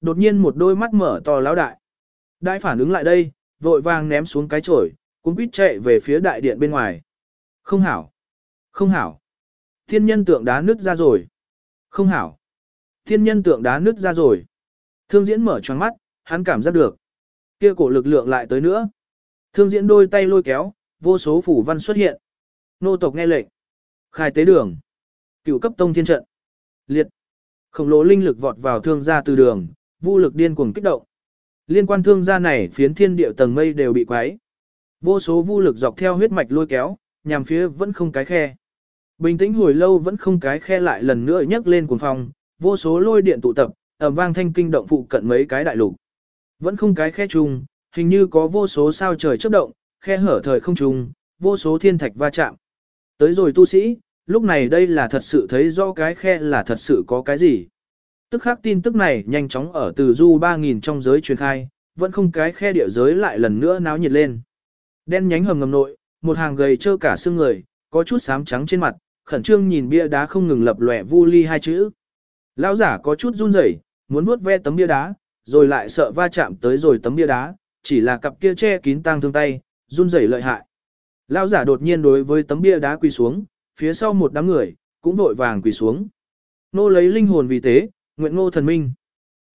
Đột nhiên một đôi mắt mở to lão đại. Đại phản ứng lại đây, vội vàng ném xuống cái chổi, cũng quýt chạy về phía đại điện bên ngoài. Không hảo. Không hảo. Thiên nhân tượng đá nứt ra rồi. Không hảo. Thiên nhân tượng đá nứt ra rồi. Thương diễn mở choáng mắt, hắn cảm giác được. Kia cổ lực lượng lại tới nữa. Thương diễn đôi tay lôi kéo, vô số phủ văn xuất hiện. Nô tộc nghe lệnh. Khai tế đường. Cựu cấp tông thiên trận. Liệt. Khổng lồ linh lực vọt vào thương gia từ đường, vô lực điên cuồng kích động. Liên quan thương gia này phiến thiên địa tầng mây đều bị quấy. Vô số vô lực dọc theo huyết mạch lôi kéo, nhằm phía vẫn không cái khe. Bình tĩnh hồi lâu vẫn không cái khe lại lần nữa nhấc lên cuồng phong, vô số lôi điện tụ tập, ầm vang thanh kinh động phụ cận mấy cái đại lục. Vẫn không cái khe trùng, hình như có vô số sao trời chớp động, khe hở thời không trùng, vô số thiên thạch va chạm. Tới rồi tu sĩ, lúc này đây là thật sự thấy rõ cái khe là thật sự có cái gì. Tức khắc tin tức này nhanh chóng ở từ du 3.000 trong giới truyền khai, vẫn không cái khe địa giới lại lần nữa náo nhiệt lên. Đen nhánh hầm ngầm nội, một hàng gầy trơ cả xương người, có chút sám trắng trên mặt, khẩn trương nhìn bia đá không ngừng lập lòe vu ly hai chữ. Lão giả có chút run rẩy, muốn vuốt ve tấm bia đá, rồi lại sợ va chạm tới rồi tấm bia đá, chỉ là cặp kia che kín tang thương tay, run rẩy lợi hại. Lão giả đột nhiên đối với tấm bia đá quỳ xuống, phía sau một đám người, cũng vội vàng quỳ xuống. Nô lấy linh hồn vì thế nguyện ngô thần minh.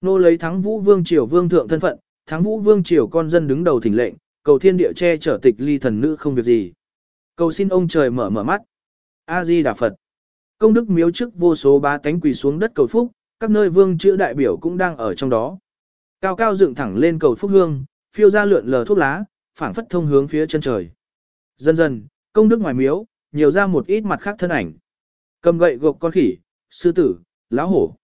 Nô lấy thắng vũ vương triều vương thượng thân phận, thắng vũ vương triều con dân đứng đầu thỉnh lệnh, cầu thiên địa che chở tịch ly thần nữ không việc gì. Cầu xin ông trời mở mở mắt. A-di Đà Phật. Công đức miếu trước vô số ba tánh quỳ xuống đất cầu phúc, các nơi vương chữ đại biểu cũng đang ở trong đó. Cao cao dựng thẳng lên cầu phúc hương, phiêu ra lượn lờ thuốc lá, phảng phất thông hướng phía chân trời. Dần dần, công đức ngoài miếu, nhiều ra một ít mặt khác thân ảnh. Cầm gậy gộc con khỉ, sư tử, lão hổ.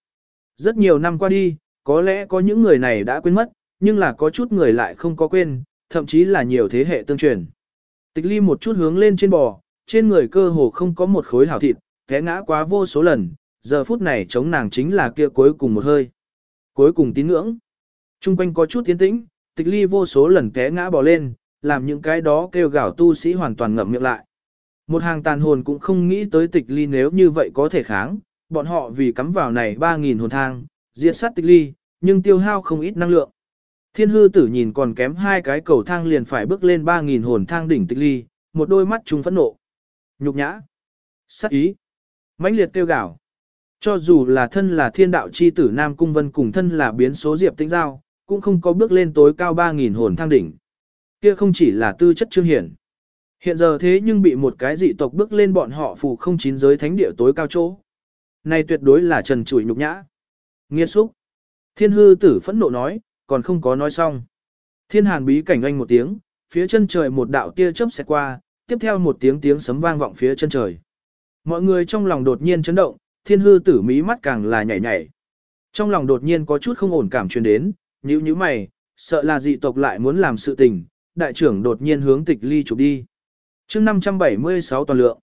Rất nhiều năm qua đi, có lẽ có những người này đã quên mất, nhưng là có chút người lại không có quên, thậm chí là nhiều thế hệ tương truyền. Tịch ly một chút hướng lên trên bò, trên người cơ hồ không có một khối hảo thịt, té ngã quá vô số lần, giờ phút này chống nàng chính là kia cuối cùng một hơi. Cuối cùng tín ngưỡng. Trung quanh có chút tiến tĩnh, tịch ly vô số lần té ngã bò lên, làm những cái đó kêu gào tu sĩ hoàn toàn ngậm miệng lại. Một hàng tàn hồn cũng không nghĩ tới tịch ly nếu như vậy có thể kháng, bọn họ vì cắm vào này 3.000 hồn thang, diệt sát tịch ly, nhưng tiêu hao không ít năng lượng. Thiên hư tử nhìn còn kém hai cái cầu thang liền phải bước lên 3.000 hồn thang đỉnh tịch ly, một đôi mắt trùng phẫn nộ. Nhục nhã. Sát ý. mãnh liệt tiêu gạo. Cho dù là thân là thiên đạo chi tử Nam Cung Vân cùng thân là biến số diệp tĩnh giao, cũng không có bước lên tối cao 3.000 hồn thang đỉnh. Kia không chỉ là tư chất trương hiển. Hiện giờ thế nhưng bị một cái dị tộc bước lên bọn họ phù không chín giới thánh địa tối cao chỗ. Này tuyệt đối là trần trụi nhục nhã. Nghiệt xúc. Thiên hư tử phẫn nộ nói, còn không có nói xong. Thiên hàn bí cảnh anh một tiếng, phía chân trời một đạo tia chớp xẹt qua, tiếp theo một tiếng tiếng sấm vang vọng phía chân trời. Mọi người trong lòng đột nhiên chấn động, thiên hư tử mí mắt càng là nhảy nhảy. Trong lòng đột nhiên có chút không ổn cảm truyền đến, nhíu nhíu mày, sợ là dị tộc lại muốn làm sự tình, đại trưởng đột nhiên hướng tịch ly chụp đi. chương 576 toàn lượng.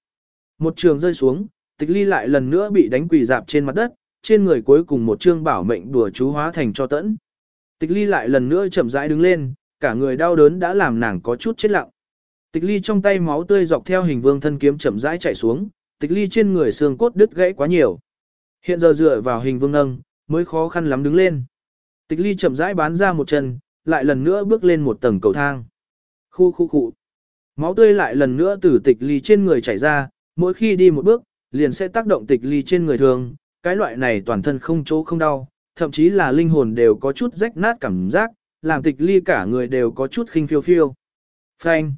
Một trường rơi xuống, tịch ly lại lần nữa bị đánh quỳ dạp trên mặt đất, trên người cuối cùng một chương bảo mệnh đùa chú hóa thành cho tẫn. Tịch ly lại lần nữa chậm rãi đứng lên, cả người đau đớn đã làm nàng có chút chết lặng. Tịch ly trong tay máu tươi dọc theo hình vương thân kiếm chậm rãi chảy xuống, tịch ly trên người xương cốt đứt gãy quá nhiều. Hiện giờ dựa vào hình vương nâng, mới khó khăn lắm đứng lên. Tịch ly chậm rãi bán ra một chân, lại lần nữa bước lên một tầng cầu thang. Khu khu khu. Máu tươi lại lần nữa từ tịch ly trên người chảy ra, mỗi khi đi một bước, liền sẽ tác động tịch ly trên người thường, cái loại này toàn thân không chỗ không đau, thậm chí là linh hồn đều có chút rách nát cảm giác, làm tịch ly cả người đều có chút khinh phiêu phiêu. Phanh.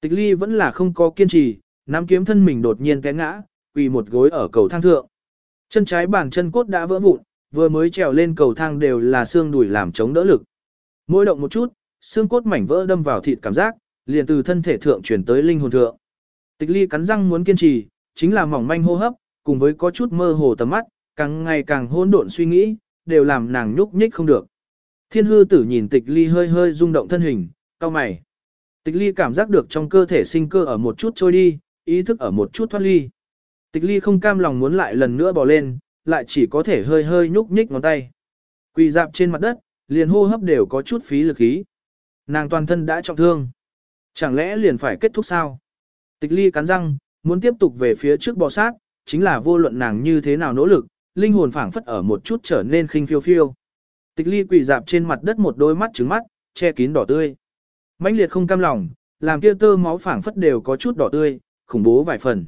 Tịch ly vẫn là không có kiên trì, nắm kiếm thân mình đột nhiên té ngã, quỳ một gối ở cầu thang thượng. Chân trái bàn chân cốt đã vỡ vụn, vừa mới trèo lên cầu thang đều là xương đùi làm chống đỡ lực. Mỗi động một chút, xương cốt mảnh vỡ đâm vào thịt cảm giác, liền từ thân thể thượng chuyển tới linh hồn thượng. Tịch ly cắn răng muốn kiên trì, chính là mỏng manh hô hấp, cùng với có chút mơ hồ tầm mắt, càng ngày càng hỗn độn suy nghĩ, đều làm nàng nhúc nhích không được. Thiên hư tử nhìn tịch ly hơi hơi rung động thân hình, cao mày. Tịch ly cảm giác được trong cơ thể sinh cơ ở một chút trôi đi, ý thức ở một chút thoát ly. Tịch ly không cam lòng muốn lại lần nữa bò lên, lại chỉ có thể hơi hơi nhúc nhích ngón tay. Quỳ dạp trên mặt đất, liền hô hấp đều có chút phí lực khí. Nàng toàn thân đã trọng thương. Chẳng lẽ liền phải kết thúc sao? Tịch ly cắn răng, muốn tiếp tục về phía trước bò sát, chính là vô luận nàng như thế nào nỗ lực, linh hồn phảng phất ở một chút trở nên khinh phiêu phiêu. Tịch ly quỳ dạp trên mặt đất một đôi mắt trứng mắt, che kín đỏ tươi. mãnh liệt không cam lòng, làm kia tơ máu phảng phất đều có chút đỏ tươi, khủng bố vài phần.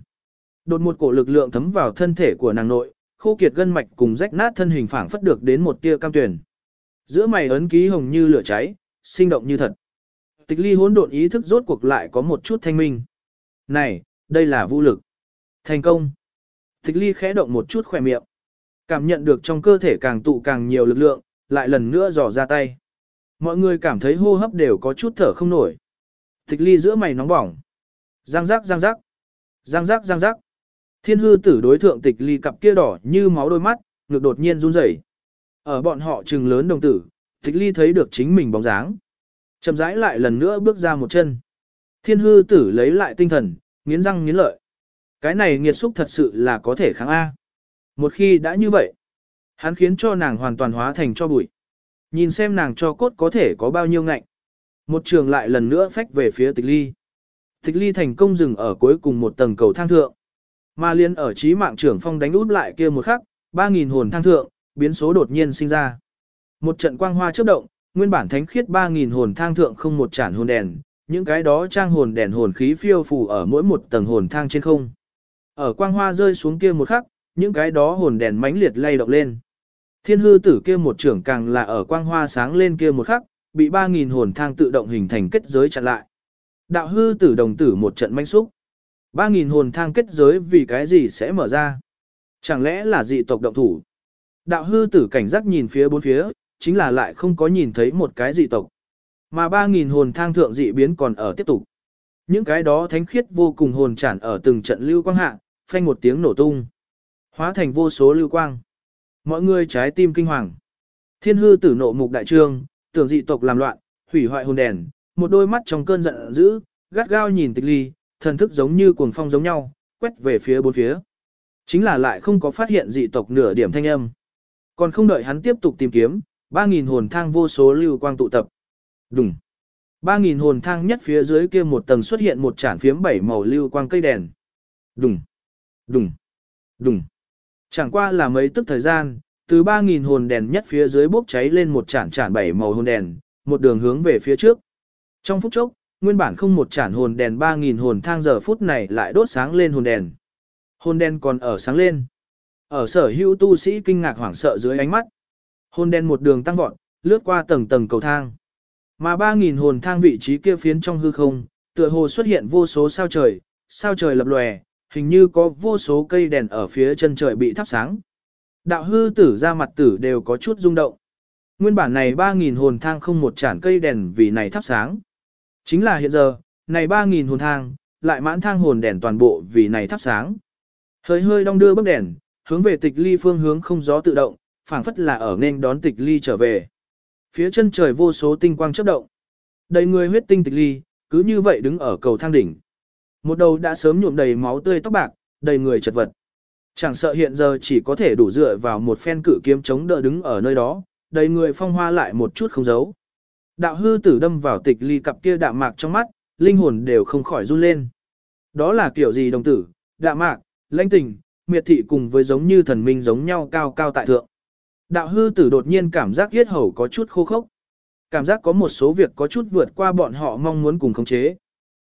Đột một cổ lực lượng thấm vào thân thể của nàng nội, khô kiệt gân mạch cùng rách nát thân hình phảng phất được đến một tia cam tuyển. Giữa mày ấn ký hồng như lửa cháy, sinh động như thật. Tịch ly hỗn độn ý thức rốt cuộc lại có một chút thanh minh. Này, đây là vũ lực. Thành công. Thích ly khẽ động một chút khỏe miệng. Cảm nhận được trong cơ thể càng tụ càng nhiều lực lượng, lại lần nữa dò ra tay. Mọi người cảm thấy hô hấp đều có chút thở không nổi. Thích ly giữa mày nóng bỏng. Giang giác giang giác. Giang giác giang giác. Thiên hư tử đối thượng tịch ly cặp kia đỏ như máu đôi mắt, ngực đột nhiên run rẩy. Ở bọn họ trừng lớn đồng tử, tịch ly thấy được chính mình bóng dáng. Chậm rãi lại lần nữa bước ra một chân. Thiên hư tử lấy lại tinh thần, nghiến răng nghiến lợi. Cái này nghiệt xúc thật sự là có thể kháng A. Một khi đã như vậy, hắn khiến cho nàng hoàn toàn hóa thành cho bụi. Nhìn xem nàng cho cốt có thể có bao nhiêu ngạnh. Một trường lại lần nữa phách về phía tịch ly. Tịch ly thành công dừng ở cuối cùng một tầng cầu thang thượng. Mà liên ở trí mạng trưởng phong đánh út lại kia một khắc, 3.000 hồn thang thượng, biến số đột nhiên sinh ra. Một trận quang hoa chớp động, nguyên bản thánh khiết 3.000 hồn thang thượng không một chản hồn đèn, những cái đó trang hồn đèn hồn khí phiêu phù ở mỗi một tầng hồn thang trên không. Ở quang hoa rơi xuống kia một khắc, những cái đó hồn đèn mãnh liệt lay động lên. Thiên hư tử kia một trưởng càng là ở quang hoa sáng lên kia một khắc, bị 3.000 hồn thang tự động hình thành kết giới chặn lại. Đạo hư tử đồng tử một trận manh xúc. 3.000 hồn thang kết giới vì cái gì sẽ mở ra? Chẳng lẽ là dị tộc động thủ? Đạo hư tử cảnh giác nhìn phía bốn phía, chính là lại không có nhìn thấy một cái dị tộc. Mà 3.000 hồn thang thượng dị biến còn ở tiếp tục. Những cái đó thánh khiết vô cùng hồn tràn ở từng trận lưu quang hạ, phanh một tiếng nổ tung. Hóa thành vô số lưu quang. Mọi người trái tim kinh hoàng. Thiên hư tử nộ mục đại trương, tưởng dị tộc làm loạn, hủy hoại hồn đèn, một đôi mắt trong cơn giận dữ, gắt gao nhìn tịch ly, thần thức giống như cuồng phong giống nhau, quét về phía bốn phía. Chính là lại không có phát hiện dị tộc nửa điểm thanh âm. Còn không đợi hắn tiếp tục tìm kiếm, 3.000 hồn thang vô số lưu quang tụ tập. Đùng. ba nghìn hồn thang nhất phía dưới kia một tầng xuất hiện một chản phiếm bảy màu lưu quang cây đèn. Đùng. Đùng. Đùng. Chẳng qua là mấy tức thời gian, từ ba nghìn hồn đèn nhất phía dưới bốc cháy lên một chản chản bảy màu hồn đèn, một đường hướng về phía trước. Trong phút chốc, nguyên bản không một chản hồn đèn ba nghìn hồn thang giờ phút này lại đốt sáng lên hồn đèn. Hồn đèn còn ở sáng lên. Ở sở hữu tu sĩ kinh ngạc hoảng sợ dưới ánh mắt. Hồn đèn một đường tăng vọt, lướt qua tầng tầng cầu thang. Mà 3.000 hồn thang vị trí kia phiến trong hư không, tựa hồ xuất hiện vô số sao trời, sao trời lập lòe, hình như có vô số cây đèn ở phía chân trời bị thắp sáng. Đạo hư tử ra mặt tử đều có chút rung động. Nguyên bản này 3.000 hồn thang không một chản cây đèn vì này thắp sáng. Chính là hiện giờ, này 3.000 hồn thang, lại mãn thang hồn đèn toàn bộ vì này thắp sáng. Hơi hơi đong đưa bức đèn, hướng về tịch ly phương hướng không gió tự động, phảng phất là ở nên đón tịch ly trở về. Phía chân trời vô số tinh quang chớp động. Đầy người huyết tinh tịch ly, cứ như vậy đứng ở cầu thang đỉnh. Một đầu đã sớm nhuộm đầy máu tươi tóc bạc, đầy người chật vật. Chẳng sợ hiện giờ chỉ có thể đủ dựa vào một phen cử kiếm chống đỡ đứng ở nơi đó, đầy người phong hoa lại một chút không giấu. Đạo hư tử đâm vào tịch ly cặp kia đạm mạc trong mắt, linh hồn đều không khỏi run lên. Đó là kiểu gì đồng tử, đạm mạc, lãnh tình, miệt thị cùng với giống như thần minh giống nhau cao cao tại thượng. Đạo hư tử đột nhiên cảm giác yết hầu có chút khô khốc. Cảm giác có một số việc có chút vượt qua bọn họ mong muốn cùng khống chế.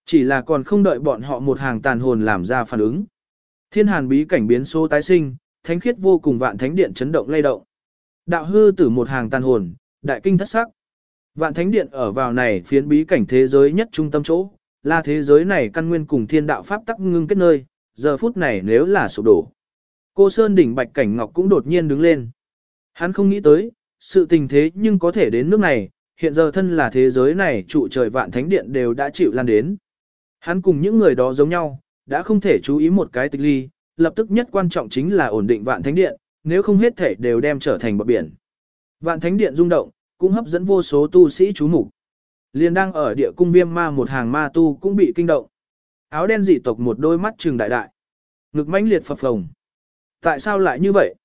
Chỉ là còn không đợi bọn họ một hàng tàn hồn làm ra phản ứng. Thiên hàn bí cảnh biến số tái sinh, thánh khiết vô cùng vạn thánh điện chấn động lay động. Đạo hư tử một hàng tàn hồn, đại kinh thất sắc. Vạn thánh điện ở vào này phiến bí cảnh thế giới nhất trung tâm chỗ, là thế giới này căn nguyên cùng thiên đạo pháp tắc ngưng kết nơi, giờ phút này nếu là sụp đổ. Cô Sơn đỉnh bạch cảnh ngọc cũng đột nhiên đứng lên. Hắn không nghĩ tới, sự tình thế nhưng có thể đến nước này, hiện giờ thân là thế giới này trụ trời vạn thánh điện đều đã chịu lan đến. Hắn cùng những người đó giống nhau, đã không thể chú ý một cái tịch ly, lập tức nhất quan trọng chính là ổn định vạn thánh điện, nếu không hết thể đều đem trở thành bọc biển. Vạn thánh điện rung động, cũng hấp dẫn vô số tu sĩ chú mục. Liên đang ở địa cung viêm ma một hàng ma tu cũng bị kinh động. Áo đen dị tộc một đôi mắt trừng đại đại. Ngực mãnh liệt phập phồng. Tại sao lại như vậy?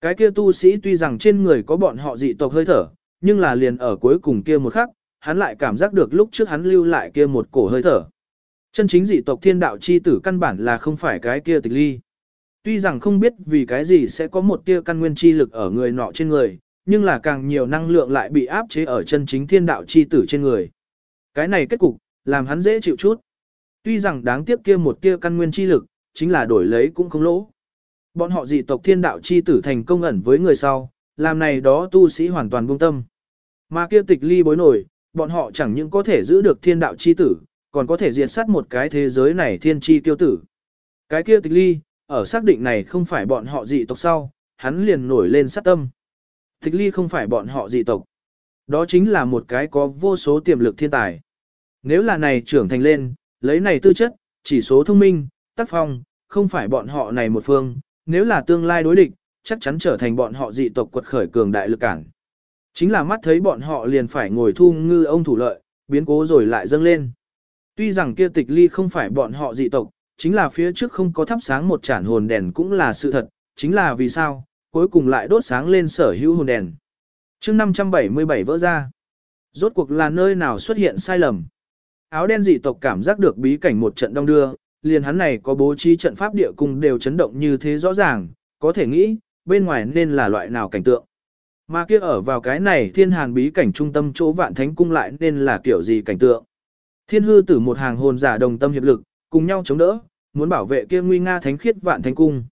Cái kia tu sĩ tuy rằng trên người có bọn họ dị tộc hơi thở, nhưng là liền ở cuối cùng kia một khắc, hắn lại cảm giác được lúc trước hắn lưu lại kia một cổ hơi thở. Chân chính dị tộc thiên đạo chi tử căn bản là không phải cái kia tịch ly. Tuy rằng không biết vì cái gì sẽ có một tia căn nguyên chi lực ở người nọ trên người, nhưng là càng nhiều năng lượng lại bị áp chế ở chân chính thiên đạo chi tử trên người. Cái này kết cục, làm hắn dễ chịu chút. Tuy rằng đáng tiếc kia một tia căn nguyên chi lực, chính là đổi lấy cũng không lỗ. Bọn họ dị tộc thiên đạo chi tử thành công ẩn với người sau, làm này đó tu sĩ hoàn toàn buông tâm. Mà kia tịch ly bối nổi, bọn họ chẳng những có thể giữ được thiên đạo chi tử, còn có thể diệt sát một cái thế giới này thiên chi tiêu tử. Cái kia tịch ly, ở xác định này không phải bọn họ dị tộc sau, hắn liền nổi lên sát tâm. Tịch ly không phải bọn họ dị tộc. Đó chính là một cái có vô số tiềm lực thiên tài. Nếu là này trưởng thành lên, lấy này tư chất, chỉ số thông minh, tác phong, không phải bọn họ này một phương, nếu là tương lai đối địch, chắc chắn trở thành bọn họ dị tộc quật khởi cường đại lực cản. Chính là mắt thấy bọn họ liền phải ngồi thu ngư ông thủ lợi, biến cố rồi lại dâng lên. Tuy rằng kia tịch ly không phải bọn họ dị tộc, chính là phía trước không có thắp sáng một chản hồn đèn cũng là sự thật, chính là vì sao, cuối cùng lại đốt sáng lên sở hữu hồn đèn. chương 577 vỡ ra. Rốt cuộc là nơi nào xuất hiện sai lầm. Áo đen dị tộc cảm giác được bí cảnh một trận đông đưa, liền hắn này có bố trí trận pháp địa cung đều chấn động như thế rõ ràng, có thể nghĩ, bên ngoài nên là loại nào cảnh tượng. Mà kia ở vào cái này thiên hàn bí cảnh trung tâm chỗ vạn thánh cung lại nên là kiểu gì cảnh tượng. Thiên hư tử một hàng hồn giả đồng tâm hiệp lực, cùng nhau chống đỡ, muốn bảo vệ kia nguy nga thánh khiết vạn thánh cung.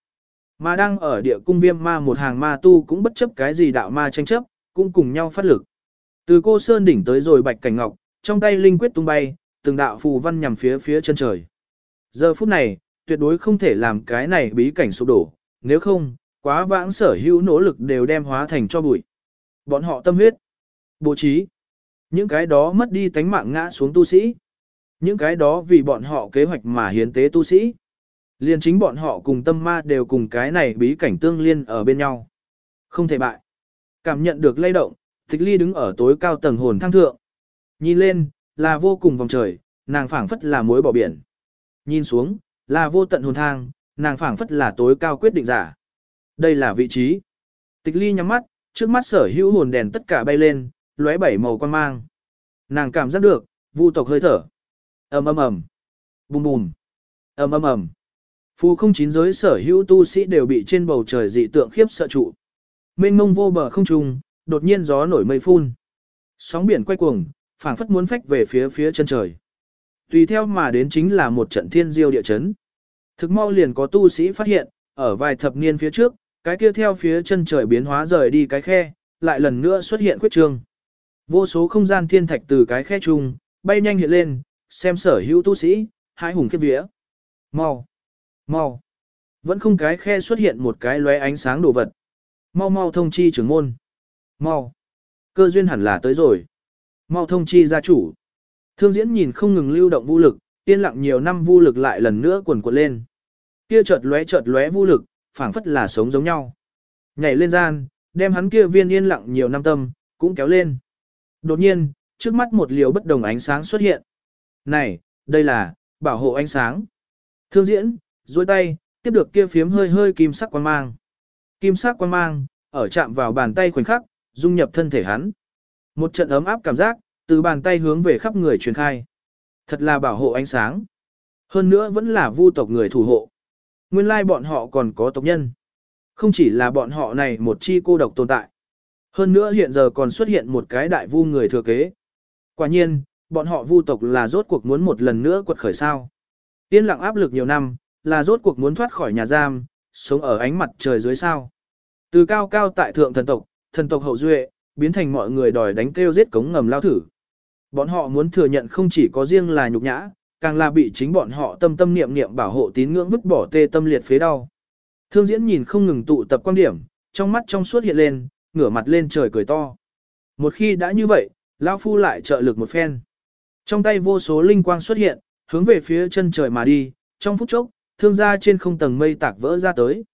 Mà đang ở địa cung viêm ma một hàng ma tu cũng bất chấp cái gì đạo ma tranh chấp, cũng cùng nhau phát lực. Từ cô sơn đỉnh tới rồi bạch cảnh ngọc, trong tay linh quyết tung bay, từng đạo phù văn nhằm phía phía chân trời. Giờ phút này, tuyệt đối không thể làm cái này bí cảnh sụp đổ, nếu không, quá vãng sở hữu nỗ lực đều đem hóa thành cho bụi. Bọn họ tâm huyết, bố trí, những cái đó mất đi tánh mạng ngã xuống tu sĩ. Những cái đó vì bọn họ kế hoạch mà hiến tế tu sĩ. Liên chính bọn họ cùng tâm ma đều cùng cái này bí cảnh tương liên ở bên nhau. Không thể bại. Cảm nhận được lay động, thích ly đứng ở tối cao tầng hồn thăng thượng. Nhìn lên, là vô cùng vòng trời, nàng phảng phất là mối bỏ biển. Nhìn xuống, là vô tận hồn thang, nàng phảng phất là tối cao quyết định giả. Đây là vị trí. Tịch ly nhắm mắt, trước mắt sở hữu hồn đèn tất cả bay lên, lóe bảy màu quan mang. Nàng cảm giác được, vu tộc hơi thở ầm ầm ầm, bùm bùm, ầm ầm ầm. Phù không chín giới sở hữu tu sĩ đều bị trên bầu trời dị tượng khiếp sợ trụ. Mênh mông vô bờ không trùng, đột nhiên gió nổi mây phun. Sóng biển quay cuồng, phảng phất muốn phách về phía phía chân trời. Tùy theo mà đến chính là một trận thiên diêu địa chấn. Thực mau liền có tu sĩ phát hiện, ở vài thập niên phía trước, cái kia theo phía chân trời biến hóa rời đi cái khe, lại lần nữa xuất hiện khuyết trương. Vô số không gian thiên thạch từ cái khe trùng bay nhanh hiện lên, xem sở hữu tu sĩ, hai hùng kết vía. Mau, mau. Vẫn không cái khe xuất hiện một cái lóe ánh sáng đồ vật. Mau mau thông chi trưởng môn. Mau. Cơ duyên hẳn là tới rồi. Mau thông chi gia chủ. Thương diễn nhìn không ngừng lưu động vũ lực, yên lặng nhiều năm vũ lực lại lần nữa quần quật lên. Kia chợt lóe chợt lóe vũ lực, phảng phất là sống giống nhau. Nhảy lên gian, đem hắn kia viên yên lặng nhiều năm tâm, cũng kéo lên. Đột nhiên, trước mắt một liều bất đồng ánh sáng xuất hiện. Này, đây là, bảo hộ ánh sáng. Thương diễn, duỗi tay, tiếp được kia phiếm hơi hơi kim sắc quan mang. Kim sắc quan mang, ở chạm vào bàn tay khoảnh khắc, dung nhập thân thể hắn. Một trận ấm áp cảm giác, từ bàn tay hướng về khắp người truyền khai. Thật là bảo hộ ánh sáng. Hơn nữa vẫn là vu tộc người thủ hộ. Nguyên lai bọn họ còn có tộc nhân. Không chỉ là bọn họ này một chi cô độc tồn tại. Hơn nữa hiện giờ còn xuất hiện một cái đại vu người thừa kế. Quả nhiên, bọn họ vu tộc là rốt cuộc muốn một lần nữa quật khởi sao. Yên lặng áp lực nhiều năm, là rốt cuộc muốn thoát khỏi nhà giam, sống ở ánh mặt trời dưới sao. Từ cao cao tại thượng thần tộc, thần tộc hậu duệ, biến thành mọi người đòi đánh kêu giết cống ngầm lao thử. Bọn họ muốn thừa nhận không chỉ có riêng là nhục nhã, càng là bị chính bọn họ tâm tâm niệm niệm bảo hộ tín ngưỡng vứt bỏ tê tâm liệt phế đau. Thương diễn nhìn không ngừng tụ tập quan điểm, trong mắt trong suốt hiện lên, ngửa mặt lên trời cười to. Một khi đã như vậy, lão phu lại trợ lực một phen. Trong tay vô số linh quang xuất hiện, hướng về phía chân trời mà đi, trong phút chốc, thương gia trên không tầng mây tạc vỡ ra tới.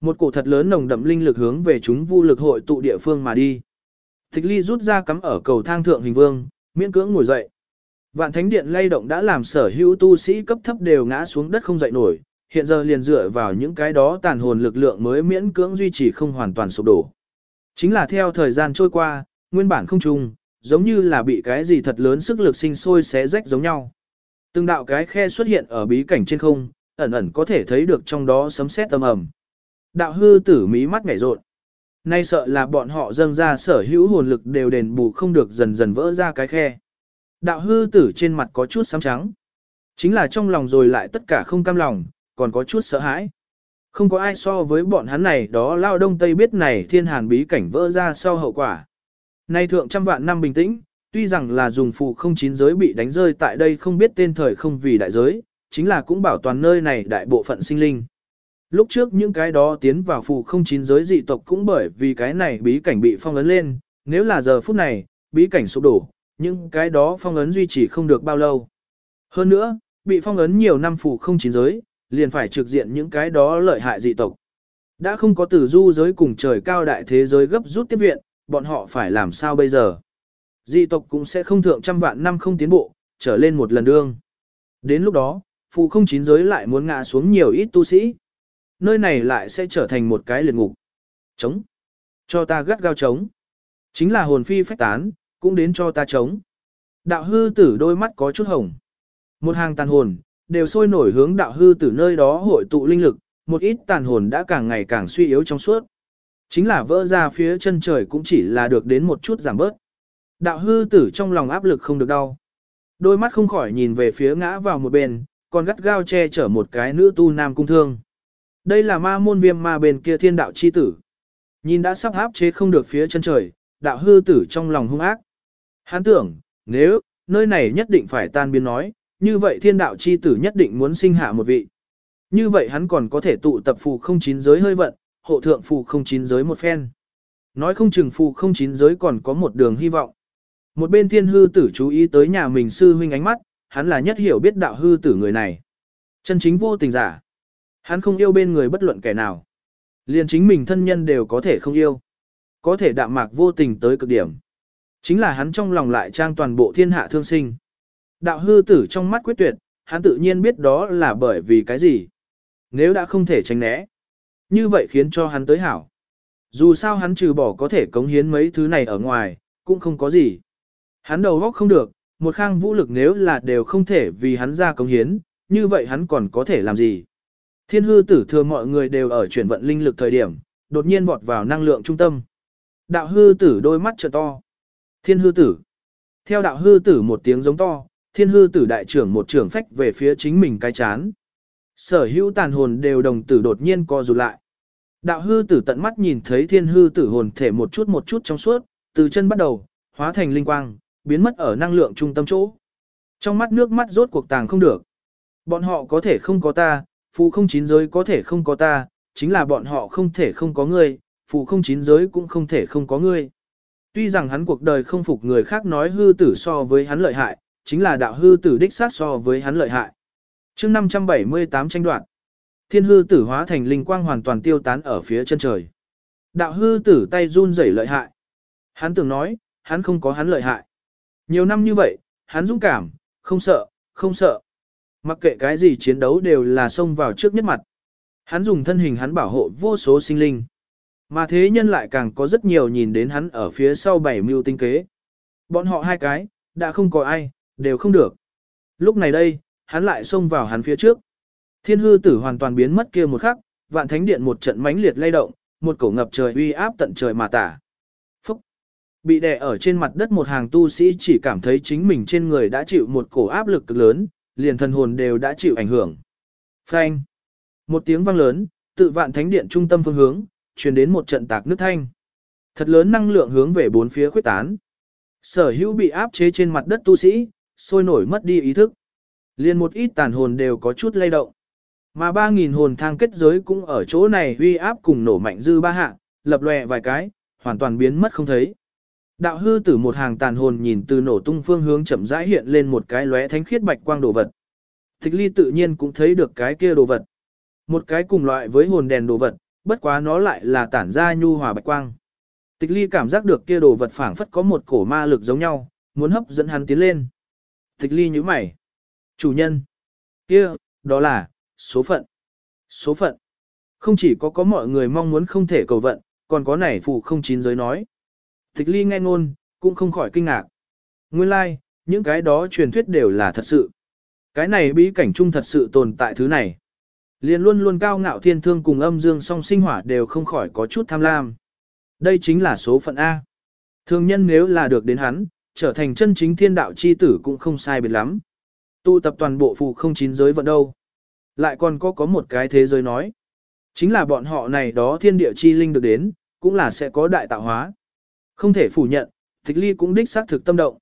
Một cổ thật lớn nồng đậm linh lực hướng về chúng vu lực hội tụ địa phương mà đi. Tịch ly rút ra cắm ở cầu thang thượng hình vương, miễn cưỡng ngồi dậy. Vạn thánh điện lay động đã làm sở hữu tu sĩ cấp thấp đều ngã xuống đất không dậy nổi, hiện giờ liền dựa vào những cái đó tàn hồn lực lượng mới miễn cưỡng duy trì không hoàn toàn sụp đổ. Chính là theo thời gian trôi qua, nguyên bản không trùng, giống như là bị cái gì thật lớn sức lực sinh sôi xé rách giống nhau. Từng đạo cái khe xuất hiện ở bí cảnh trên không, ẩn ẩn có thể thấy được trong đó sấm sét âm ầm. Đạo hư tử mí mắt nhảy rộn. Nay sợ là bọn họ dâng ra sở hữu hồn lực đều đền bù không được dần dần vỡ ra cái khe. Đạo hư tử trên mặt có chút xám trắng. Chính là trong lòng rồi lại tất cả không cam lòng, còn có chút sợ hãi. Không có ai so với bọn hắn này đó lao đông tây biết này thiên hàn bí cảnh vỡ ra sau hậu quả. Nay thượng trăm vạn năm bình tĩnh, tuy rằng là dùng phụ không chín giới bị đánh rơi tại đây không biết tên thời không vì đại giới, chính là cũng bảo toàn nơi này đại bộ phận sinh linh. Lúc trước những cái đó tiến vào phù không chín giới dị tộc cũng bởi vì cái này bí cảnh bị phong ấn lên, nếu là giờ phút này, bí cảnh sụp đổ, những cái đó phong ấn duy trì không được bao lâu. Hơn nữa, bị phong ấn nhiều năm phù không chín giới, liền phải trực diện những cái đó lợi hại dị tộc. Đã không có tử du giới cùng trời cao đại thế giới gấp rút tiếp viện, bọn họ phải làm sao bây giờ? Dị tộc cũng sẽ không thượng trăm vạn năm không tiến bộ, trở lên một lần đương. Đến lúc đó, phù không chín giới lại muốn ngã xuống nhiều ít tu sĩ. Nơi này lại sẽ trở thành một cái liệt ngục. Chống. Cho ta gắt gao chống. Chính là hồn phi phách tán, cũng đến cho ta chống. Đạo hư tử đôi mắt có chút hồng. Một hàng tàn hồn, đều sôi nổi hướng đạo hư tử nơi đó hội tụ linh lực, một ít tàn hồn đã càng ngày càng suy yếu trong suốt. Chính là vỡ ra phía chân trời cũng chỉ là được đến một chút giảm bớt. Đạo hư tử trong lòng áp lực không được đau. Đôi mắt không khỏi nhìn về phía ngã vào một bên, còn gắt gao che chở một cái nữ tu nam cung thương. Đây là ma môn viêm ma bên kia thiên đạo chi tử. Nhìn đã sắp áp chế không được phía chân trời, đạo hư tử trong lòng hung ác. Hắn tưởng, nếu, nơi này nhất định phải tan biến nói, như vậy thiên đạo chi tử nhất định muốn sinh hạ một vị. Như vậy hắn còn có thể tụ tập phù không chín giới hơi vận, hộ thượng phù không chín giới một phen. Nói không chừng phù không chín giới còn có một đường hy vọng. Một bên thiên hư tử chú ý tới nhà mình sư huynh ánh mắt, hắn là nhất hiểu biết đạo hư tử người này. Chân chính vô tình giả. Hắn không yêu bên người bất luận kẻ nào. Liền chính mình thân nhân đều có thể không yêu. Có thể đạm mạc vô tình tới cực điểm. Chính là hắn trong lòng lại trang toàn bộ thiên hạ thương sinh. Đạo hư tử trong mắt quyết tuyệt, hắn tự nhiên biết đó là bởi vì cái gì. Nếu đã không thể tránh né, như vậy khiến cho hắn tới hảo. Dù sao hắn trừ bỏ có thể cống hiến mấy thứ này ở ngoài, cũng không có gì. Hắn đầu góc không được, một khang vũ lực nếu là đều không thể vì hắn ra cống hiến, như vậy hắn còn có thể làm gì. Thiên hư tử thừa mọi người đều ở chuyển vận linh lực thời điểm, đột nhiên vọt vào năng lượng trung tâm. Đạo hư tử đôi mắt trợ to. Thiên hư tử. Theo đạo hư tử một tiếng giống to, thiên hư tử đại trưởng một trưởng phách về phía chính mình cái chán. Sở hữu tàn hồn đều đồng tử đột nhiên co rụt lại. Đạo hư tử tận mắt nhìn thấy thiên hư tử hồn thể một chút một chút trong suốt, từ chân bắt đầu, hóa thành linh quang, biến mất ở năng lượng trung tâm chỗ. Trong mắt nước mắt rốt cuộc tàng không được. Bọn họ có thể không có ta, phù không chín giới có thể không có ta, chính là bọn họ không thể không có ngươi, phù không chín giới cũng không thể không có ngươi. Tuy rằng hắn cuộc đời không phục người khác nói hư tử so với hắn lợi hại, chính là đạo hư tử đích sát so với hắn lợi hại. chương 578 tranh đoạn, thiên hư tử hóa thành linh quang hoàn toàn tiêu tán ở phía chân trời. Đạo hư tử tay run rẩy lợi hại. Hắn tưởng nói, hắn không có hắn lợi hại. Nhiều năm như vậy, hắn dũng cảm, không sợ, không sợ. Mặc kệ cái gì chiến đấu đều là xông vào trước nhất mặt. Hắn dùng thân hình hắn bảo hộ vô số sinh linh. Mà thế nhân lại càng có rất nhiều nhìn đến hắn ở phía sau bảy mưu tinh kế. Bọn họ hai cái, đã không có ai, đều không được. Lúc này đây, hắn lại xông vào hắn phía trước. Thiên hư tử hoàn toàn biến mất kia một khắc, vạn thánh điện một trận mãnh liệt lay động, một cổ ngập trời uy áp tận trời mà tả. Phúc! Bị đè ở trên mặt đất một hàng tu sĩ chỉ cảm thấy chính mình trên người đã chịu một cổ áp lực cực lớn, liền thần hồn đều đã chịu ảnh hưởng. Phanh! Một tiếng vang lớn, tự vạn thánh điện trung tâm phương hướng, truyền đến một trận tạc nước thanh. Thật lớn năng lượng hướng về bốn phía khuyết tán. Sở hữu bị áp chế trên mặt đất tu sĩ, sôi nổi mất đi ý thức. Liên một ít tàn hồn đều có chút lay động. Mà 3.000 hồn thang kết giới cũng ở chỗ này uy áp cùng nổ mạnh dư ba hạ, lập lòe vài cái, hoàn toàn biến mất không thấy. Đạo hư tử một hàng tàn hồn nhìn từ nổ tung phương hướng chậm rãi hiện lên một cái lóe thánh khiết bạch quang đồ vật. Tịch ly tự nhiên cũng thấy được cái kia đồ vật. Một cái cùng loại với hồn đèn đồ vật, bất quá nó lại là tản ra nhu hòa bạch quang. Tịch ly cảm giác được kia đồ vật phảng phất có một cổ ma lực giống nhau, muốn hấp dẫn hắn tiến lên. Tịch ly nhíu mày. Chủ nhân. kia, đó là, số phận. Số phận. Không chỉ có có mọi người mong muốn không thể cầu vận, còn có nảy phụ không chín giới nói. Tịch ly nghe ngôn, cũng không khỏi kinh ngạc. Nguyên lai, like, những cái đó truyền thuyết đều là thật sự. Cái này bí cảnh chung thật sự tồn tại thứ này. Liên luôn luôn cao ngạo thiên thương cùng âm dương song sinh hỏa đều không khỏi có chút tham lam. Đây chính là số phận A. Thường nhân nếu là được đến hắn, trở thành chân chính thiên đạo chi tử cũng không sai biệt lắm. Tụ tập toàn bộ phù không chín giới vận đâu. Lại còn có có một cái thế giới nói. Chính là bọn họ này đó thiên địa chi linh được đến, cũng là sẽ có đại tạo hóa. Không thể phủ nhận, tịch ly cũng đích xác thực tâm động.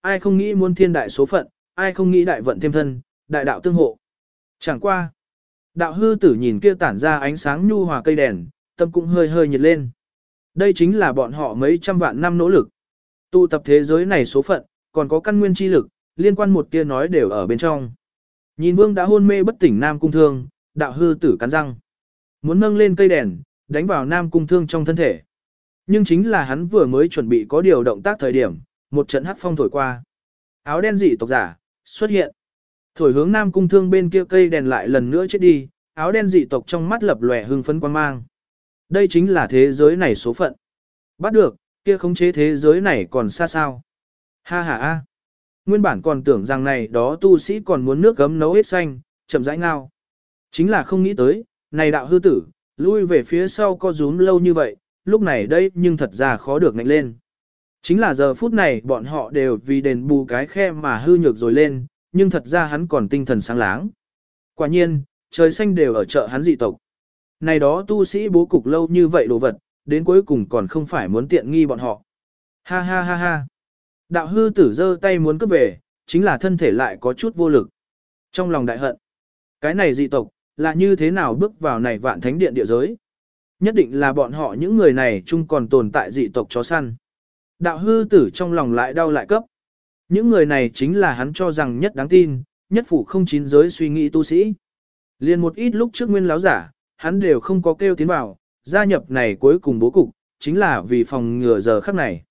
Ai không nghĩ muôn thiên đại số phận, ai không nghĩ đại vận thêm thân, đại đạo tương hộ. Chẳng qua. Đạo hư tử nhìn kia tản ra ánh sáng nhu hòa cây đèn, tâm cũng hơi hơi nhiệt lên. Đây chính là bọn họ mấy trăm vạn năm nỗ lực. Tụ tập thế giới này số phận, còn có căn nguyên chi lực, liên quan một kia nói đều ở bên trong. Nhìn vương đã hôn mê bất tỉnh Nam Cung Thương, đạo hư tử cắn răng. Muốn nâng lên cây đèn, đánh vào Nam Cung Thương trong thân thể. Nhưng chính là hắn vừa mới chuẩn bị có điều động tác thời điểm, một trận hắc phong thổi qua. Áo đen dị tộc giả, xuất hiện. Thổi hướng Nam Cung Thương bên kia cây đèn lại lần nữa chết đi, áo đen dị tộc trong mắt lập lòe hưng phấn quan mang. Đây chính là thế giới này số phận. Bắt được, kia khống chế thế giới này còn xa sao. Ha ha ha. Nguyên bản còn tưởng rằng này đó tu sĩ còn muốn nước gấm nấu hết xanh, chậm rãi ngao. Chính là không nghĩ tới, này đạo hư tử, lui về phía sau co rúm lâu như vậy, lúc này đây nhưng thật ra khó được ngạnh lên. Chính là giờ phút này bọn họ đều vì đền bù cái khe mà hư nhược rồi lên, nhưng thật ra hắn còn tinh thần sáng láng. Quả nhiên, trời xanh đều ở chợ hắn dị tộc. Này đó tu sĩ bố cục lâu như vậy đồ vật, đến cuối cùng còn không phải muốn tiện nghi bọn họ. Ha ha ha ha. Đạo hư tử giơ tay muốn cướp về, chính là thân thể lại có chút vô lực. Trong lòng đại hận, cái này dị tộc, là như thế nào bước vào này vạn thánh điện địa giới. Nhất định là bọn họ những người này chung còn tồn tại dị tộc chó săn. Đạo hư tử trong lòng lại đau lại cấp. Những người này chính là hắn cho rằng nhất đáng tin, nhất phủ không chín giới suy nghĩ tu sĩ. Liên một ít lúc trước nguyên láo giả, hắn đều không có kêu tiến vào, gia nhập này cuối cùng bố cục, chính là vì phòng ngừa giờ khắc này.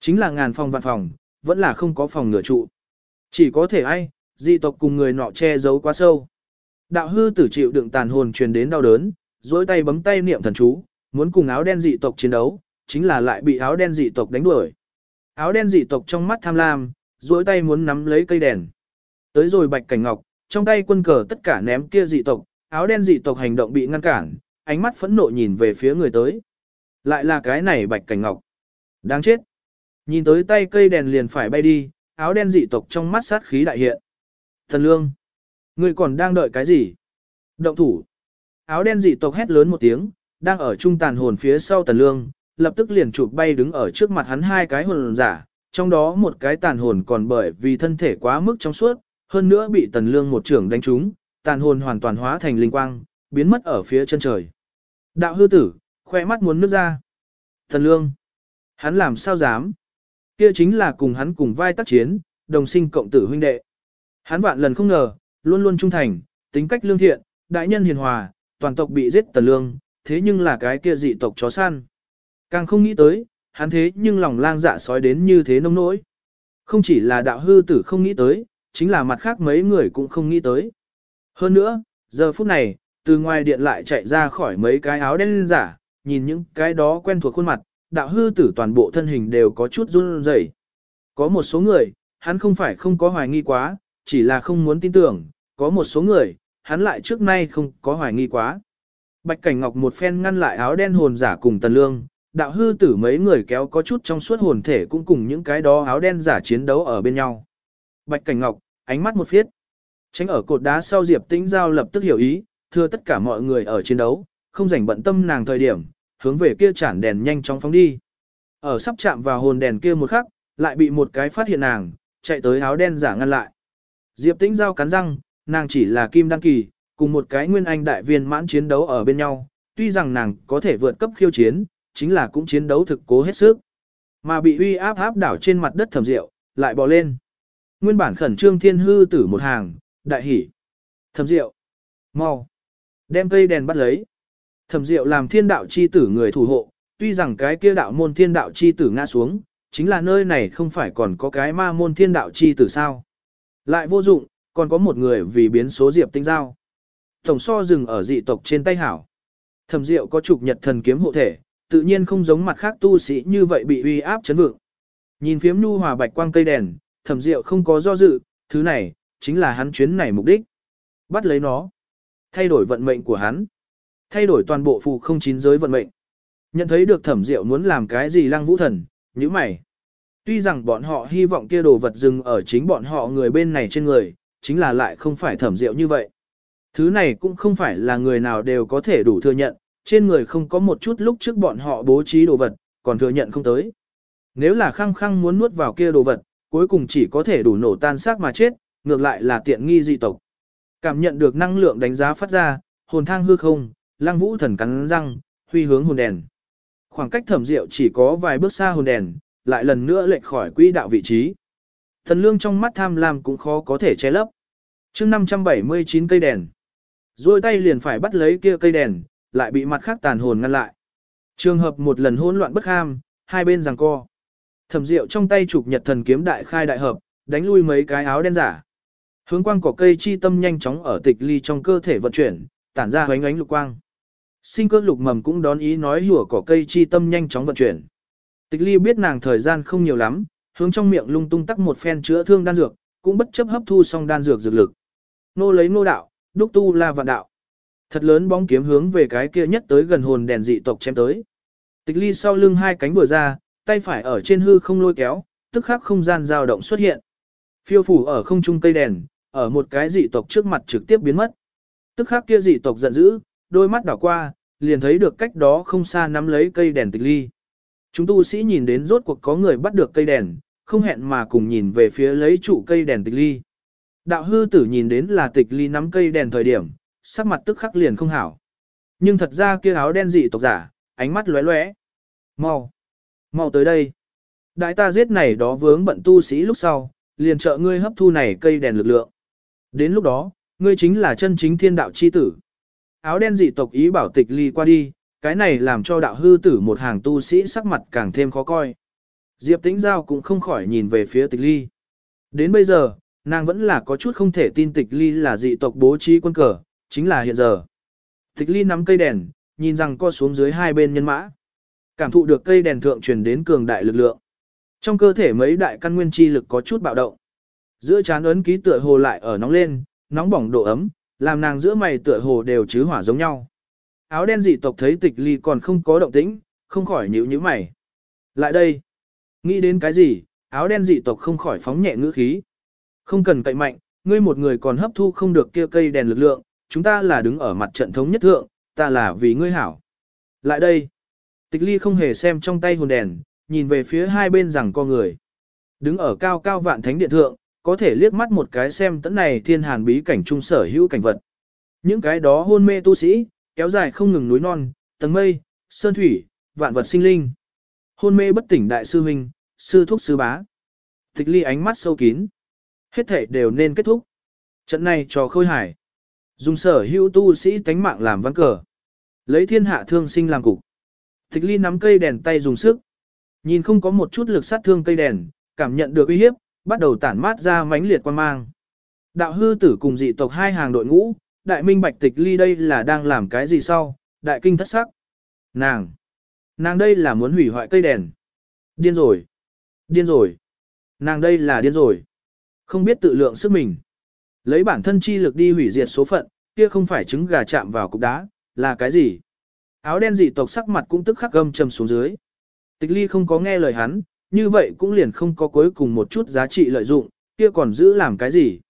Chính là ngàn phòng vạn phòng, vẫn là không có phòng ngừa trụ. Chỉ có thể ai, dị tộc cùng người nọ che giấu quá sâu. Đạo hư tử chịu đựng tàn hồn truyền đến đau đớn, dối tay bấm tay niệm thần chú, muốn cùng áo đen dị tộc chiến đấu, chính là lại bị áo đen dị tộc đánh đuổi. Áo đen dị tộc trong mắt tham lam, dối tay muốn nắm lấy cây đèn. Tới rồi bạch cảnh ngọc, trong tay quân cờ tất cả ném kia dị tộc, áo đen dị tộc hành động bị ngăn cản, ánh mắt phẫn nộ nhìn về phía người tới. Lại là cái này bạch cảnh ngọc. Đáng chết. Nhìn tới tay cây đèn liền phải bay đi, áo đen dị tộc trong mắt sát khí đại hiện. Thần lương. Người còn đang đợi cái gì? Động thủ. Áo đen dị tộc hét lớn một tiếng, đang ở trung tàn hồn phía sau tần lương, lập tức liền chụp bay đứng ở trước mặt hắn hai cái hồn giả, trong đó một cái tàn hồn còn bởi vì thân thể quá mức trong suốt, hơn nữa bị tần lương một trưởng đánh trúng, tàn hồn hoàn toàn hóa thành linh quang, biến mất ở phía chân trời. Đạo hư tử, khoe mắt muốn nước ra. Tần lương, hắn làm sao dám? Kia chính là cùng hắn cùng vai tác chiến, đồng sinh cộng tử huynh đệ. Hắn vạn lần không ngờ, luôn luôn trung thành, tính cách lương thiện, đại nhân hiền hòa, toàn tộc bị giết tần lương, thế nhưng là cái kia dị tộc chó săn. Càng không nghĩ tới, hắn thế nhưng lòng lang dạ sói đến như thế nông nỗi. Không chỉ là đạo hư tử không nghĩ tới, chính là mặt khác mấy người cũng không nghĩ tới. Hơn nữa, giờ phút này, từ ngoài điện lại chạy ra khỏi mấy cái áo đen giả, nhìn những cái đó quen thuộc khuôn mặt, đạo hư tử toàn bộ thân hình đều có chút run rẩy. Có một số người, hắn không phải không có hoài nghi quá, chỉ là không muốn tin tưởng, có một số người, hắn lại trước nay không có hoài nghi quá. Bạch Cảnh Ngọc một phen ngăn lại áo đen hồn giả cùng Tần Lương, đạo hư tử mấy người kéo có chút trong suốt hồn thể cũng cùng những cái đó áo đen giả chiến đấu ở bên nhau. Bạch Cảnh Ngọc, ánh mắt một phiết. Tránh ở cột đá sau Diệp Tĩnh Giao lập tức hiểu ý, thưa tất cả mọi người ở chiến đấu, không rảnh bận tâm nàng thời điểm, hướng về kia chản đèn nhanh chóng phóng đi. Ở sắp chạm vào hồn đèn kia một khắc, lại bị một cái phát hiện nàng, chạy tới áo đen giả ngăn lại. Diệp Tĩnh Giao cắn răng, nàng chỉ là kim đăng kỳ, cùng một cái nguyên anh đại viên mãn chiến đấu ở bên nhau, tuy rằng nàng có thể vượt cấp khiêu chiến, chính là cũng chiến đấu thực cố hết sức. Mà bị uy áp áp đảo trên mặt đất thầm rượu, lại bò lên. Nguyên bản khẩn trương thiên hư tử một hàng, đại hỉ. Thầm rượu. mau Đem cây đèn bắt lấy. Thẩm Diệu làm thiên đạo chi tử người thủ hộ, tuy rằng cái kia đạo môn thiên đạo chi tử ngã xuống, chính là nơi này không phải còn có cái ma môn thiên đạo chi tử sao. Lại vô dụng, còn có một người vì biến số diệp tinh giao. Tổng so dừng ở dị tộc trên tay hảo. Thẩm Diệu có trục nhật thần kiếm hộ thể, tự nhiên không giống mặt khác tu sĩ như vậy bị uy áp chấn vượng. Nhìn phiếm nhu hòa bạch quang cây đèn, Thẩm Diệu không có do dự, thứ này chính là hắn chuyến này mục đích. Bắt lấy nó, thay đổi vận mệnh của hắn. Thay đổi toàn bộ phù không chín giới vận mệnh. Nhận thấy được thẩm diệu muốn làm cái gì lăng vũ thần, như mày. Tuy rằng bọn họ hy vọng kia đồ vật dừng ở chính bọn họ người bên này trên người, chính là lại không phải thẩm diệu như vậy. Thứ này cũng không phải là người nào đều có thể đủ thừa nhận, trên người không có một chút lúc trước bọn họ bố trí đồ vật, còn thừa nhận không tới. Nếu là khăng khăng muốn nuốt vào kia đồ vật, cuối cùng chỉ có thể đủ nổ tan xác mà chết, ngược lại là tiện nghi dị tộc. Cảm nhận được năng lượng đánh giá phát ra, hồn thang hư không, lăng vũ thần cắn răng, huy hướng hồn đèn. Khoảng cách thẩm diệu chỉ có vài bước xa hồn đèn, lại lần nữa lệch khỏi quỹ đạo vị trí. Thần lương trong mắt tham lam cũng khó có thể che lấp chương 579 cây đèn. Rồi tay liền phải bắt lấy kia cây đèn, lại bị mặt khác tàn hồn ngăn lại. Trường hợp một lần hỗn loạn bất ham, hai bên giằng co. Thẩm Diệu trong tay chụp Nhật Thần kiếm đại khai đại hợp, đánh lui mấy cái áo đen giả. Hướng quang của cây chi tâm nhanh chóng ở tịch ly trong cơ thể vận chuyển, tản ra hoánh ánh lục quang. Sinh cơ lục mầm cũng đón ý nói hùa cỏ cây chi tâm nhanh chóng vận chuyển. Tịch ly biết nàng thời gian không nhiều lắm, hướng trong miệng lung tung tắc một phen chữa thương đan dược, cũng bất chấp hấp thu xong đan dược dược lực. Nô lấy nô đạo, đúc tu la vạn đạo. Thật lớn bóng kiếm hướng về cái kia nhất tới gần hồn đèn dị tộc chém tới. Tịch ly sau lưng hai cánh vừa ra, tay phải ở trên hư không lôi kéo, tức khắc không gian dao động xuất hiện. Phiêu phủ ở không trung cây đèn, ở một cái dị tộc trước mặt trực tiếp biến mất. Tức khắc kia dị tộc giận dữ, đôi mắt đảo qua, liền thấy được cách đó không xa nắm lấy cây đèn tịch ly. Chúng tu sĩ nhìn đến rốt cuộc có người bắt được cây đèn, không hẹn mà cùng nhìn về phía lấy trụ cây đèn tịch ly. Đạo hư tử nhìn đến là tịch ly nắm cây đèn thời điểm, sắc mặt tức khắc liền không hảo. Nhưng thật ra kia áo đen dị tộc giả, ánh mắt lóe lóe. Mau, mau tới đây. Đại ta giết này đó vướng bận tu sĩ lúc sau, liền trợ ngươi hấp thu này cây đèn lực lượng. Đến lúc đó, ngươi chính là chân chính thiên đạo chi tử. Áo đen dị tộc ý bảo tịch ly qua đi, cái này làm cho đạo hư tử một hàng tu sĩ sắc mặt càng thêm khó coi. Diệp tĩnh giao cũng không khỏi nhìn về phía tịch ly. Đến bây giờ, nàng vẫn là có chút không thể tin tịch ly là dị tộc bố trí quân cờ, chính là hiện giờ. Tịch ly nắm cây đèn, nhìn rằng co xuống dưới hai bên nhân mã. Cảm thụ được cây đèn thượng truyền đến cường đại lực lượng. Trong cơ thể mấy đại căn nguyên chi lực có chút bạo động. Giữa chán ấn ký tựa hồ lại ở nóng lên, nóng bỏng độ ấm, làm nàng giữa mày tựa hồ đều chứ hỏa giống nhau. Áo đen dị tộc thấy tịch ly còn không có động tĩnh, không khỏi nhíu nhíu mày. Lại đây. Nghĩ đến cái gì, áo đen dị tộc không khỏi phóng nhẹ ngữ khí. Không cần cậy mạnh, ngươi một người còn hấp thu không được kia cây đèn lực lượng, chúng ta là đứng ở mặt trận thống nhất thượng, ta là vì ngươi hảo. Lại đây. Tịch ly không hề xem trong tay hồn đèn, nhìn về phía hai bên rằng co người. Đứng ở cao cao vạn thánh điện thượng, có thể liếc mắt một cái xem tấn này thiên hàn bí cảnh trung sở hữu cảnh vật. Những cái đó hôn mê tu sĩ, kéo dài không ngừng núi non, tầng mây, sơn thủy, vạn vật sinh linh. Hôn mê bất tỉnh đại sư huynh, sư thúc sư bá. Tịch ly ánh mắt sâu kín. Hết thể đều nên kết thúc. Trận này cho khôi hải. Dùng sở hữu tu sĩ tánh mạng làm văn cờ. Lấy thiên hạ thương sinh làm cục. Tịch ly nắm cây đèn tay dùng sức. Nhìn không có một chút lực sát thương cây đèn, cảm nhận được uy hiếp, bắt đầu tản mát ra mãnh liệt quan mang. Đạo hư tử cùng dị tộc hai hàng đội ngũ, đại minh bạch tịch ly đây là đang làm cái gì sau, đại kinh thất sắc. Nàng! Nàng đây là muốn hủy hoại cây đèn. Điên rồi! Điên rồi! Nàng đây là điên rồi! Không biết tự lượng sức mình. Lấy bản thân chi lực đi hủy diệt số phận, kia không phải trứng gà chạm vào cục đá, là cái gì? Áo đen dị tộc sắc mặt cũng tức khắc gâm trầm xuống dưới. Tịch ly không có nghe lời hắn, như vậy cũng liền không có cuối cùng một chút giá trị lợi dụng, kia còn giữ làm cái gì?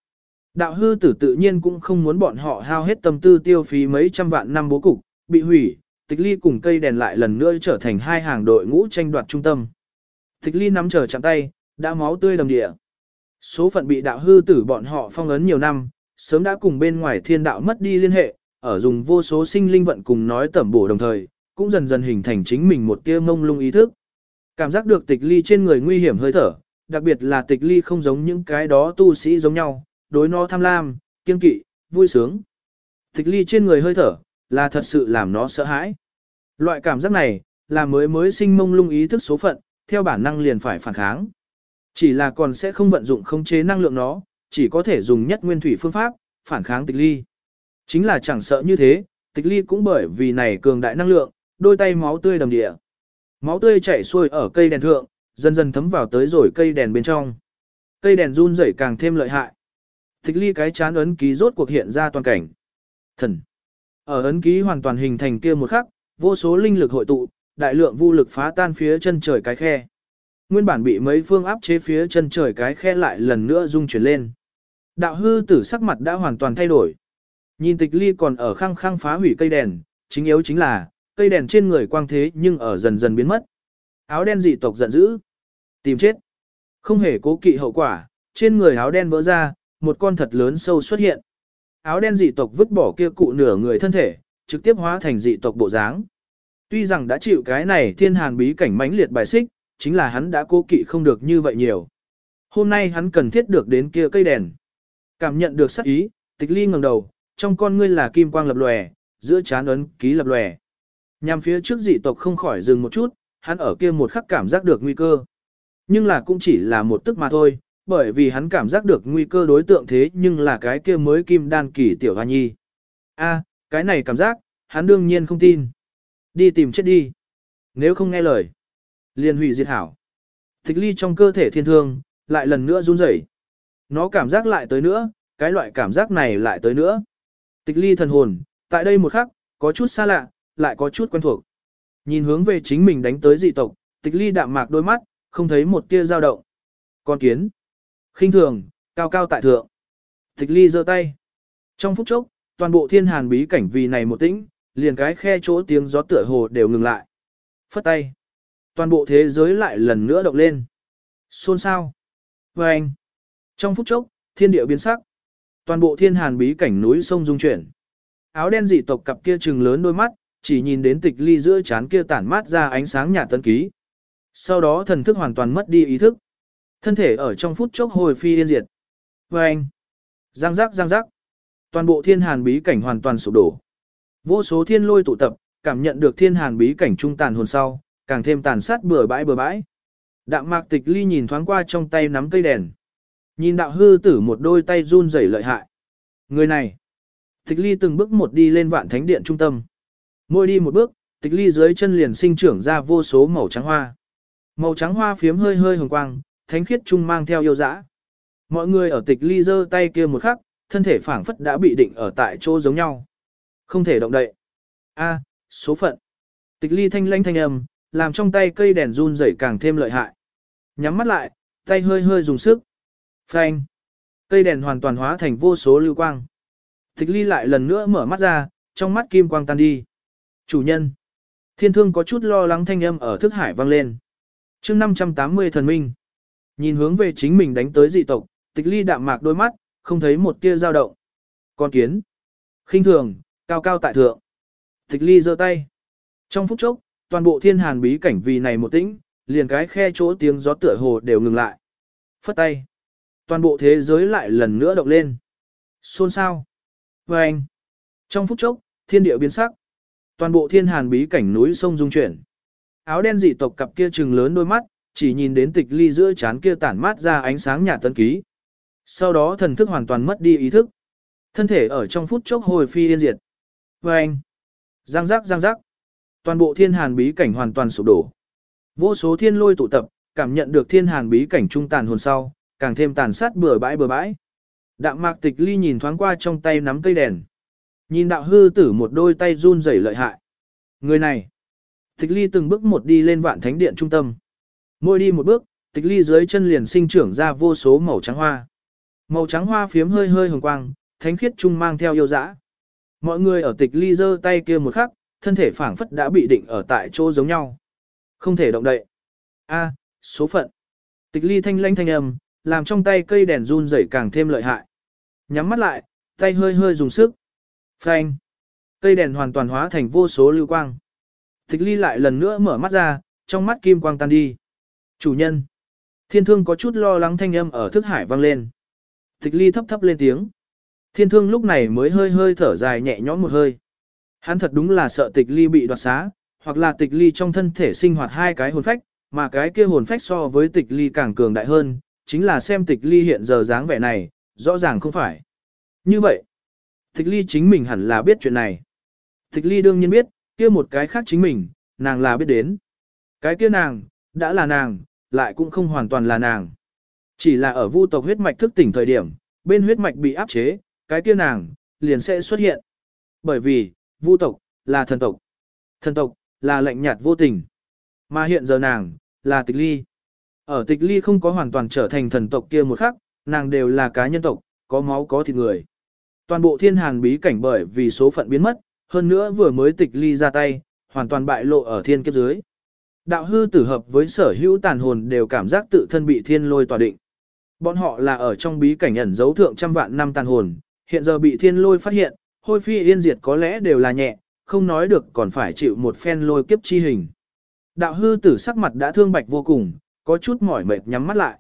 Đạo hư tử tự nhiên cũng không muốn bọn họ hao hết tâm tư tiêu phí mấy trăm vạn năm bố cục, bị hủy, tịch ly cùng cây đèn lại lần nữa trở thành hai hàng đội ngũ tranh đoạt trung tâm. Tịch ly nắm chờ chạm tay, đã máu tươi đầm địa. Số phận bị đạo hư tử bọn họ phong ấn nhiều năm, sớm đã cùng bên ngoài thiên đạo mất đi liên hệ, ở dùng vô số sinh linh vận cùng nói tẩm bổ đồng thời, cũng dần dần hình thành chính mình một tia mông lung ý thức. Cảm giác được tịch ly trên người nguy hiểm hơi thở, đặc biệt là tịch ly không giống những cái đó tu sĩ giống nhau, đối nó tham lam, kiên kỵ, vui sướng. Tịch ly trên người hơi thở, là thật sự làm nó sợ hãi. Loại cảm giác này, là mới mới sinh mông lung ý thức số phận, theo bản năng liền phải phản kháng. Chỉ là còn sẽ không vận dụng khống chế năng lượng nó, chỉ có thể dùng nhất nguyên thủy phương pháp, phản kháng tịch ly. Chính là chẳng sợ như thế, tịch ly cũng bởi vì này cường đại năng lượng, đôi tay máu tươi đầm địa. Máu tươi chảy xuôi ở cây đèn thượng, dần dần thấm vào tới rồi cây đèn bên trong. Cây đèn run rẩy càng thêm lợi hại. Tịch ly cái chán ấn ký rốt cuộc hiện ra toàn cảnh. Thần. Ở ấn ký hoàn toàn hình thành kia một khắc, vô số linh lực hội tụ, đại lượng vu lực phá tan phía chân trời cái khe. Nguyên bản bị mấy phương áp chế phía chân trời cái khe lại lần nữa rung chuyển lên. Đạo hư tử sắc mặt đã hoàn toàn thay đổi. Nhìn tịch ly còn ở khăng khăng phá hủy cây đèn, chính yếu chính là, cây đèn trên người quang thế nhưng ở dần dần biến mất. Áo đen dị tộc giận dữ. Tìm chết. Không hề cố kỵ hậu quả, trên người áo đen vỡ ra, một con thật lớn sâu xuất hiện. Áo đen dị tộc vứt bỏ kia cụ nửa người thân thể, trực tiếp hóa thành dị tộc bộ dáng. Tuy rằng đã chịu cái này thiên hàn bí cảnh mãnh liệt bài xích, chính là hắn đã cố kỵ không được như vậy nhiều. Hôm nay hắn cần thiết được đến kia cây đèn. Cảm nhận được sắc ý, tịch ly ngẩng đầu, trong con ngươi là kim quang lập lòe, giữa chán ấn ký lập lòe. Nhằm phía trước dị tộc không khỏi dừng một chút, hắn ở kia một khắc cảm giác được nguy cơ. Nhưng là cũng chỉ là một tức mà thôi, bởi vì hắn cảm giác được nguy cơ đối tượng thế nhưng là cái kia mới kim đan kỳ tiểu hoa nhi. A, cái này cảm giác, hắn đương nhiên không tin. Đi tìm chết đi. Nếu không nghe lời, liền hủy diệt hảo. Tịch ly trong cơ thể thiên thương, lại lần nữa run rẩy. Nó cảm giác lại tới nữa, cái loại cảm giác này lại tới nữa. Tịch ly thần hồn, tại đây một khắc, có chút xa lạ, lại có chút quen thuộc. Nhìn hướng về chính mình đánh tới dị tộc, tịch ly đạm mạc đôi mắt, không thấy một tia dao động. Con kiến, khinh thường, cao cao tại thượng. Tịch ly giơ tay. Trong phút chốc, toàn bộ thiên hàn bí cảnh vì này một tĩnh, liền cái khe chỗ tiếng gió tựa hồ đều ngừng lại. Phất tay. Toàn bộ thế giới lại lần nữa động lên. Xôn sao. Và anh. Trong phút chốc, thiên địa biến sắc. Toàn bộ thiên hàn bí cảnh núi sông dung chuyển. Áo đen dị tộc cặp kia trừng lớn đôi mắt, chỉ nhìn đến tịch ly giữa chán kia tản mát ra ánh sáng nhạt tân ký. Sau đó thần thức hoàn toàn mất đi ý thức. Thân thể ở trong phút chốc hồi phi yên diệt. Và anh. Giang giác giang giác. Toàn bộ thiên hàn bí cảnh hoàn toàn sụp đổ. Vô số thiên lôi tụ tập, cảm nhận được thiên hàn bí cảnh trung tàn hồn sau, càng thêm tàn sát bừa bãi bừa bãi. Đạm mạc tịch ly nhìn thoáng qua trong tay nắm cây đèn. Nhìn đạo hư tử một đôi tay run rẩy lợi hại. Người này. Tịch ly từng bước một đi lên vạn thánh điện trung tâm. Mỗi đi một bước, tịch ly dưới chân liền sinh trưởng ra vô số màu trắng hoa. Màu trắng hoa phiếm hơi hơi hồng quang, thánh khiết trung mang theo yêu dã. Mọi người ở tịch ly giơ tay kia một khắc, thân thể phảng phất đã bị định ở tại chỗ giống nhau. Không thể động đậy. A, số phận. Tịch ly thanh lanh thanh âm, làm trong tay cây đèn run rẩy càng thêm lợi hại. Nhắm mắt lại, tay hơi hơi dùng sức. Phanh. Cây đèn hoàn toàn hóa thành vô số lưu quang. Tịch ly lại lần nữa mở mắt ra, trong mắt kim quang tan đi. Chủ nhân. Thiên thương có chút lo lắng thanh âm ở thức hải vang lên. chương 580 thần minh. Nhìn hướng về chính mình đánh tới dị tộc, tịch ly đạm mạc đôi mắt, không thấy một tia dao động. Con kiến. khinh thường, cao cao tại thượng. Tịch ly giơ tay. Trong phút chốc, toàn bộ thiên hàn bí cảnh vì này một tĩnh, liền cái khe chỗ tiếng gió tựa hồ đều ngừng lại. Phất tay. Toàn bộ thế giới lại lần nữa động lên. Xôn sao. Và anh. Trong phút chốc, thiên địa biến sắc. Toàn bộ thiên hàn bí cảnh núi sông dung chuyển. Áo đen dị tộc cặp kia trừng lớn đôi mắt, chỉ nhìn đến tịch ly giữa chán kia tản mát ra ánh sáng nhạt tân ký. Sau đó thần thức hoàn toàn mất đi ý thức. Thân thể ở trong phút chốc hồi phi yên diệt. Và anh. Giang giác giang giác. Toàn bộ thiên hàn bí cảnh hoàn toàn sụp đổ. Vô số thiên lôi tụ tập, cảm nhận được thiên hàn bí cảnh trung tàn hồn sau, càng thêm tàn sát bừa bãi bừa bãi. Đạm mạc tịch ly nhìn thoáng qua trong tay nắm cây đèn. Nhìn đạo hư tử một đôi tay run rẩy lợi hại. Người này. Tịch ly từng bước một đi lên vạn thánh điện trung tâm. Mỗi đi một bước, tịch ly dưới chân liền sinh trưởng ra vô số màu trắng hoa. Màu trắng hoa phiếm hơi hơi hồng quang, thánh khiết trung mang theo yêu dã. Mọi người ở tịch ly giơ tay kia một khắc, thân thể phảng phất đã bị định ở tại chỗ giống nhau. Không thể động đậy. A, số phận. Tịch ly thanh lanh thanh âm, làm trong tay cây đèn run rẩy càng thêm lợi hại. Nhắm mắt lại, tay hơi hơi dùng sức. Phanh. Cây đèn hoàn toàn hóa thành vô số lưu quang. Tịch ly lại lần nữa mở mắt ra, trong mắt kim quang tan đi. Chủ nhân. Thiên thương có chút lo lắng thanh âm ở thức hải vang lên. Tịch ly thấp thấp lên tiếng. Thiên thương lúc này mới hơi hơi thở dài nhẹ nhõm một hơi. Hắn thật đúng là sợ tịch ly bị đoạt xá, hoặc là tịch ly trong thân thể sinh hoạt hai cái hồn phách, mà cái kia hồn phách so với tịch ly càng cường đại hơn, chính là xem tịch ly hiện giờ dáng vẻ này, rõ ràng không phải. Như vậy, tịch ly chính mình hẳn là biết chuyện này. Tịch ly đương nhiên biết, kia một cái khác chính mình, nàng là biết đến. Cái kia nàng, đã là nàng, lại cũng không hoàn toàn là nàng. Chỉ là ở vu tộc huyết mạch thức tỉnh thời điểm, bên huyết mạch bị áp chế, cái kia nàng, liền sẽ xuất hiện. Bởi vì, vu tộc, là thần tộc. Thần tộc, là lạnh nhạt vô tình. Mà hiện giờ nàng, là tịch ly. Ở tịch ly không có hoàn toàn trở thành thần tộc kia một khắc, nàng đều là cá nhân tộc, có máu có thịt người. Toàn bộ thiên hàn bí cảnh bởi vì số phận biến mất, hơn nữa vừa mới tịch ly ra tay, hoàn toàn bại lộ ở thiên kiếp dưới. Đạo hư tử hợp với sở hữu tàn hồn đều cảm giác tự thân bị thiên lôi tỏa định. Bọn họ là ở trong bí cảnh ẩn giấu thượng trăm vạn năm tàn hồn, hiện giờ bị thiên lôi phát hiện, hôi phi yên diệt có lẽ đều là nhẹ, không nói được còn phải chịu một phen lôi kiếp chi hình. Đạo hư tử sắc mặt đã thương bạch vô cùng, có chút mỏi mệt nhắm mắt lại.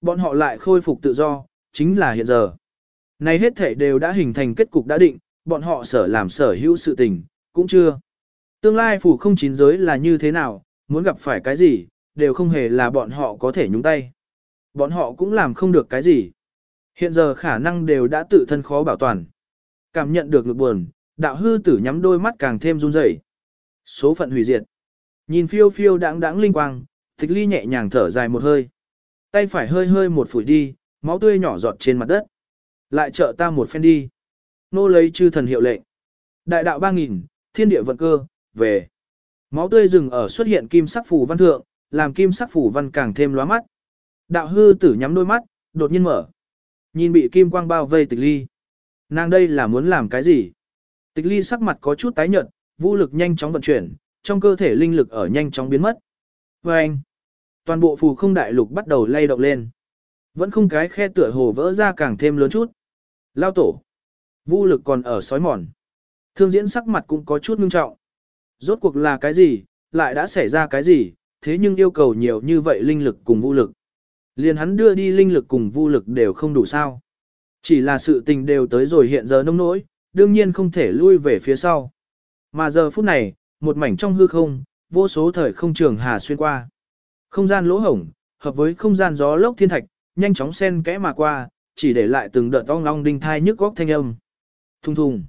Bọn họ lại khôi phục tự do, chính là hiện giờ. Này hết thể đều đã hình thành kết cục đã định, bọn họ sở làm sở hữu sự tình, cũng chưa. Tương lai phủ không chín giới là như thế nào, muốn gặp phải cái gì, đều không hề là bọn họ có thể nhúng tay. Bọn họ cũng làm không được cái gì. Hiện giờ khả năng đều đã tự thân khó bảo toàn. Cảm nhận được lực buồn, đạo hư tử nhắm đôi mắt càng thêm run rẩy. Số phận hủy diệt. Nhìn phiêu phiêu đáng đáng linh quang, tịch ly nhẹ nhàng thở dài một hơi. Tay phải hơi hơi một phủi đi, máu tươi nhỏ giọt trên mặt đất. Lại trợ ta một phen đi. Nô lấy chư thần hiệu lệnh. Đại đạo ba nghìn, thiên địa vận cơ, về. Máu tươi rừng ở xuất hiện kim sắc phủ văn thượng, làm kim sắc phủ văn càng thêm lóa mắt. Đạo hư tử nhắm đôi mắt, đột nhiên mở. Nhìn bị kim quang bao vây tịch ly. Nàng đây là muốn làm cái gì? Tịch ly sắc mặt có chút tái nhợt, vũ lực nhanh chóng vận chuyển, trong cơ thể linh lực ở nhanh chóng biến mất. Và anh, toàn bộ phù không đại lục bắt đầu lay động lên. Vẫn không cái khe tựa hồ vỡ ra càng thêm lớn chút. Lao tổ. Vũ lực còn ở sói mòn. Thương diễn sắc mặt cũng có chút ngưng trọng. Rốt cuộc là cái gì, lại đã xảy ra cái gì, thế nhưng yêu cầu nhiều như vậy linh lực cùng vũ lực. Liền hắn đưa đi linh lực cùng vũ lực đều không đủ sao. Chỉ là sự tình đều tới rồi hiện giờ nông nỗi, đương nhiên không thể lui về phía sau. Mà giờ phút này, một mảnh trong hư không, vô số thời không trường hà xuyên qua. Không gian lỗ hổng, hợp với không gian gió lốc thiên thạch, nhanh chóng xen kẽ mà qua, chỉ để lại từng đợt ong long đinh thai nhức góc thanh âm. Thùng thùng.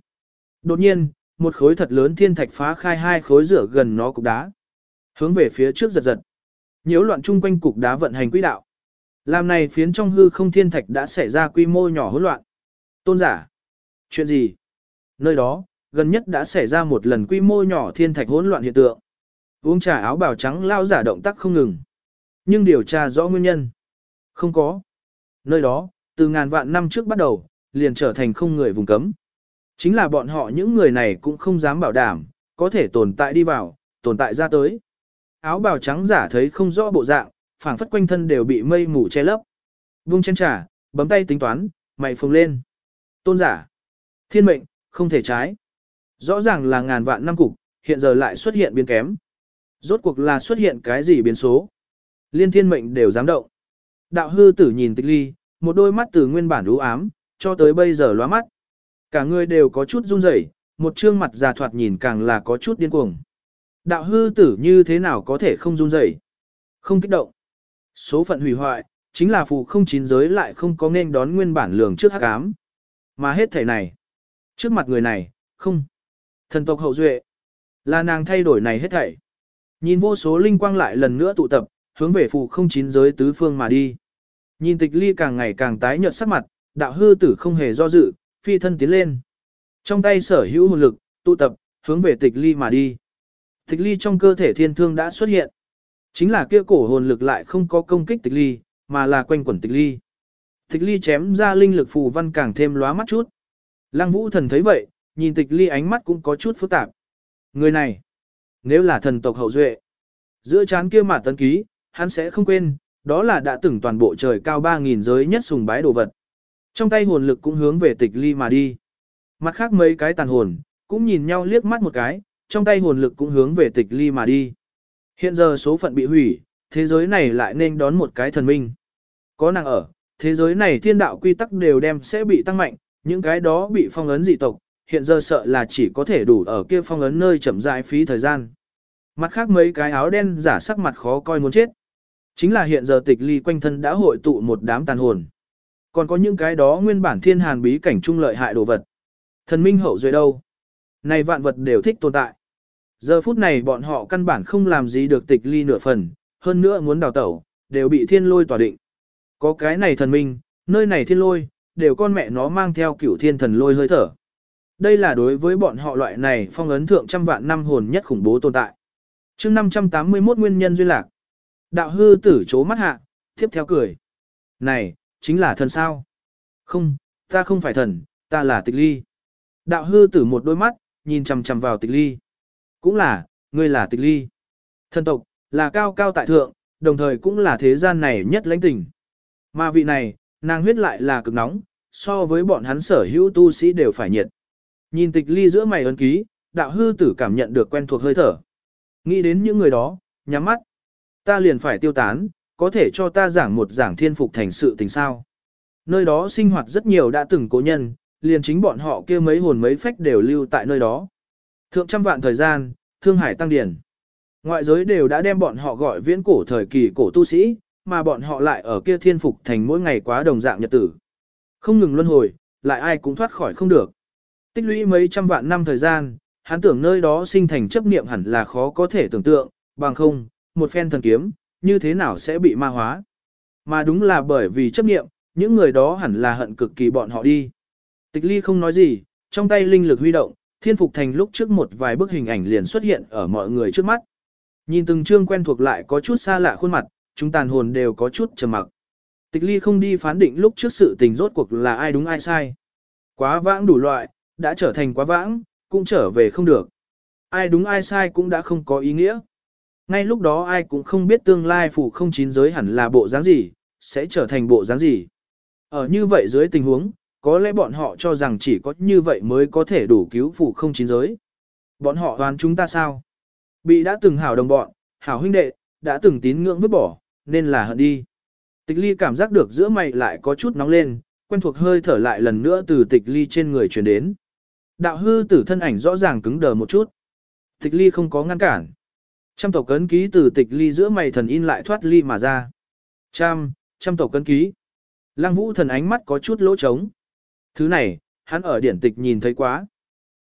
Đột nhiên, một khối thật lớn thiên thạch phá khai hai khối rửa gần nó cục đá. Hướng về phía trước giật giật. Nhiễu loạn chung quanh cục đá vận hành quỹ đạo. Làm này phiến trong hư không thiên thạch đã xảy ra quy mô nhỏ hỗn loạn. Tôn giả. Chuyện gì? Nơi đó, gần nhất đã xảy ra một lần quy mô nhỏ thiên thạch hỗn loạn hiện tượng. Uống trà áo bào trắng lao giả động tác không ngừng. Nhưng điều tra rõ nguyên nhân. Không có. Nơi đó, từ ngàn vạn năm trước bắt đầu, liền trở thành không người vùng cấm. Chính là bọn họ những người này cũng không dám bảo đảm, có thể tồn tại đi vào, tồn tại ra tới. Áo bào trắng giả thấy không rõ bộ dạng, phảng phất quanh thân đều bị mây mù che lấp. Vung chân trà, bấm tay tính toán, mày phồng lên. Tôn giả. Thiên mệnh, không thể trái. Rõ ràng là ngàn vạn năm cục, hiện giờ lại xuất hiện biến kém. Rốt cuộc là xuất hiện cái gì biến số. Liên thiên mệnh đều dám động. Đạo hư tử nhìn tịch ly, một đôi mắt từ nguyên bản u ám, cho tới bây giờ lóa mắt. Cả người đều có chút run rẩy, một trương mặt già thoạt nhìn càng là có chút điên cuồng. Đạo hư tử như thế nào có thể không run rẩy, không kích động. Số phận hủy hoại, chính là phù không chín giới lại không có nên đón nguyên bản lường trước hắc ám. Mà hết thể này, trước mặt người này, không. Thần tộc hậu duệ, là nàng thay đổi này hết thảy. Nhìn vô số linh quang lại lần nữa tụ tập, hướng về phù không chín giới tứ phương mà đi. Nhìn tịch ly càng ngày càng tái nhợt sắc mặt, đạo hư tử không hề do dự, phi thân tiến lên. Trong tay sở hữu hồn lực, tụ tập, hướng về tịch ly mà đi. Tịch ly trong cơ thể thiên thương đã xuất hiện. Chính là kia cổ hồn lực lại không có công kích tịch ly, mà là quanh quẩn tịch ly. Tịch ly chém ra linh lực phù văn càng thêm lóa mắt chút. Lăng vũ thần thấy vậy, nhìn tịch ly ánh mắt cũng có chút phức tạp. Người này, nếu là thần tộc hậu duệ, giữa chán kia mà tấn ký, hắn sẽ không quên, đó là đã từng toàn bộ trời cao 3.000 giới nhất sùng bái đồ vật. Trong tay hồn lực cũng hướng về tịch ly mà đi. Mặt khác mấy cái tàn hồn, cũng nhìn nhau liếc mắt một cái, trong tay hồn lực cũng hướng về tịch ly mà đi. Hiện giờ số phận bị hủy, thế giới này lại nên đón một cái thần minh. Có nàng ở, thế giới này thiên đạo quy tắc đều đem sẽ bị tăng mạnh, những cái đó bị phong ấn dị tộc, hiện giờ sợ là chỉ có thể đủ ở kia phong ấn nơi chậm rãi phí thời gian. Mặt khác mấy cái áo đen giả sắc mặt khó coi muốn chết. Chính là hiện giờ tịch ly quanh thân đã hội tụ một đám tàn hồn. Còn có những cái đó nguyên bản thiên hàn bí cảnh trung lợi hại đồ vật. Thần minh hậu duệ đâu? Này vạn vật đều thích tồn tại. Giờ phút này bọn họ căn bản không làm gì được tịch ly nửa phần, hơn nữa muốn đào tẩu, đều bị thiên lôi tỏa định. Có cái này thần minh, nơi này thiên lôi, đều con mẹ nó mang theo cửu thiên thần lôi hơi thở. Đây là đối với bọn họ loại này phong ấn thượng trăm vạn năm hồn nhất khủng bố tồn tại. chương 581 nguyên nhân duyên lạc. Đạo hư tử chố mắt hạ, tiếp theo cười. Này, chính là thần sao? Không, ta không phải thần, ta là tịch ly. Đạo hư tử một đôi mắt, nhìn chằm chằm vào tịch ly. Cũng là, ngươi là tịch ly. Thần tộc, là cao cao tại thượng, đồng thời cũng là thế gian này nhất lãnh tình. Mà vị này, nàng huyết lại là cực nóng, so với bọn hắn sở hữu tu sĩ đều phải nhiệt. Nhìn tịch ly giữa mày ấn ký, đạo hư tử cảm nhận được quen thuộc hơi thở. Nghĩ đến những người đó, nhắm mắt. Ta liền phải tiêu tán, có thể cho ta giảng một giảng thiên phục thành sự tình sao. Nơi đó sinh hoạt rất nhiều đã từng cố nhân, liền chính bọn họ kia mấy hồn mấy phách đều lưu tại nơi đó. Thượng trăm vạn thời gian, Thương Hải tăng điển. Ngoại giới đều đã đem bọn họ gọi viễn cổ thời kỳ cổ tu sĩ, mà bọn họ lại ở kia thiên phục thành mỗi ngày quá đồng dạng nhật tử. Không ngừng luân hồi, lại ai cũng thoát khỏi không được. Tích lũy mấy trăm vạn năm thời gian, hắn tưởng nơi đó sinh thành chấp niệm hẳn là khó có thể tưởng tượng, bằng không, một phen thần kiếm, như thế nào sẽ bị ma hóa. Mà đúng là bởi vì chấp niệm, những người đó hẳn là hận cực kỳ bọn họ đi. Tịch ly không nói gì, trong tay linh lực huy động, thiên phục thành lúc trước một vài bức hình ảnh liền xuất hiện ở mọi người trước mắt. Nhìn từng chương quen thuộc lại có chút xa lạ khuôn mặt, chúng tàn hồn đều có chút trầm mặc. Tịch ly không đi phán định lúc trước sự tình rốt cuộc là ai đúng ai sai. Quá vãng đủ loại, đã trở thành quá vãng, cũng trở về không được. Ai đúng ai sai cũng đã không có ý nghĩa. Ngay lúc đó ai cũng không biết tương lai phủ không chín giới hẳn là bộ dáng gì, sẽ trở thành bộ dáng gì. Ở như vậy dưới tình huống, có lẽ bọn họ cho rằng chỉ có như vậy mới có thể đủ cứu phủ không chín giới. Bọn họ đoán chúng ta sao? Bị đã từng hảo đồng bọn, hảo huynh đệ, đã từng tín ngưỡng vứt bỏ, nên là hận đi. Tịch ly cảm giác được giữa mày lại có chút nóng lên, quen thuộc hơi thở lại lần nữa từ tịch ly trên người truyền đến. Đạo hư tử thân ảnh rõ ràng cứng đờ một chút. Tịch ly không có ngăn cản. Trăm tộc cấn ký từ tịch ly giữa mày thần in lại thoát ly mà ra. Trăm, trăm tộc cấn ký. Lăng vũ thần ánh mắt có chút lỗ trống. Thứ này, hắn ở điển tịch nhìn thấy quá.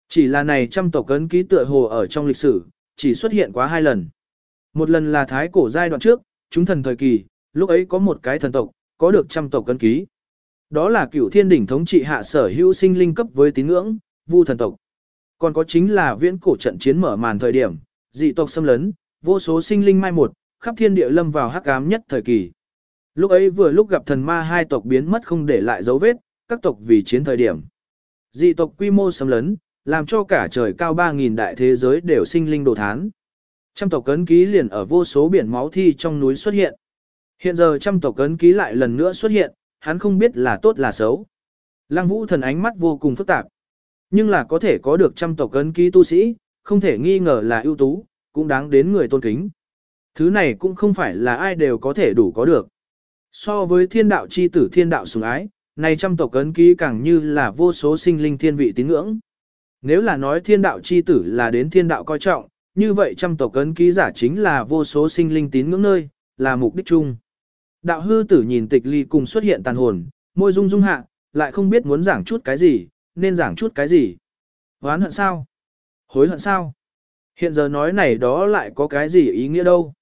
Chỉ là này trăm tộc cấn ký tựa hồ ở trong lịch sử, chỉ xuất hiện quá hai lần. Một lần là thái cổ giai đoạn trước, chúng thần thời kỳ, lúc ấy có một cái thần tộc, có được trăm tộc cấn ký. Đó là cửu thiên đỉnh thống trị hạ sở hữu sinh linh cấp với tín ngưỡng, vu thần tộc. Còn có chính là viễn cổ trận chiến mở màn thời điểm, dị tộc xâm lấn, vô số sinh linh mai một, khắp thiên địa lâm vào hắc ám nhất thời kỳ. Lúc ấy vừa lúc gặp thần ma hai tộc biến mất không để lại dấu vết, các tộc vì chiến thời điểm. Dị tộc quy mô xâm lấn, làm cho cả trời cao 3.000 đại thế giới đều sinh linh đồ thán. Trăm tộc cấn ký liền ở vô số biển máu thi trong núi xuất hiện. Hiện giờ trăm tộc cấn ký lại lần nữa xuất hiện, hắn không biết là tốt là xấu. Lăng vũ thần ánh mắt vô cùng phức tạp. Nhưng là có thể có được trăm tộc cấn ký tu sĩ, không thể nghi ngờ là ưu tú, cũng đáng đến người tôn kính. Thứ này cũng không phải là ai đều có thể đủ có được. So với thiên đạo chi tử thiên đạo sủng ái, này trăm tộc cấn ký càng như là vô số sinh linh thiên vị tín ngưỡng. Nếu là nói thiên đạo chi tử là đến thiên đạo coi trọng, như vậy trăm tộc cấn ký giả chính là vô số sinh linh tín ngưỡng nơi, là mục đích chung. Đạo hư tử nhìn tịch ly cùng xuất hiện tàn hồn, môi rung rung hạ, lại không biết muốn giảng chút cái gì, nên giảng chút cái gì. Hoán hận sao? Hối hận sao? Hiện giờ nói này đó lại có cái gì ý nghĩa đâu?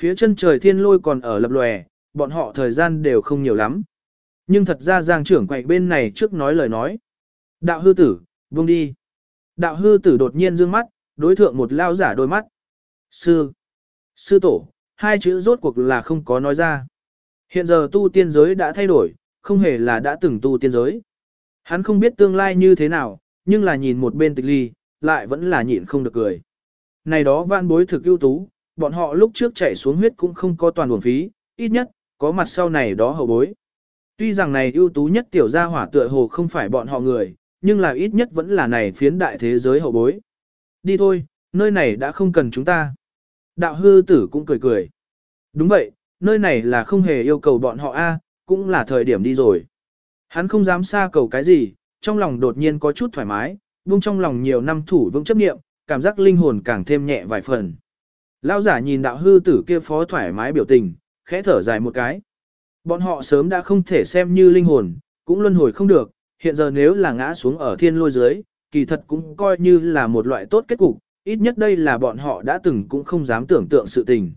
Phía chân trời thiên lôi còn ở lập lòe, bọn họ thời gian đều không nhiều lắm. Nhưng thật ra giang trưởng quậy bên này trước nói lời nói. Đạo hư tử, buông đi. Đạo hư tử đột nhiên dương mắt, đối thượng một lao giả đôi mắt. Sư, sư tổ, hai chữ rốt cuộc là không có nói ra. Hiện giờ tu tiên giới đã thay đổi, không hề là đã từng tu tiên giới. Hắn không biết tương lai như thế nào, nhưng là nhìn một bên tịch ly, lại vẫn là nhịn không được cười. Này đó vạn bối thực ưu tú, bọn họ lúc trước chạy xuống huyết cũng không có toàn buồn phí, ít nhất, có mặt sau này đó hậu bối. Tuy rằng này ưu tú nhất tiểu gia hỏa tựa hồ không phải bọn họ người, nhưng là ít nhất vẫn là này phiến đại thế giới hậu bối. Đi thôi, nơi này đã không cần chúng ta. Đạo hư tử cũng cười cười. Đúng vậy, nơi này là không hề yêu cầu bọn họ a, cũng là thời điểm đi rồi. Hắn không dám xa cầu cái gì, trong lòng đột nhiên có chút thoải mái, vung trong lòng nhiều năm thủ vững chấp niệm, cảm giác linh hồn càng thêm nhẹ vài phần. Lão giả nhìn đạo hư tử kia phó thoải mái biểu tình, khẽ thở dài một cái. Bọn họ sớm đã không thể xem như linh hồn, cũng luân hồi không được, hiện giờ nếu là ngã xuống ở thiên lôi dưới, kỳ thật cũng coi như là một loại tốt kết cục, ít nhất đây là bọn họ đã từng cũng không dám tưởng tượng sự tình.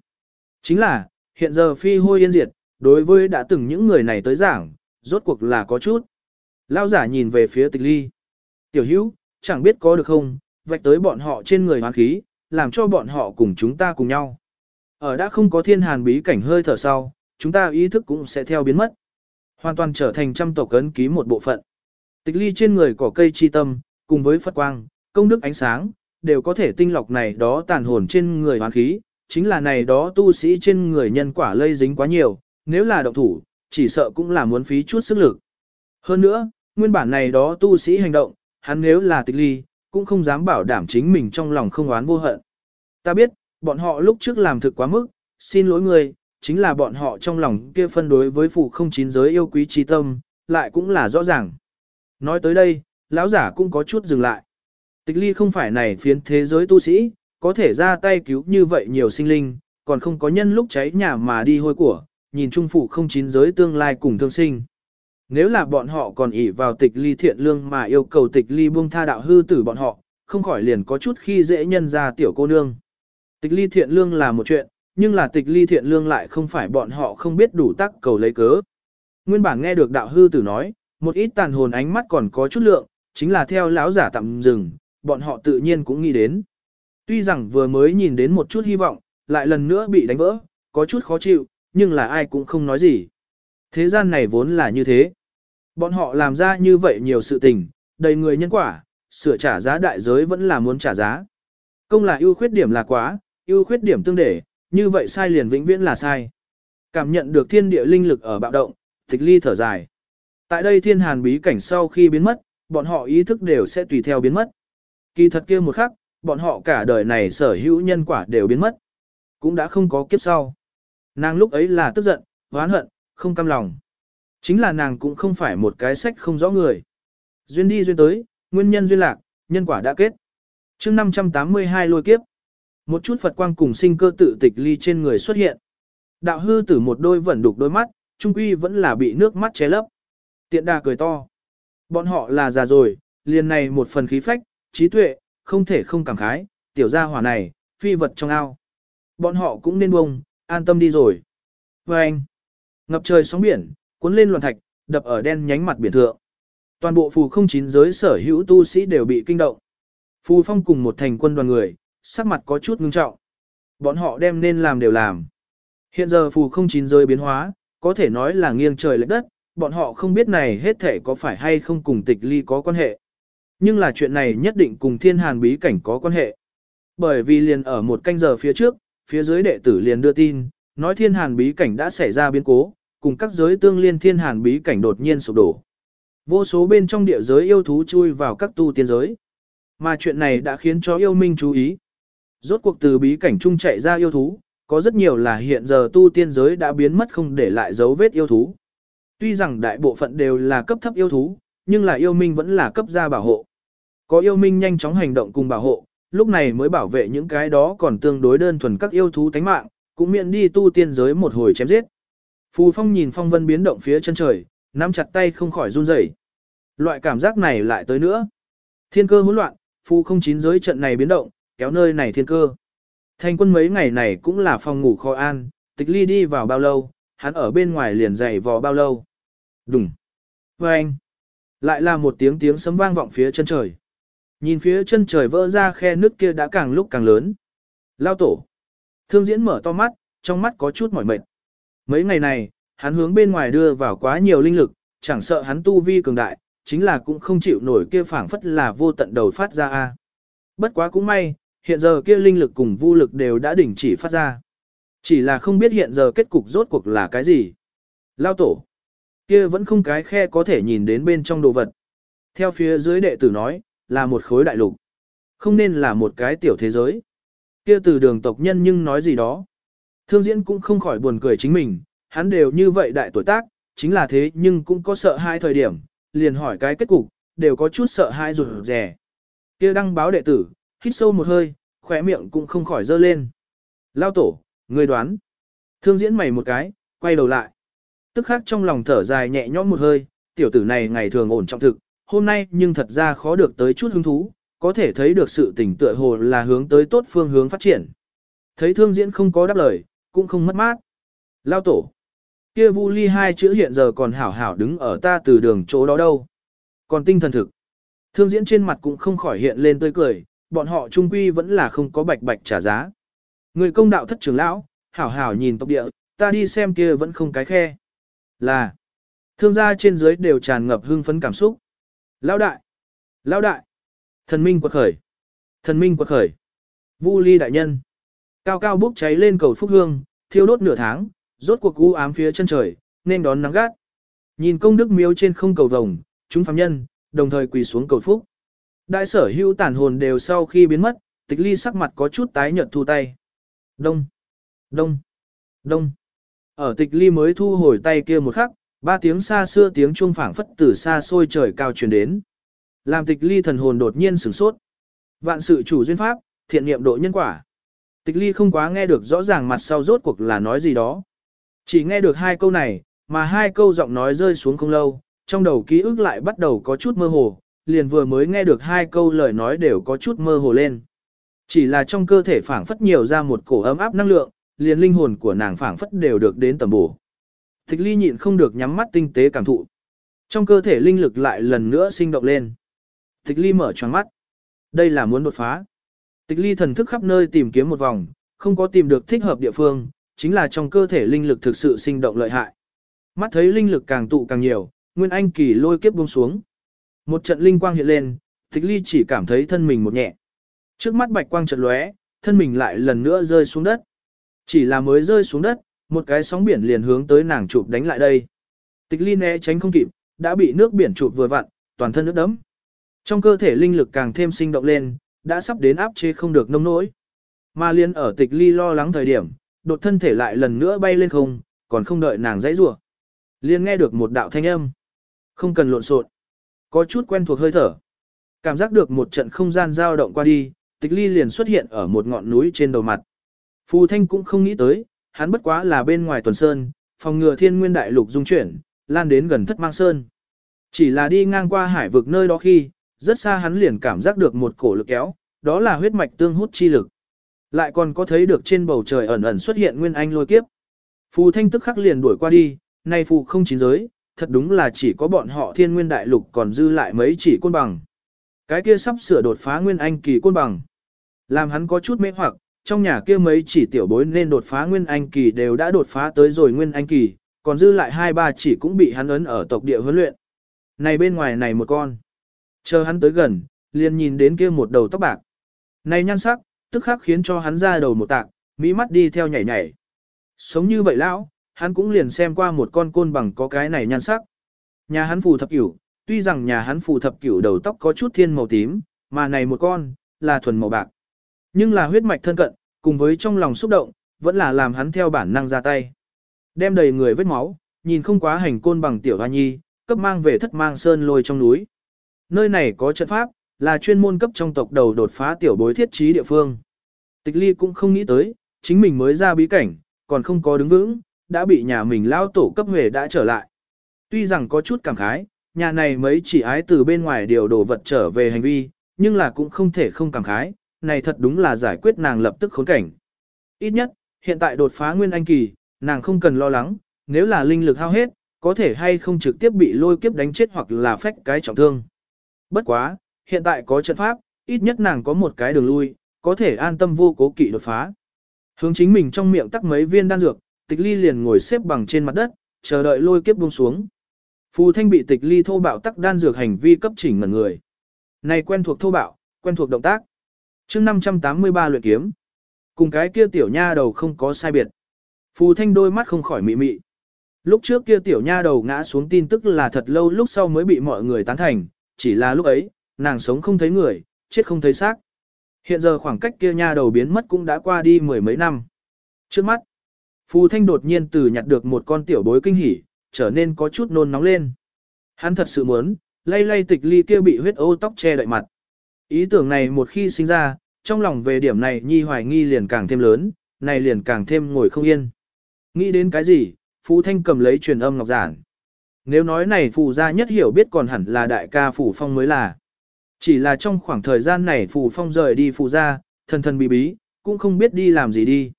Chính là, hiện giờ phi hôi yên diệt, đối với đã từng những người này tới giảng, rốt cuộc là có chút. Lao giả nhìn về phía tịch ly. Tiểu hữu, chẳng biết có được không, vạch tới bọn họ trên người hoán khí, làm cho bọn họ cùng chúng ta cùng nhau. Ở đã không có thiên hàn bí cảnh hơi thở sau, chúng ta ý thức cũng sẽ theo biến mất. Hoàn toàn trở thành trăm tộc cấn ký một bộ phận. Tịch ly trên người cỏ cây chi tâm, cùng với Phật quang, công đức ánh sáng, đều có thể tinh lọc này đó tàn hồn trên người hoàn khí, chính là này đó tu sĩ trên người nhân quả lây dính quá nhiều, nếu là động thủ, chỉ sợ cũng là muốn phí chút sức lực. Hơn nữa, nguyên bản này đó tu sĩ hành động, hắn nếu là tịch ly, cũng không dám bảo đảm chính mình trong lòng không oán vô hận. Ta biết, bọn họ lúc trước làm thực quá mức, xin lỗi người, chính là bọn họ trong lòng kia phân đối với phụ không chín giới yêu quý trí tâm, lại cũng là rõ ràng. Nói tới đây, lão giả cũng có chút dừng lại. Tịch ly không phải này phiến thế giới tu sĩ, có thể ra tay cứu như vậy nhiều sinh linh, còn không có nhân lúc cháy nhà mà đi hôi của, nhìn trung phụ không chín giới tương lai cùng thương sinh. Nếu là bọn họ còn ỷ vào tịch ly thiện lương mà yêu cầu tịch ly buông tha đạo hư tử bọn họ, không khỏi liền có chút khi dễ nhân ra tiểu cô nương. Tịch ly thiện lương là một chuyện, nhưng là tịch ly thiện lương lại không phải bọn họ không biết đủ tắc cầu lấy cớ. Nguyên bản nghe được đạo hư tử nói, một ít tàn hồn ánh mắt còn có chút lượng, chính là theo lão giả tạm dừng, bọn họ tự nhiên cũng nghĩ đến. Tuy rằng vừa mới nhìn đến một chút hy vọng, lại lần nữa bị đánh vỡ, có chút khó chịu, nhưng là ai cũng không nói gì. Thế gian này vốn là như thế. Bọn họ làm ra như vậy nhiều sự tình, đầy người nhân quả, sửa trả giá đại giới vẫn là muốn trả giá. Công là ưu khuyết điểm là quá, ưu khuyết điểm tương để, như vậy sai liền vĩnh viễn là sai. Cảm nhận được thiên địa linh lực ở bạo động, tịch ly thở dài. Tại đây thiên hàn bí cảnh sau khi biến mất, bọn họ ý thức đều sẽ tùy theo biến mất. Kỳ thật kia một khắc, bọn họ cả đời này sở hữu nhân quả đều biến mất. Cũng đã không có kiếp sau. Nàng lúc ấy là tức giận, oán hận, không cam lòng. Chính là nàng cũng không phải một cái sách không rõ người. Duyên đi duyên tới, nguyên nhân duyên lạc, nhân quả đã kết. chương 582 lôi kiếp. Một chút Phật quang cùng sinh cơ tự tịch ly trên người xuất hiện. Đạo hư tử một đôi vẫn đục đôi mắt, trung quy vẫn là bị nước mắt che lấp. Tiện đà cười to. Bọn họ là già rồi, liền này một phần khí phách, trí tuệ, không thể không cảm khái, tiểu gia hỏa này, phi vật trong ao. Bọn họ cũng nên bông, an tâm đi rồi. Và anh, ngập trời sóng biển, cuốn lên loạn thạch, đập ở đen nhánh mặt biển thượng. Toàn bộ phù không chín giới sở hữu tu sĩ đều bị kinh động. Phù phong cùng một thành quân đoàn người, sắc mặt có chút ngưng trọng. Bọn họ đem nên làm đều làm. Hiện giờ phù không chín rơi biến hóa, có thể nói là nghiêng trời lệch đất, bọn họ không biết này hết thể có phải hay không cùng tịch ly có quan hệ. Nhưng là chuyện này nhất định cùng thiên hàn bí cảnh có quan hệ. Bởi vì liền ở một canh giờ phía trước, phía dưới đệ tử liền đưa tin, nói thiên hàn bí cảnh đã xảy ra biến cố, cùng các giới tương liên thiên hàn bí cảnh đột nhiên sụp đổ. Vô số bên trong địa giới yêu thú chui vào các tu tiên giới. Mà chuyện này đã khiến cho yêu minh chú ý. Rốt cuộc từ bí cảnh trung chạy ra yêu thú, có rất nhiều là hiện giờ tu tiên giới đã biến mất không để lại dấu vết yêu thú. Tuy rằng đại bộ phận đều là cấp thấp yêu thú, nhưng là yêu minh vẫn là cấp gia bảo hộ. Có yêu minh nhanh chóng hành động cùng bảo hộ, lúc này mới bảo vệ những cái đó còn tương đối đơn thuần các yêu thú tánh mạng, cũng miễn đi tu tiên giới một hồi chém giết. Phù Phong nhìn phong vân biến động phía chân trời, nắm chặt tay không khỏi run rẩy. Loại cảm giác này lại tới nữa. Thiên cơ hỗn loạn, phù không chín giới trận này biến động, kéo nơi này thiên cơ. Thành quân mấy ngày này cũng là phòng ngủ kho an, tịch ly đi vào bao lâu, hắn ở bên ngoài liền dày vò bao lâu. Đùng. Và anh. Lại là một tiếng tiếng sấm vang vọng phía chân trời. Nhìn phía chân trời vỡ ra khe nước kia đã càng lúc càng lớn. Lao tổ. Thương diễn mở to mắt, trong mắt có chút mỏi mệt. Mấy ngày này, hắn hướng bên ngoài đưa vào quá nhiều linh lực, chẳng sợ hắn tu vi cường đại, chính là cũng không chịu nổi kia phảng phất là vô tận đầu phát ra a. Bất quá cũng may, hiện giờ kia linh lực cùng vô lực đều đã đình chỉ phát ra. Chỉ là không biết hiện giờ kết cục rốt cuộc là cái gì. Lao tổ. Kia vẫn không cái khe có thể nhìn đến bên trong đồ vật. Theo phía dưới đệ tử nói, là một khối đại lục. Không nên là một cái tiểu thế giới. Kia từ đường tộc nhân nhưng nói gì đó. Thương diễn cũng không khỏi buồn cười chính mình, hắn đều như vậy đại tuổi tác, chính là thế nhưng cũng có sợ hai thời điểm, liền hỏi cái kết cục, đều có chút sợ hai rụt rè. Kia đăng báo đệ tử, hít sâu một hơi, khỏe miệng cũng không khỏi dơ lên. Lao tổ, người đoán. Thương diễn mày một cái, quay đầu lại. Tức khắc trong lòng thở dài nhẹ nhõm một hơi, tiểu tử này ngày thường ổn trọng thực, hôm nay nhưng thật ra khó được tới chút hứng thú, có thể thấy được sự tỉnh tựa hồ là hướng tới tốt phương hướng phát triển. Thấy thương diễn không có đáp lời, cũng không mất mát. Lao tổ. Kia vu ly hai chữ hiện giờ còn hảo hảo đứng ở ta từ đường chỗ đó đâu. Còn tinh thần thực. Thương diễn trên mặt cũng không khỏi hiện lên tươi cười, bọn họ trung quy vẫn là không có bạch bạch trả giá. Người công đạo thất trưởng lão, hảo hảo nhìn tộc địa, ta đi xem kia vẫn không cái khe. Là, thương gia trên dưới đều tràn ngập hưng phấn cảm xúc. Lão đại, lão đại, thần minh quật khởi, thần minh quật khởi, vu ly đại nhân. Cao cao bốc cháy lên cầu phúc hương, thiêu đốt nửa tháng, rốt cuộc u ám phía chân trời, nên đón nắng gắt. Nhìn công đức miếu trên không cầu vồng, chúng phàm nhân, đồng thời quỳ xuống cầu phúc. Đại sở hữu tản hồn đều sau khi biến mất, tịch ly sắc mặt có chút tái nhợt thu tay. Đông, đông, đông. Ở tịch ly mới thu hồi tay kia một khắc, ba tiếng xa xưa tiếng chuông phảng phất từ xa xôi trời cao truyền đến. Làm tịch ly thần hồn đột nhiên sửng sốt. Vạn sự chủ duyên pháp, thiện niệm độ nhân quả. Tịch ly không quá nghe được rõ ràng mặt sau rốt cuộc là nói gì đó. Chỉ nghe được hai câu này, mà hai câu giọng nói rơi xuống không lâu, trong đầu ký ức lại bắt đầu có chút mơ hồ, liền vừa mới nghe được hai câu lời nói đều có chút mơ hồ lên. Chỉ là trong cơ thể phảng phất nhiều ra một cổ ấm áp năng lượng, liền linh hồn của nàng phảng phất đều được đến tầm bổ. Tịch ly nhịn không được nhắm mắt tinh tế cảm thụ. Trong cơ thể linh lực lại lần nữa sinh động lên. Tịch ly mở tròn mắt. Đây là muốn đột phá. Tịch ly thần thức khắp nơi tìm kiếm một vòng, không có tìm được thích hợp địa phương, chính là trong cơ thể linh lực thực sự sinh động lợi hại. Mắt thấy linh lực càng tụ càng nhiều, Nguyên Anh kỳ lôi kiếp buông xuống. Một trận linh quang hiện lên, tịch ly chỉ cảm thấy thân mình một nhẹ. Trước mắt bạch quang chợt lóe, thân mình lại lần nữa rơi xuống đất. Chỉ là mới rơi xuống đất, một cái sóng biển liền hướng tới nàng chụp đánh lại đây. Tịch ly né tránh không kịp, đã bị nước biển chụp vừa vặn, toàn thân nước đấm. Trong cơ thể linh lực càng thêm sinh động lên, đã sắp đến áp chế không được nông nỗi. Mà liên ở tịch ly lo lắng thời điểm, đột thân thể lại lần nữa bay lên không, còn không đợi nàng dãy rủa Liên nghe được một đạo thanh âm. Không cần lộn xộn, có chút quen thuộc hơi thở. Cảm giác được một trận không gian dao động qua đi, tịch ly liền xuất hiện ở một ngọn núi trên đầu mặt. Phù Thanh cũng không nghĩ tới, hắn bất quá là bên ngoài tuần sơn, phòng ngừa thiên nguyên đại lục dung chuyển, lan đến gần thất mang sơn. Chỉ là đi ngang qua hải vực nơi đó khi, rất xa hắn liền cảm giác được một cổ lực kéo, đó là huyết mạch tương hút chi lực. Lại còn có thấy được trên bầu trời ẩn ẩn xuất hiện nguyên anh lôi kiếp. Phù Thanh tức khắc liền đuổi qua đi, nay phù không chín giới, thật đúng là chỉ có bọn họ thiên nguyên đại lục còn dư lại mấy chỉ côn bằng. Cái kia sắp sửa đột phá nguyên anh kỳ côn bằng. Làm hắn có chút mê hoặc, trong nhà kia mấy chỉ tiểu bối nên đột phá nguyên anh kỳ đều đã đột phá tới rồi nguyên anh kỳ, còn dư lại hai ba chỉ cũng bị hắn ấn ở tộc địa huấn luyện. Này bên ngoài này một con. Chờ hắn tới gần, liền nhìn đến kia một đầu tóc bạc. Này nhan sắc, tức khắc khiến cho hắn ra đầu một tạc, mỹ mắt đi theo nhảy nhảy. Sống như vậy lão, hắn cũng liền xem qua một con côn bằng có cái này nhan sắc. Nhà hắn phù thập cửu, tuy rằng nhà hắn phù thập cửu đầu tóc có chút thiên màu tím, mà này một con, là thuần màu bạc. Nhưng là huyết mạch thân cận, cùng với trong lòng xúc động, vẫn là làm hắn theo bản năng ra tay. Đem đầy người vết máu, nhìn không quá hành côn bằng tiểu hoa nhi, cấp mang về thất mang sơn lôi trong núi. Nơi này có trận pháp, là chuyên môn cấp trong tộc đầu đột phá tiểu bối thiết trí địa phương. Tịch ly cũng không nghĩ tới, chính mình mới ra bí cảnh, còn không có đứng vững, đã bị nhà mình lao tổ cấp về đã trở lại. Tuy rằng có chút cảm khái, nhà này mấy chỉ ái từ bên ngoài điều đồ vật trở về hành vi, nhưng là cũng không thể không cảm khái, này thật đúng là giải quyết nàng lập tức khốn cảnh. Ít nhất, hiện tại đột phá nguyên anh kỳ, nàng không cần lo lắng, nếu là linh lực hao hết, có thể hay không trực tiếp bị lôi kiếp đánh chết hoặc là phách cái trọng thương. Bất quá, hiện tại có trận pháp, ít nhất nàng có một cái đường lui, có thể an tâm vô cố kỵ đột phá. Hướng chính mình trong miệng tắc mấy viên đan dược, tịch ly liền ngồi xếp bằng trên mặt đất, chờ đợi lôi kiếp buông xuống. Phù thanh bị tịch ly thô bạo tắc đan dược hành vi cấp chỉnh ngần người. Này quen thuộc thô bạo, quen thuộc động tác. chương 583 luyện kiếm. Cùng cái kia tiểu nha đầu không có sai biệt. Phù thanh đôi mắt không khỏi mị mị. Lúc trước kia tiểu nha đầu ngã xuống tin tức là thật lâu lúc sau mới bị mọi người tán thành, chỉ là lúc ấy, nàng sống không thấy người, chết không thấy xác. Hiện giờ khoảng cách kia nha đầu biến mất cũng đã qua đi mười mấy năm. Trước mắt, Phù Thanh đột nhiên từ nhặt được một con tiểu bối kinh hỉ, trở nên có chút nôn nóng lên. Hắn thật sự muốn, lay lay tịch ly kia bị huyết ô tóc che đậy mặt. Ý tưởng này một khi sinh ra, trong lòng về điểm này nhi hoài nghi liền càng thêm lớn, này liền càng thêm ngồi không yên. Nghĩ đến cái gì, Phù Thanh cầm lấy truyền âm ngọc giản. Nếu nói này phù gia nhất hiểu biết còn hẳn là đại ca Phù Phong mới là. Chỉ là trong khoảng thời gian này Phù Phong rời đi Phù gia, thần thần bí bí, cũng không biết đi làm gì đi.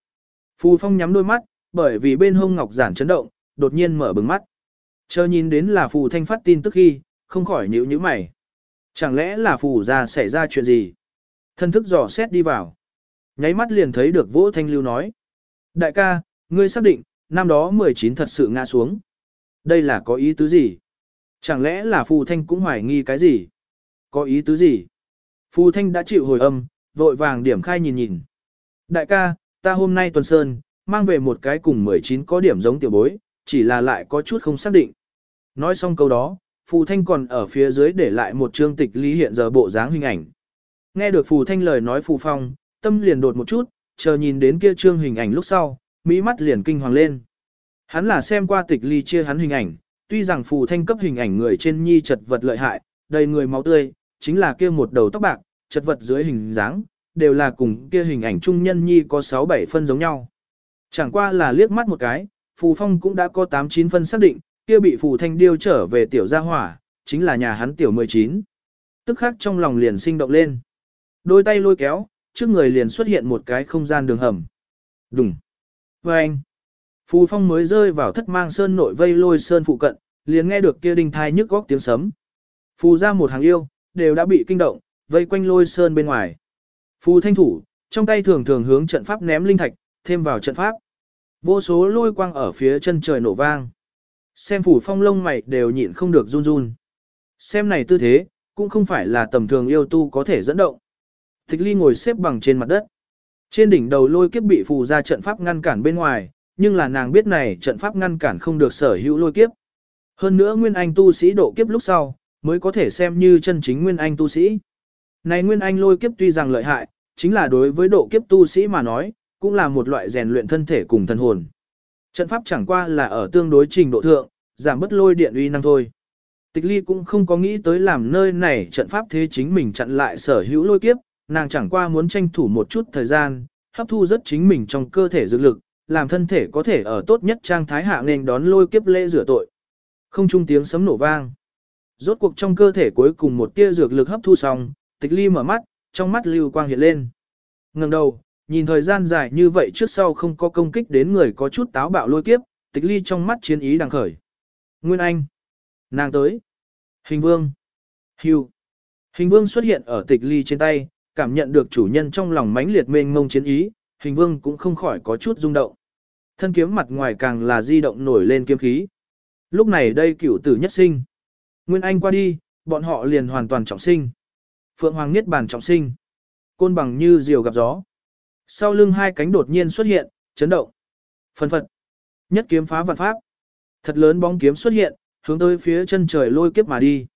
Phù Phong nhắm đôi mắt, bởi vì bên hông ngọc giản chấn động, đột nhiên mở bừng mắt. Chờ nhìn đến là Phù Thanh phát tin tức khi, không khỏi nhíu nhíu mày. Chẳng lẽ là Phù gia xảy ra chuyện gì? Thân thức dò xét đi vào. Nháy mắt liền thấy được Vỗ Thanh Lưu nói. Đại ca, ngươi xác định, năm đó 19 thật sự ngã xuống. Đây là có ý tứ gì? Chẳng lẽ là Phù Thanh cũng hoài nghi cái gì? Có ý tứ gì? Phù Thanh đã chịu hồi âm, vội vàng điểm khai nhìn nhìn. Đại ca, ta hôm nay tuần sơn, mang về một cái cùng 19 có điểm giống tiểu bối, chỉ là lại có chút không xác định. Nói xong câu đó, Phù Thanh còn ở phía dưới để lại một chương tịch lý hiện giờ bộ dáng hình ảnh. Nghe được Phù Thanh lời nói Phù Phong, tâm liền đột một chút, chờ nhìn đến kia trương hình ảnh lúc sau, mỹ mắt liền kinh hoàng lên. Hắn là xem qua tịch ly chia hắn hình ảnh, tuy rằng Phù Thanh cấp hình ảnh người trên nhi chật vật lợi hại, đầy người máu tươi, chính là kia một đầu tóc bạc, chật vật dưới hình dáng, đều là cùng kia hình ảnh trung nhân nhi có 6-7 phân giống nhau. Chẳng qua là liếc mắt một cái, Phù Phong cũng đã có 8-9 phân xác định, kia bị Phù Thanh điêu trở về tiểu gia hỏa, chính là nhà hắn tiểu 19. Tức khắc trong lòng liền sinh động lên. Đôi tay lôi kéo, trước người liền xuất hiện một cái không gian đường hầm. Đùng. Và anh. Phù Phong mới rơi vào thất mang sơn nội vây lôi sơn phụ cận, liền nghe được kia đinh thai nhức góc tiếng sấm. Phù ra một hàng yêu, đều đã bị kinh động, vây quanh lôi sơn bên ngoài. Phù thanh thủ, trong tay thường thường hướng trận pháp ném linh thạch, thêm vào trận pháp. Vô số lôi quang ở phía chân trời nổ vang. Xem phủ phong lông mày đều nhịn không được run run. Xem này tư thế, cũng không phải là tầm thường yêu tu có thể dẫn động. Tịch ly ngồi xếp bằng trên mặt đất. Trên đỉnh đầu lôi kiếp bị phù ra trận pháp ngăn cản bên ngoài, nhưng là nàng biết này trận pháp ngăn cản không được sở hữu lôi kiếp. Hơn nữa nguyên anh tu sĩ độ kiếp lúc sau, mới có thể xem như chân chính nguyên anh tu sĩ. Này nguyên anh lôi kiếp tuy rằng lợi hại, chính là đối với độ kiếp tu sĩ mà nói, cũng là một loại rèn luyện thân thể cùng thần hồn. Trận pháp chẳng qua là ở tương đối trình độ thượng, giảm bất lôi điện uy năng thôi. Tịch ly cũng không có nghĩ tới làm nơi này trận pháp thế chính mình chặn lại sở hữu lôi kiếp, nàng chẳng qua muốn tranh thủ một chút thời gian, hấp thu rất chính mình trong cơ thể dược lực, làm thân thể có thể ở tốt nhất trang thái hạ nên đón lôi kiếp lễ rửa tội. Không trung tiếng sấm nổ vang. Rốt cuộc trong cơ thể cuối cùng một tia dược lực hấp thu xong, tịch ly mở mắt, trong mắt lưu quang hiện lên. ngẩng đầu, nhìn thời gian dài như vậy trước sau không có công kích đến người có chút táo bạo lôi kiếp, tịch ly trong mắt chiến ý đang khởi. Nguyên Anh. Nàng tới. Hình vương. Hưu. Hình vương xuất hiện ở tịch ly trên tay, cảm nhận được chủ nhân trong lòng mãnh liệt mênh mông chiến ý, hình vương cũng không khỏi có chút rung động. Thân kiếm mặt ngoài càng là di động nổi lên kiếm khí. Lúc này đây cửu tử nhất sinh. Nguyên Anh qua đi, bọn họ liền hoàn toàn trọng sinh. Phượng Hoàng Niết Bàn trọng sinh. Côn bằng như diều gặp gió. Sau lưng hai cánh đột nhiên xuất hiện, chấn động. Phân phật. Nhất kiếm phá vạn pháp. Thật lớn bóng kiếm xuất hiện, hướng tới phía chân trời lôi kiếp mà đi.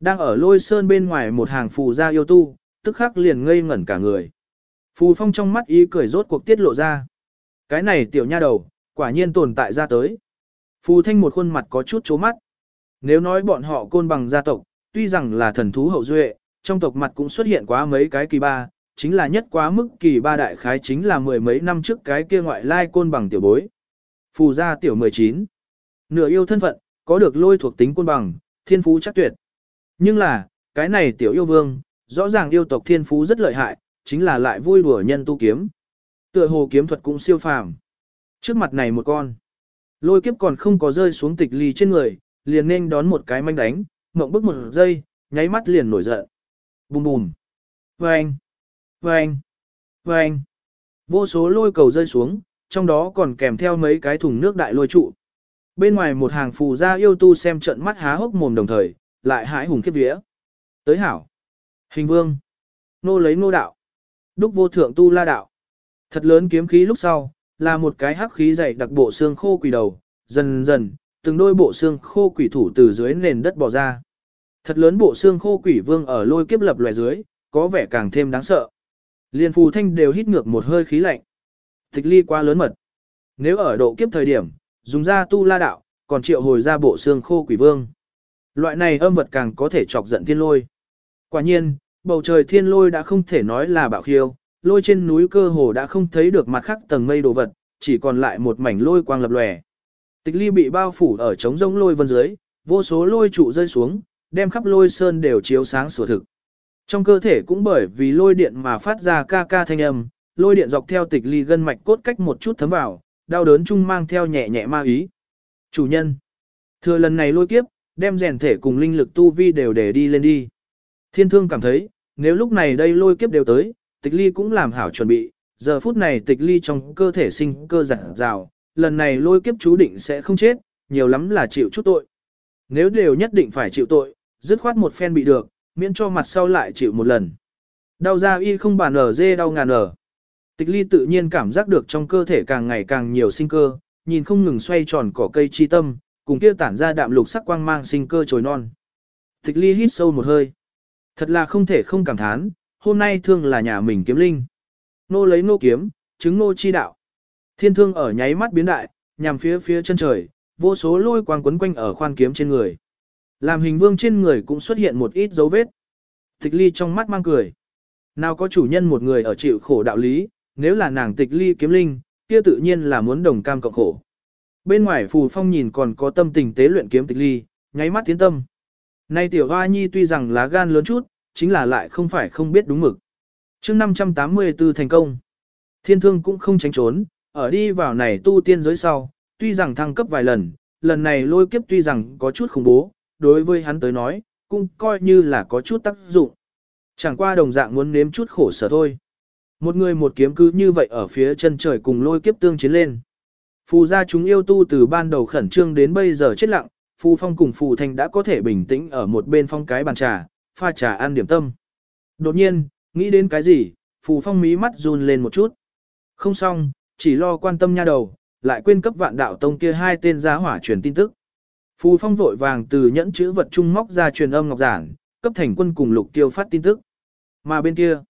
Đang ở lôi sơn bên ngoài một hàng phù gia yêu tu, tức khắc liền ngây ngẩn cả người. Phù phong trong mắt ý cười rốt cuộc tiết lộ ra. Cái này tiểu nha đầu, quả nhiên tồn tại ra tới. Phù thanh một khuôn mặt có chút chố mắt. Nếu nói bọn họ côn bằng gia tộc, tuy rằng là thần thú hậu duệ, trong tộc mặt cũng xuất hiện quá mấy cái kỳ ba, chính là nhất quá mức kỳ ba đại khái chính là mười mấy năm trước cái kia ngoại lai côn bằng tiểu bối. Phù gia tiểu 19. Nửa yêu thân phận, có được lôi thuộc tính côn bằng, thiên phú chắc tuyệt. Nhưng là, cái này tiểu yêu vương, rõ ràng yêu tộc thiên phú rất lợi hại, chính là lại vui đùa nhân tu kiếm. Tựa hồ kiếm thuật cũng siêu phàm. Trước mặt này một con, lôi kiếp còn không có rơi xuống tịch ly trên người, liền nên đón một cái manh đánh, mộng bức một giây, nháy mắt liền nổi giận. Bùm bùm. Vâng. Vâng. Vâng. Vô số lôi cầu rơi xuống, trong đó còn kèm theo mấy cái thùng nước đại lôi trụ. Bên ngoài một hàng phù gia yêu tu xem trận mắt há hốc mồm đồng thời, lại hãi hùng kiếp vía. Tới hảo. Hình vương. Nô lấy nô đạo. Đúc vô thượng tu la đạo. Thật lớn kiếm khí lúc sau, là một cái hắc khí dày đặc bộ xương khô quỷ đầu, dần dần, từng đôi bộ xương khô quỷ thủ từ dưới nền đất bò ra. Thật lớn bộ xương khô quỷ vương ở lôi kiếp lập loài dưới, có vẻ càng thêm đáng sợ. Liên phù thanh đều hít ngược một hơi khí lạnh. Tịch ly quá lớn mật. Nếu ở độ kiếp thời điểm, dùng ra tu la đạo, còn triệu hồi ra bộ xương khô quỷ vương. Loại này âm vật càng có thể chọc giận thiên lôi. Quả nhiên, bầu trời thiên lôi đã không thể nói là bạo khiêu, lôi trên núi cơ hồ đã không thấy được mặt khác tầng mây đồ vật, chỉ còn lại một mảnh lôi quang lập lòe. Tịch ly bị bao phủ ở trống rông lôi vân dưới, vô số lôi trụ rơi xuống, đem khắp lôi sơn đều chiếu sáng sủa thực. Trong cơ thể cũng bởi vì lôi điện mà phát ra ca ca thanh âm, lôi điện dọc theo tịch ly gân mạch cốt cách một chút thấm vào, đau đớn chung mang theo nhẹ nhẹ ma ý. Chủ nhân, thừa lần này lôi kiếp, đem rèn thể cùng linh lực tu vi đều để đi lên đi. Thiên thương cảm thấy, nếu lúc này đây lôi kiếp đều tới, tịch ly cũng làm hảo chuẩn bị, giờ phút này tịch ly trong cơ thể sinh cơ giả rào, lần này lôi kiếp chú định sẽ không chết, nhiều lắm là chịu chút tội. Nếu đều nhất định phải chịu tội, dứt khoát một phen bị được, miễn cho mặt sau lại chịu một lần. Đau da y không bàn ở dê đau ngàn ở. Tịch ly tự nhiên cảm giác được trong cơ thể càng ngày càng nhiều sinh cơ, nhìn không ngừng xoay tròn cỏ cây chi tâm, cùng kia tản ra đạm lục sắc quang mang sinh cơ trồi non. Tịch ly hít sâu một hơi. Thật là không thể không cảm thán, hôm nay thương là nhà mình kiếm linh. Nô lấy nô kiếm, chứng nô chi đạo. Thiên thương ở nháy mắt biến đại, nhằm phía phía chân trời, vô số lôi quang quấn quanh ở khoan kiếm trên người. Làm hình vương trên người cũng xuất hiện một ít dấu vết. Tịch ly trong mắt mang cười. Nào có chủ nhân một người ở chịu khổ đạo lý, nếu là nàng tịch ly kiếm linh, kia tự nhiên là muốn đồng cam cộng khổ. Bên ngoài phù phong nhìn còn có tâm tình tế luyện kiếm tịch ly, nháy mắt tiến tâm. Nay tiểu hoa nhi tuy rằng lá gan lớn chút, chính là lại không phải không biết đúng mực. chương 584 thành công, thiên thương cũng không tránh trốn, ở đi vào này tu tiên giới sau, tuy rằng thăng cấp vài lần, lần này lôi kiếp tuy rằng có chút khủng bố, đối với hắn tới nói, cũng coi như là có chút tác dụng. Chẳng qua đồng dạng muốn nếm chút khổ sở thôi. Một người một kiếm cứ như vậy ở phía chân trời cùng lôi kiếp tương chiến lên. Phù gia chúng yêu tu từ ban đầu khẩn trương đến bây giờ chết lặng, Phù Phong cùng Phù Thanh đã có thể bình tĩnh ở một bên phong cái bàn trà, pha trà ăn điểm tâm. Đột nhiên, nghĩ đến cái gì, Phù Phong mí mắt run lên một chút. Không xong, chỉ lo quan tâm nha đầu, lại quên cấp vạn đạo tông kia hai tên giá hỏa truyền tin tức. Phù Phong vội vàng từ nhẫn chữ vật trung móc ra truyền âm ngọc giản, cấp thành quân cùng lục tiêu phát tin tức. Mà bên kia,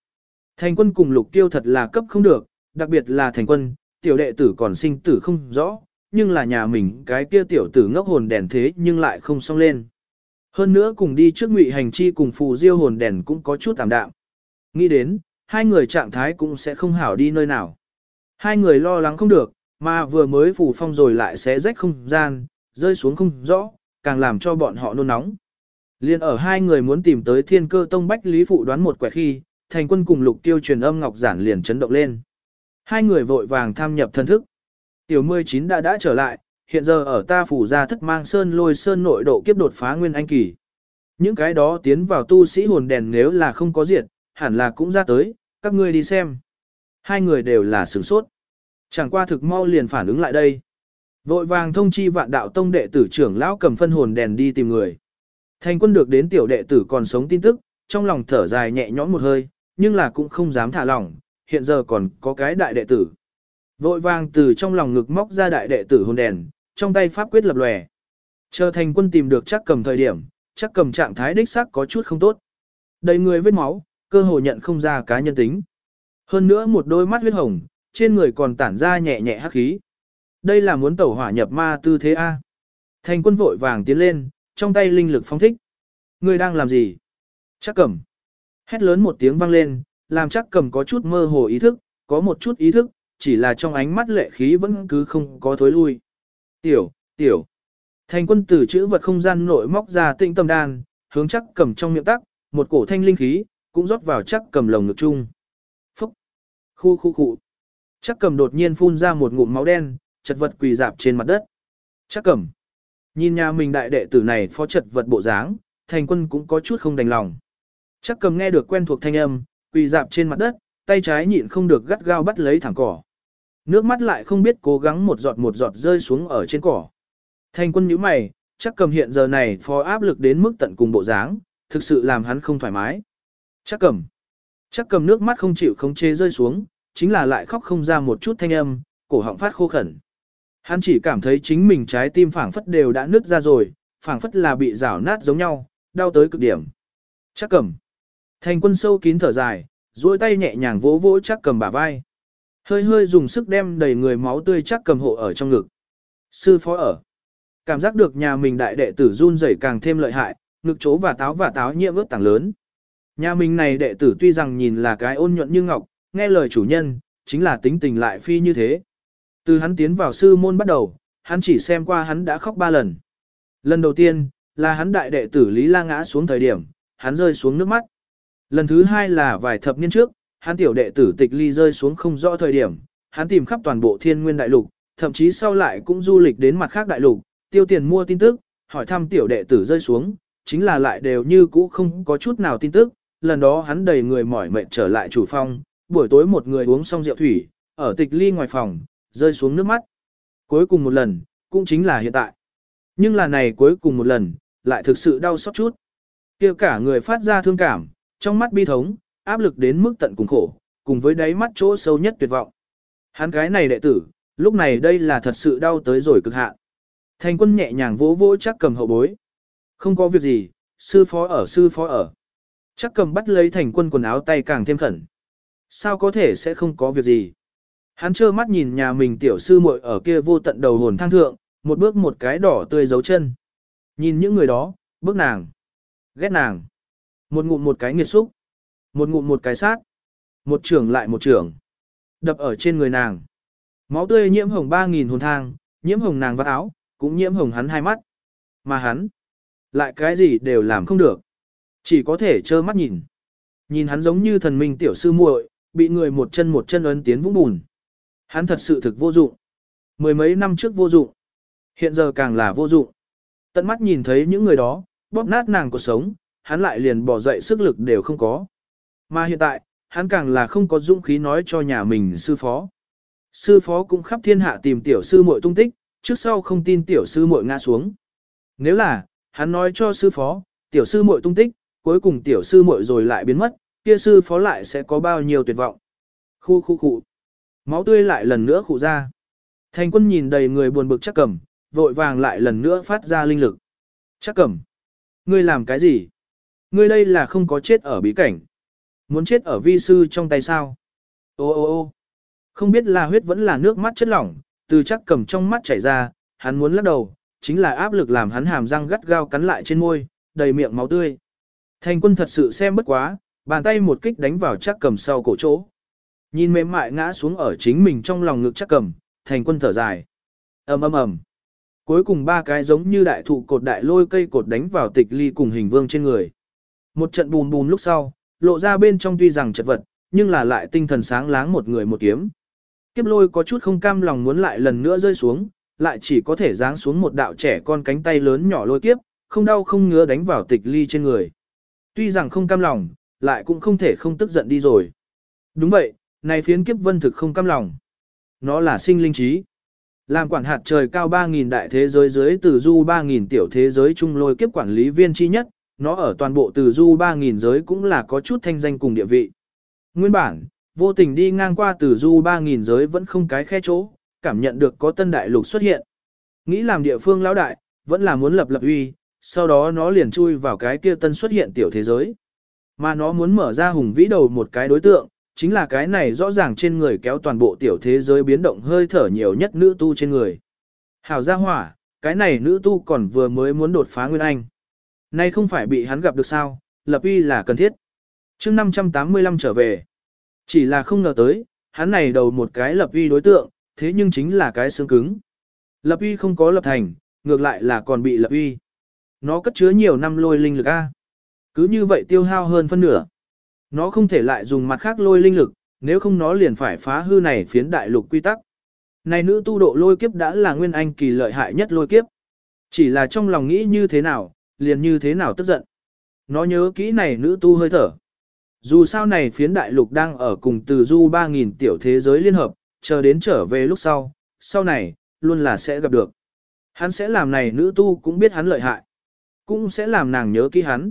thành quân cùng lục tiêu thật là cấp không được, đặc biệt là thành quân, tiểu đệ tử còn sinh tử không rõ, nhưng là nhà mình cái kia tiểu tử ngốc hồn đèn thế nhưng lại không xong lên. Hơn nữa cùng đi trước ngụy hành chi cùng phù diêu hồn đèn cũng có chút tạm đạm. Nghĩ đến, hai người trạng thái cũng sẽ không hảo đi nơi nào. Hai người lo lắng không được, mà vừa mới phù phong rồi lại sẽ rách không gian, rơi xuống không rõ, càng làm cho bọn họ nôn nóng. Liên ở hai người muốn tìm tới thiên cơ tông bách lý phụ đoán một quẻ khi, thành quân cùng lục tiêu truyền âm ngọc giản liền chấn động lên. Hai người vội vàng tham nhập thân thức. Tiểu 19 đã đã trở lại, hiện giờ ở ta phủ ra thất mang sơn lôi sơn nội độ kiếp đột phá nguyên anh kỳ. Những cái đó tiến vào tu sĩ hồn đèn nếu là không có diệt, hẳn là cũng ra tới, các ngươi đi xem. Hai người đều là sửng sốt. Chẳng qua thực mau liền phản ứng lại đây. Vội vàng thông chi vạn đạo tông đệ tử trưởng lão cầm phân hồn đèn đi tìm người. Thành quân được đến tiểu đệ tử còn sống tin tức, trong lòng thở dài nhẹ nhõm một hơi, nhưng là cũng không dám thả lỏng, hiện giờ còn có cái đại đệ tử. Vội vàng từ trong lòng ngực móc ra đại đệ tử hồn đèn, trong tay pháp quyết lập lòe. Chờ thành quân tìm được chắc cầm thời điểm, chắc cầm trạng thái đích xác có chút không tốt. Đầy người vết máu, cơ hồ nhận không ra cá nhân tính. Hơn nữa một đôi mắt huyết hồng, trên người còn tản ra nhẹ nhẹ hắc khí. Đây là muốn tẩu hỏa nhập ma tư thế A. Thành quân vội vàng tiến lên, trong tay linh lực phóng thích. Người đang làm gì? Chắc cầm. Hét lớn một tiếng vang lên, làm chắc cầm có chút mơ hồ ý thức, có một chút ý thức, chỉ là trong ánh mắt lệ khí vẫn cứ không có thối lui. Tiểu, tiểu. Thành quân tử chữ vật không gian nội móc ra tinh tâm đan, hướng chắc cầm trong miệng tắc, một cổ thanh linh khí, cũng rót vào chắc cầm lồng ngực chung. Phúc. Khu khu khu. Chắc cầm đột nhiên phun ra một ngụm máu đen, chật vật quỳ dạp trên mặt đất. Chắc cầm. Nhìn nhà mình đại đệ tử này phó chật vật bộ dáng, thành quân cũng có chút không đành lòng. Chắc cầm nghe được quen thuộc thanh âm, quỳ dạp trên mặt đất, tay trái nhịn không được gắt gao bắt lấy thẳng cỏ. Nước mắt lại không biết cố gắng một giọt một giọt rơi xuống ở trên cỏ. Thành quân nhíu mày, chắc cầm hiện giờ này phó áp lực đến mức tận cùng bộ dáng, thực sự làm hắn không thoải mái. Chắc cầm. Chắc cầm nước mắt không chịu không chế rơi xuống, chính là lại khóc không ra một chút thanh âm, cổ họng phát khô khẩn. Hắn chỉ cảm thấy chính mình trái tim phảng phất đều đã nứt ra rồi, phảng phất là bị rào nát giống nhau, đau tới cực điểm. Chắc cầm. Thành quân sâu kín thở dài, duỗi tay nhẹ nhàng vỗ vỗ chắc cầm bả vai. Hơi hơi dùng sức đem đầy người máu tươi chắc cầm hộ ở trong ngực. Sư phó ở. Cảm giác được nhà mình đại đệ tử run rẩy càng thêm lợi hại, ngực chỗ và táo và táo nhiễm ướt tảng lớn. Nhà mình này đệ tử tuy rằng nhìn là cái ôn nhuận như ngọc, nghe lời chủ nhân, chính là tính tình lại phi như thế. Từ hắn tiến vào sư môn bắt đầu, hắn chỉ xem qua hắn đã khóc ba lần. Lần đầu tiên, là hắn đại đệ tử Lý La ngã xuống thời điểm, hắn rơi xuống nước mắt. Lần thứ hai là vài thập niên trước, hắn tiểu đệ tử tịch ly rơi xuống không rõ thời điểm, hắn tìm khắp toàn bộ thiên nguyên đại lục, thậm chí sau lại cũng du lịch đến mặt khác đại lục, tiêu tiền mua tin tức, hỏi thăm tiểu đệ tử rơi xuống, chính là lại đều như cũ không có chút nào tin tức, lần đó hắn đầy người mỏi mệt trở lại chủ phong, buổi tối một người uống xong rượu thủy, ở tịch ly ngoài phòng, rơi xuống nước mắt. Cuối cùng một lần, cũng chính là hiện tại. Nhưng là này cuối cùng một lần, lại thực sự đau xót chút. kia cả người phát ra thương cảm, trong mắt bi thống, áp lực đến mức tận cùng khổ, cùng với đáy mắt chỗ sâu nhất tuyệt vọng. Hắn cái này đệ tử, lúc này đây là thật sự đau tới rồi cực hạn. Thành quân nhẹ nhàng vỗ vỗ chắc cầm hậu bối. Không có việc gì, sư phó ở sư phó ở. Chắc cầm bắt lấy thành quân quần áo tay càng thêm khẩn. Sao có thể sẽ không có việc gì? Hắn trơ mắt nhìn nhà mình tiểu sư muội ở kia vô tận đầu hồn thang thượng, một bước một cái đỏ tươi dấu chân. Nhìn những người đó, bước nàng, ghét nàng. Một ngụm một cái nghiệt xúc, một ngụm một cái sát, một trưởng lại một trưởng, đập ở trên người nàng. Máu tươi nhiễm hồng ba nghìn hồn thang, nhiễm hồng nàng vắt áo, cũng nhiễm hồng hắn hai mắt. Mà hắn, lại cái gì đều làm không được. Chỉ có thể trơ mắt nhìn. Nhìn hắn giống như thần minh tiểu sư muội, bị người một chân một chân ấn tiến vũng bùn. Hắn thật sự thực vô dụng. Mười mấy năm trước vô dụng. Hiện giờ càng là vô dụng. Tận mắt nhìn thấy những người đó, bóp nát nàng cuộc sống, hắn lại liền bỏ dậy sức lực đều không có. Mà hiện tại, hắn càng là không có dũng khí nói cho nhà mình sư phó. Sư phó cũng khắp thiên hạ tìm tiểu sư muội tung tích, trước sau không tin tiểu sư muội ngã xuống. Nếu là, hắn nói cho sư phó, tiểu sư muội tung tích, cuối cùng tiểu sư muội rồi lại biến mất, kia sư phó lại sẽ có bao nhiêu tuyệt vọng. Khu khu khu. Máu tươi lại lần nữa khụ ra. Thành quân nhìn đầy người buồn bực chắc cẩm, vội vàng lại lần nữa phát ra linh lực. Chắc cẩm, Ngươi làm cái gì? Ngươi đây là không có chết ở bí cảnh. Muốn chết ở vi sư trong tay sao? Ô ô ô không biết là huyết vẫn là nước mắt chất lỏng, từ chắc cầm trong mắt chảy ra, hắn muốn lắc đầu, chính là áp lực làm hắn hàm răng gắt gao cắn lại trên môi, đầy miệng máu tươi. Thành quân thật sự xem bất quá, bàn tay một kích đánh vào chắc cầm sau cổ chỗ. Nhìn mềm mại ngã xuống ở chính mình trong lòng ngực chắc cầm, thành quân thở dài. ầm ầm ầm. Cuối cùng ba cái giống như đại thụ cột đại lôi cây cột đánh vào tịch ly cùng hình vương trên người. Một trận bùn bùn lúc sau, lộ ra bên trong tuy rằng chật vật, nhưng là lại tinh thần sáng láng một người một kiếm. Kiếp lôi có chút không cam lòng muốn lại lần nữa rơi xuống, lại chỉ có thể giáng xuống một đạo trẻ con cánh tay lớn nhỏ lôi kiếp, không đau không ngứa đánh vào tịch ly trên người. Tuy rằng không cam lòng, lại cũng không thể không tức giận đi rồi. Đúng vậy, này phiến kiếp vân thực không cam lòng. Nó là sinh linh trí. Làm quản hạt trời cao 3.000 đại thế giới dưới từ du 3.000 tiểu thế giới chung lôi kiếp quản lý viên chi nhất, nó ở toàn bộ từ du 3.000 giới cũng là có chút thanh danh cùng địa vị. Nguyên bản, vô tình đi ngang qua từ du 3.000 giới vẫn không cái khe chỗ, cảm nhận được có tân đại lục xuất hiện. Nghĩ làm địa phương lão đại, vẫn là muốn lập lập uy, sau đó nó liền chui vào cái kia tân xuất hiện tiểu thế giới. Mà nó muốn mở ra hùng vĩ đầu một cái đối tượng, chính là cái này rõ ràng trên người kéo toàn bộ tiểu thế giới biến động hơi thở nhiều nhất nữ tu trên người. Hảo gia hỏa, cái này nữ tu còn vừa mới muốn đột phá Nguyên Anh. Nay không phải bị hắn gặp được sao, lập uy là cần thiết. chương 585 trở về. Chỉ là không ngờ tới, hắn này đầu một cái lập uy đối tượng, thế nhưng chính là cái xương cứng. Lập uy không có lập thành, ngược lại là còn bị lập uy. Nó cất chứa nhiều năm lôi linh lực A. Cứ như vậy tiêu hao hơn phân nửa. Nó không thể lại dùng mặt khác lôi linh lực, nếu không nó liền phải phá hư này phiến đại lục quy tắc. Này nữ tu độ lôi kiếp đã là nguyên anh kỳ lợi hại nhất lôi kiếp. Chỉ là trong lòng nghĩ như thế nào, liền như thế nào tức giận. Nó nhớ kỹ này nữ tu hơi thở. Dù sao này phiến đại lục đang ở cùng từ du 3.000 tiểu thế giới liên hợp, chờ đến trở về lúc sau, sau này, luôn là sẽ gặp được. Hắn sẽ làm này nữ tu cũng biết hắn lợi hại. Cũng sẽ làm nàng nhớ kỹ hắn.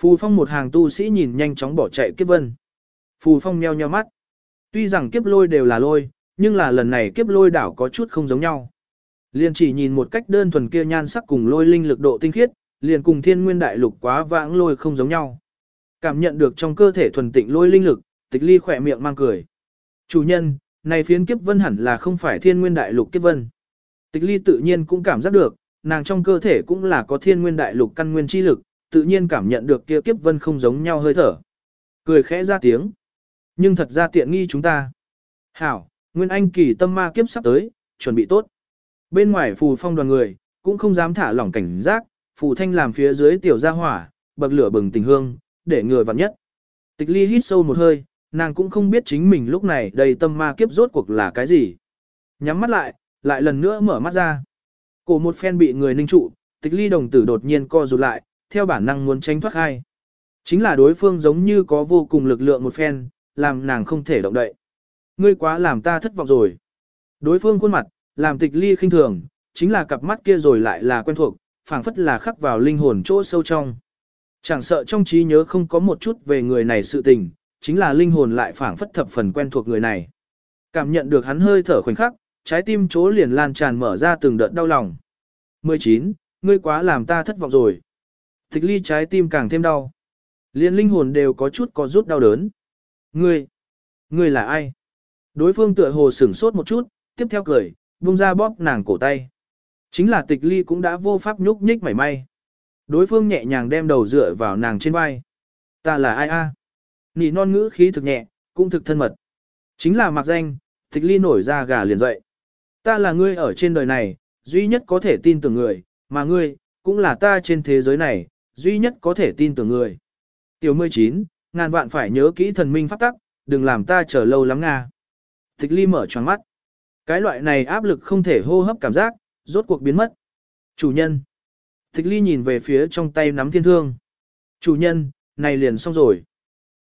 Phù phong một hàng tu sĩ nhìn nhanh chóng bỏ chạy kiếp vân. Phù phong meo nheo mắt. Tuy rằng kiếp lôi đều là lôi, nhưng là lần này kiếp lôi đảo có chút không giống nhau. Liền chỉ nhìn một cách đơn thuần kia nhan sắc cùng lôi linh lực độ tinh khiết, liền cùng thiên nguyên đại lục quá vãng lôi không giống nhau. Cảm nhận được trong cơ thể thuần tịnh lôi linh lực, tịch ly khỏe miệng mang cười. Chủ nhân, này phiến kiếp vân hẳn là không phải thiên nguyên đại lục kiếp vân. Tịch ly tự nhiên cũng cảm giác được, nàng trong cơ thể cũng là có thiên nguyên đại lục căn nguyên chi lực, tự nhiên cảm nhận được kia kiếp vân không giống nhau hơi thở. Cười khẽ ra tiếng. Nhưng thật ra tiện nghi chúng ta. Hảo, Nguyên Anh kỳ tâm ma kiếp sắp tới, chuẩn bị tốt. Bên ngoài phù phong đoàn người, cũng không dám thả lỏng cảnh giác, phù thanh làm phía dưới tiểu gia hỏa, bậc lửa bừng tình hương, để người vặn nhất. Tịch ly hít sâu một hơi, nàng cũng không biết chính mình lúc này đầy tâm ma kiếp rốt cuộc là cái gì. Nhắm mắt lại, lại lần nữa mở mắt ra. Cổ một phen bị người ninh trụ, tịch ly đồng tử đột nhiên co rụt lại, theo bản năng muốn tránh thoát hai. Chính là đối phương giống như có vô cùng lực lượng một phen, làm nàng không thể động đậy. Ngươi quá làm ta thất vọng rồi. Đối phương khuôn mặt, làm tịch ly khinh thường, chính là cặp mắt kia rồi lại là quen thuộc, phảng phất là khắc vào linh hồn chỗ sâu trong. Chẳng sợ trong trí nhớ không có một chút về người này sự tình, chính là linh hồn lại phảng phất thập phần quen thuộc người này. Cảm nhận được hắn hơi thở khoảnh khắc, trái tim chỗ liền lan tràn mở ra từng đợt đau lòng. 19. Ngươi quá làm ta thất vọng rồi. Tịch ly trái tim càng thêm đau. Liên linh hồn đều có chút có rút đau đớn. Ngươi, ngươi là ai? Đối phương tựa hồ sửng sốt một chút, tiếp theo cười, buông ra bóp nàng cổ tay. Chính là tịch ly cũng đã vô pháp nhúc nhích mảy may. Đối phương nhẹ nhàng đem đầu dựa vào nàng trên vai. Ta là ai a? Nị non ngữ khí thực nhẹ, cũng thực thân mật. Chính là mặc danh, tịch ly nổi ra gà liền dậy. Ta là ngươi ở trên đời này, duy nhất có thể tin tưởng người, mà ngươi, cũng là ta trên thế giới này, duy nhất có thể tin tưởng người. Tiểu 19, ngàn vạn phải nhớ kỹ thần minh pháp tắc, đừng làm ta chờ lâu lắm nga. Tịch ly mở tròn mắt. Cái loại này áp lực không thể hô hấp cảm giác, rốt cuộc biến mất. Chủ nhân. Tịch ly nhìn về phía trong tay nắm thiên thương. Chủ nhân, này liền xong rồi.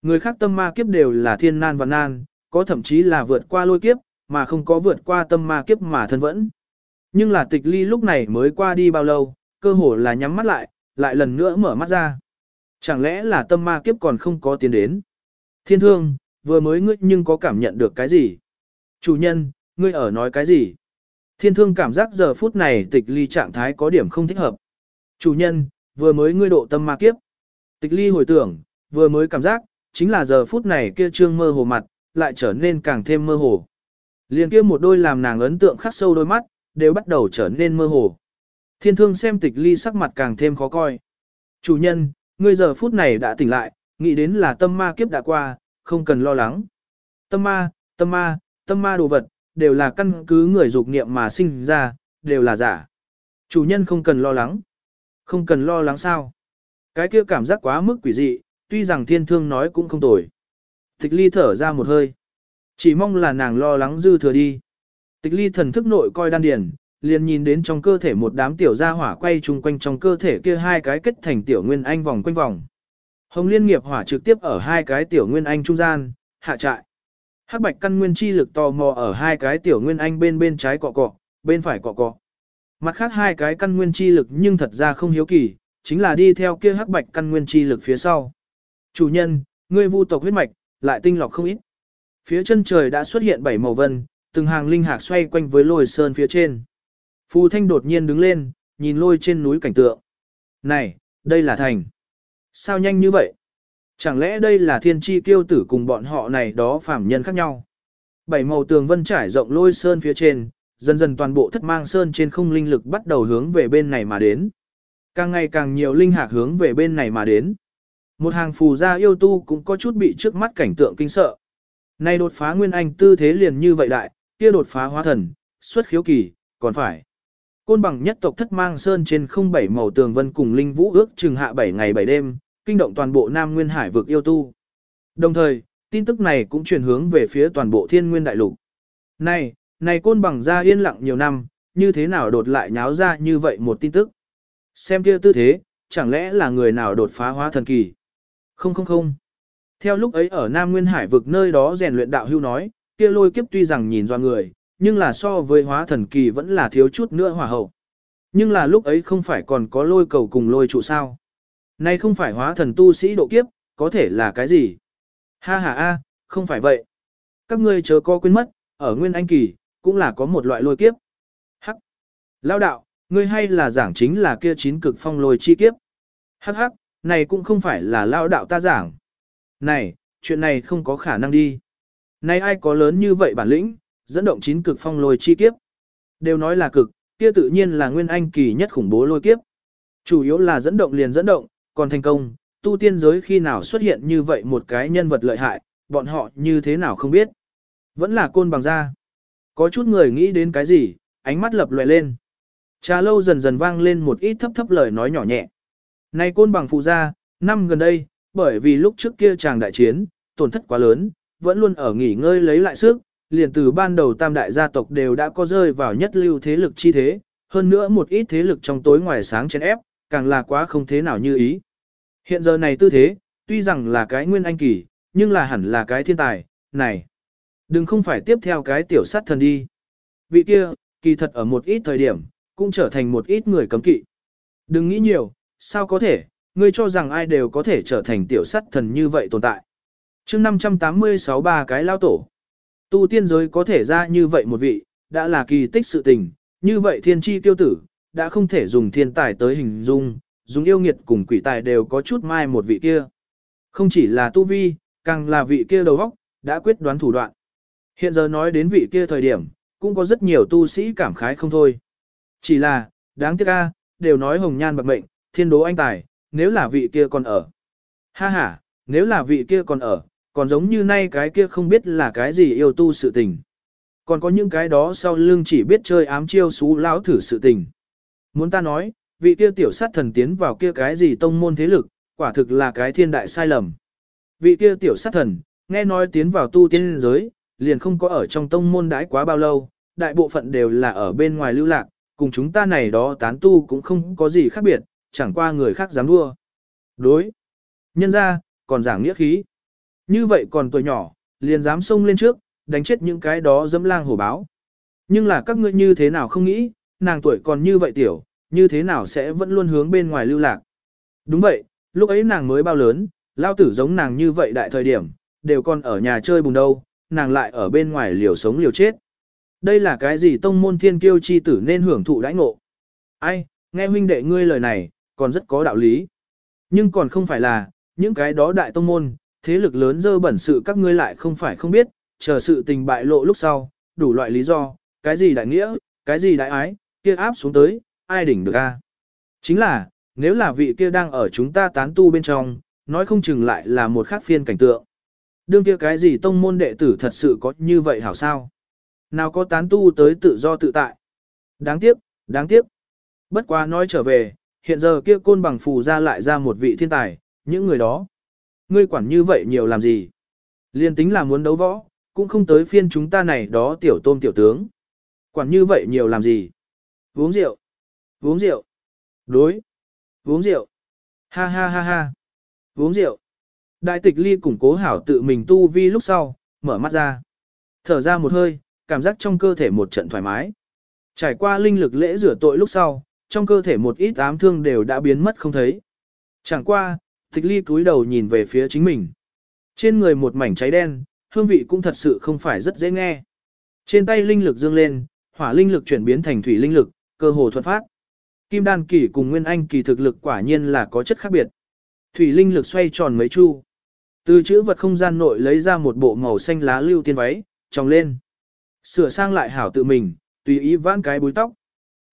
Người khác tâm ma kiếp đều là thiên nan và nan, có thậm chí là vượt qua lôi kiếp, mà không có vượt qua tâm ma kiếp mà thân vẫn. Nhưng là tịch ly lúc này mới qua đi bao lâu, cơ hồ là nhắm mắt lại, lại lần nữa mở mắt ra. Chẳng lẽ là tâm ma kiếp còn không có tiến đến? Thiên thương, vừa mới ngươi nhưng có cảm nhận được cái gì? Chủ nhân, ngươi ở nói cái gì? Thiên thương cảm giác giờ phút này tịch ly trạng thái có điểm không thích hợp. Chủ nhân, vừa mới ngươi độ tâm ma kiếp. Tịch ly hồi tưởng, vừa mới cảm giác, chính là giờ phút này kia trương mơ hồ mặt, lại trở nên càng thêm mơ hồ. Liền kia một đôi làm nàng ấn tượng khắc sâu đôi mắt, đều bắt đầu trở nên mơ hồ. Thiên thương xem tịch ly sắc mặt càng thêm khó coi. Chủ nhân, ngươi giờ phút này đã tỉnh lại, nghĩ đến là tâm ma kiếp đã qua, không cần lo lắng. Tâm ma, tâm ma, tâm ma đồ vật, đều là căn cứ người dục niệm mà sinh ra, đều là giả. Chủ nhân không cần lo lắng. Không cần lo lắng sao. Cái kia cảm giác quá mức quỷ dị, tuy rằng thiên thương nói cũng không tồi. Tịch ly thở ra một hơi. Chỉ mong là nàng lo lắng dư thừa đi. Tịch ly thần thức nội coi đan điển liền nhìn đến trong cơ thể một đám tiểu gia hỏa quay chung quanh trong cơ thể kia hai cái kết thành tiểu nguyên anh vòng quanh vòng. Hồng liên nghiệp hỏa trực tiếp ở hai cái tiểu nguyên anh trung gian, hạ trại. Hắc bạch căn nguyên chi lực tò mò ở hai cái tiểu nguyên anh bên bên trái cọ cọ, bên phải cọ cọ. Mặt khác hai cái căn nguyên chi lực nhưng thật ra không hiếu kỳ, chính là đi theo kia hắc bạch căn nguyên chi lực phía sau. Chủ nhân, ngươi vu tộc huyết mạch, lại tinh lọc không ít. Phía chân trời đã xuất hiện bảy màu vân, từng hàng linh hạc xoay quanh với lôi sơn phía trên. Phù Thanh đột nhiên đứng lên, nhìn lôi trên núi cảnh tượng. Này, đây là thành. Sao nhanh như vậy? Chẳng lẽ đây là thiên tri Kiêu tử cùng bọn họ này đó phạm nhân khác nhau? Bảy màu tường vân trải rộng lôi sơn phía trên, dần dần toàn bộ thất mang sơn trên không linh lực bắt đầu hướng về bên này mà đến. Càng ngày càng nhiều linh hạc hướng về bên này mà đến. Một hàng phù gia yêu tu cũng có chút bị trước mắt cảnh tượng kinh sợ. Này đột phá nguyên anh tư thế liền như vậy đại, kia đột phá hóa thần, xuất khiếu kỳ, còn phải. Côn bằng nhất tộc thất mang sơn trên không bảy màu tường vân cùng linh vũ ước chừng hạ bảy ngày bảy đêm, kinh động toàn bộ Nam Nguyên Hải vực yêu tu. Đồng thời, tin tức này cũng truyền hướng về phía toàn bộ thiên nguyên đại lục. Này, này côn bằng ra yên lặng nhiều năm, như thế nào đột lại nháo ra như vậy một tin tức. Xem kia tư thế, chẳng lẽ là người nào đột phá hóa thần kỳ. Không không không. Theo lúc ấy ở Nam Nguyên Hải vực nơi đó rèn luyện đạo hưu nói, kia lôi kiếp tuy rằng nhìn do người, nhưng là so với hóa thần kỳ vẫn là thiếu chút nữa hỏa hậu. Nhưng là lúc ấy không phải còn có lôi cầu cùng lôi trụ sao. Nay không phải hóa thần tu sĩ độ kiếp, có thể là cái gì? Ha ha a, không phải vậy. Các ngươi chớ có quên mất, ở Nguyên Anh Kỳ, cũng là có một loại lôi kiếp. Hắc. Lao đạo, ngươi hay là giảng chính là kia chín cực phong lôi chi kiếp. Hắc hắc, này cũng không phải là lao đạo ta giảng. Này, chuyện này không có khả năng đi. Này ai có lớn như vậy bản lĩnh, dẫn động chín cực phong lôi chi kiếp. Đều nói là cực, kia tự nhiên là nguyên anh kỳ nhất khủng bố lôi kiếp. Chủ yếu là dẫn động liền dẫn động, còn thành công, tu tiên giới khi nào xuất hiện như vậy một cái nhân vật lợi hại, bọn họ như thế nào không biết. Vẫn là côn bằng da. Có chút người nghĩ đến cái gì, ánh mắt lập lòe lên. Trà lâu dần dần vang lên một ít thấp thấp lời nói nhỏ nhẹ. Này côn bằng phụ gia, năm gần đây, bởi vì lúc trước kia chàng đại chiến, tổn thất quá lớn, vẫn luôn ở nghỉ ngơi lấy lại sức, liền từ ban đầu tam đại gia tộc đều đã có rơi vào nhất lưu thế lực chi thế, hơn nữa một ít thế lực trong tối ngoài sáng chèn ép, càng là quá không thế nào như ý. Hiện giờ này tư thế, tuy rằng là cái nguyên anh kỳ, nhưng là hẳn là cái thiên tài, này. Đừng không phải tiếp theo cái tiểu sát thần đi. Vị kia, kỳ thật ở một ít thời điểm, cũng trở thành một ít người cấm kỵ. Đừng nghĩ nhiều, sao có thể, ngươi cho rằng ai đều có thể trở thành tiểu sát thần như vậy tồn tại. chương 586 ba cái lao tổ. Tu tiên giới có thể ra như vậy một vị, đã là kỳ tích sự tình, như vậy thiên tri tiêu tử, đã không thể dùng thiên tài tới hình dung, dùng yêu nghiệt cùng quỷ tài đều có chút mai một vị kia. Không chỉ là tu vi, càng là vị kia đầu óc, đã quyết đoán thủ đoạn. Hiện giờ nói đến vị kia thời điểm, cũng có rất nhiều tu sĩ cảm khái không thôi. Chỉ là, đáng tiếc a, đều nói hồng nhan bạc mệnh, thiên đố anh tài, nếu là vị kia còn ở. Ha ha, nếu là vị kia còn ở, còn giống như nay cái kia không biết là cái gì yêu tu sự tình. Còn có những cái đó sau lưng chỉ biết chơi ám chiêu xú lão thử sự tình. Muốn ta nói, vị kia tiểu sát thần tiến vào kia cái gì tông môn thế lực, quả thực là cái thiên đại sai lầm. Vị kia tiểu sát thần, nghe nói tiến vào tu tiên giới, liền không có ở trong tông môn đãi quá bao lâu, đại bộ phận đều là ở bên ngoài lưu lạc, cùng chúng ta này đó tán tu cũng không có gì khác biệt, chẳng qua người khác dám đua. Đối. Nhân ra, còn giảng nghĩa khí. Như vậy còn tuổi nhỏ, liền dám xông lên trước, đánh chết những cái đó dẫm lang hổ báo. Nhưng là các ngươi như thế nào không nghĩ, nàng tuổi còn như vậy tiểu, như thế nào sẽ vẫn luôn hướng bên ngoài lưu lạc. Đúng vậy, lúc ấy nàng mới bao lớn, lao tử giống nàng như vậy đại thời điểm, đều còn ở nhà chơi bùng đâu, nàng lại ở bên ngoài liều sống liều chết. Đây là cái gì tông môn thiên kiêu chi tử nên hưởng thụ đãi ngộ. Ai, nghe huynh đệ ngươi lời này, còn rất có đạo lý. Nhưng còn không phải là, những cái đó đại tông môn, thế lực lớn dơ bẩn sự các ngươi lại không phải không biết, chờ sự tình bại lộ lúc sau, đủ loại lý do, cái gì đại nghĩa, cái gì đại ái, kia áp xuống tới, ai đỉnh được a? Chính là, nếu là vị kia đang ở chúng ta tán tu bên trong, nói không chừng lại là một khác phiên cảnh tượng. Đương kia cái gì tông môn đệ tử thật sự có như vậy hảo sao? Nào có tán tu tới tự do tự tại? Đáng tiếc, đáng tiếc. Bất quá nói trở về, hiện giờ kia côn bằng phù ra lại ra một vị thiên tài, những người đó. Ngươi quản như vậy nhiều làm gì? Liên tính là muốn đấu võ, cũng không tới phiên chúng ta này đó tiểu tôm tiểu tướng. Quản như vậy nhiều làm gì? Uống rượu. Uống rượu. Đối. Uống rượu. Ha ha ha ha. Uống rượu. Đại tịch ly củng cố hảo tự mình tu vi lúc sau, mở mắt ra. Thở ra một hơi, cảm giác trong cơ thể một trận thoải mái. Trải qua linh lực lễ rửa tội lúc sau, trong cơ thể một ít ám thương đều đã biến mất không thấy. Chẳng qua, tịch ly cúi đầu nhìn về phía chính mình. Trên người một mảnh cháy đen, hương vị cũng thật sự không phải rất dễ nghe. Trên tay linh lực dương lên, hỏa linh lực chuyển biến thành thủy linh lực, cơ hồ thuận phát. Kim đan kỳ cùng nguyên anh kỳ thực lực quả nhiên là có chất khác biệt. Thủy linh lực xoay tròn mấy chu. Từ chữ vật không gian nội lấy ra một bộ màu xanh lá lưu tiên váy, tròng lên. Sửa sang lại hảo tự mình, tùy ý vãn cái búi tóc.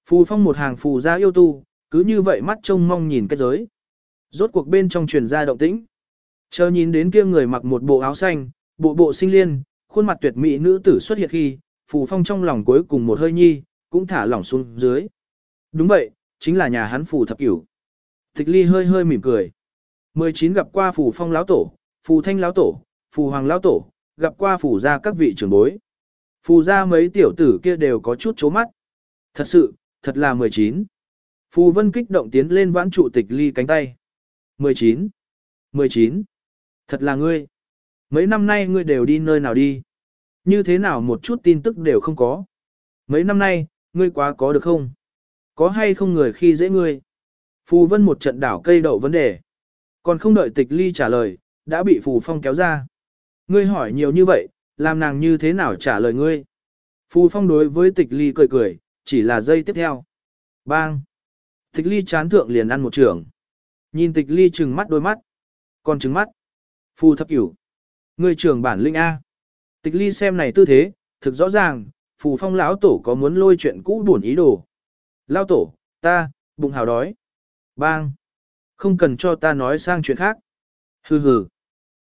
Phù phong một hàng phù ra yêu tu, cứ như vậy mắt trông mong nhìn cái giới. Rốt cuộc bên trong truyền ra động tĩnh. Chờ nhìn đến kia người mặc một bộ áo xanh, bộ bộ sinh liên, khuôn mặt tuyệt mỹ nữ tử xuất hiện khi, phù phong trong lòng cuối cùng một hơi nhi, cũng thả lỏng xuống dưới. Đúng vậy, chính là nhà hắn phù thập cửu. Tịch ly hơi hơi mỉm cười. 19 gặp qua phù phong lão tổ, phù thanh lão tổ, phù hoàng lão tổ, gặp qua phù gia các vị trưởng bối. Phù gia mấy tiểu tử kia đều có chút chố mắt. Thật sự, thật là 19. Phù vân kích động tiến lên vãn trụ tịch ly cánh tay. 19. 19. Thật là ngươi. Mấy năm nay ngươi đều đi nơi nào đi. Như thế nào một chút tin tức đều không có. Mấy năm nay, ngươi quá có được không? Có hay không người khi dễ ngươi? Phù vân một trận đảo cây đậu vấn đề. Còn không đợi tịch ly trả lời, đã bị phù phong kéo ra. Ngươi hỏi nhiều như vậy, làm nàng như thế nào trả lời ngươi? Phù phong đối với tịch ly cười cười, chỉ là dây tiếp theo. Bang! Tịch ly chán thượng liền ăn một trưởng. Nhìn tịch ly trừng mắt đôi mắt. Còn trừng mắt. Phù thập cửu. người trưởng bản linh A. Tịch ly xem này tư thế, thực rõ ràng, phù phong lão tổ có muốn lôi chuyện cũ buồn ý đồ. lao tổ, ta, bụng hào đói. Bang. Không cần cho ta nói sang chuyện khác. Hừ hừ.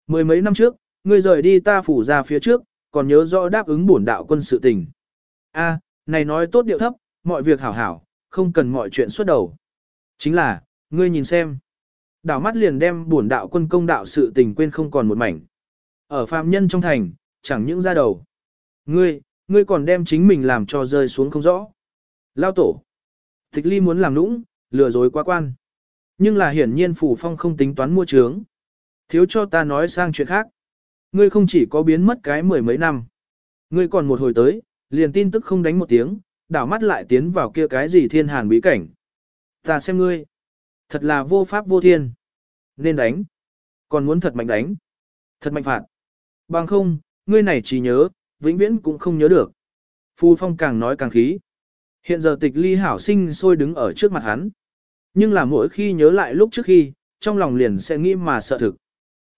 Mười mấy năm trước, ngươi rời đi ta phủ ra phía trước, còn nhớ rõ đáp ứng bổn đạo quân sự tình. A, này nói tốt điệu thấp, mọi việc hảo hảo, không cần mọi chuyện xuất đầu. Chính là, ngươi nhìn xem. Đảo mắt liền đem bổn đạo quân công đạo sự tình quên không còn một mảnh. Ở phàm nhân trong thành, chẳng những ra đầu. Ngươi, ngươi còn đem chính mình làm cho rơi xuống không rõ. Lao tổ. Tịch ly muốn làm nũng, lừa dối quá quan. Nhưng là hiển nhiên phủ phong không tính toán mua trướng. Thiếu cho ta nói sang chuyện khác. Ngươi không chỉ có biến mất cái mười mấy năm. Ngươi còn một hồi tới, liền tin tức không đánh một tiếng, đảo mắt lại tiến vào kia cái gì thiên hàn bí cảnh. Ta xem ngươi. Thật là vô pháp vô thiên. Nên đánh. Còn muốn thật mạnh đánh. Thật mạnh phạt. Bằng không, ngươi này chỉ nhớ, vĩnh viễn cũng không nhớ được. Phu Phong càng nói càng khí. Hiện giờ tịch ly hảo sinh sôi đứng ở trước mặt hắn. Nhưng là mỗi khi nhớ lại lúc trước khi, trong lòng liền sẽ nghĩ mà sợ thực.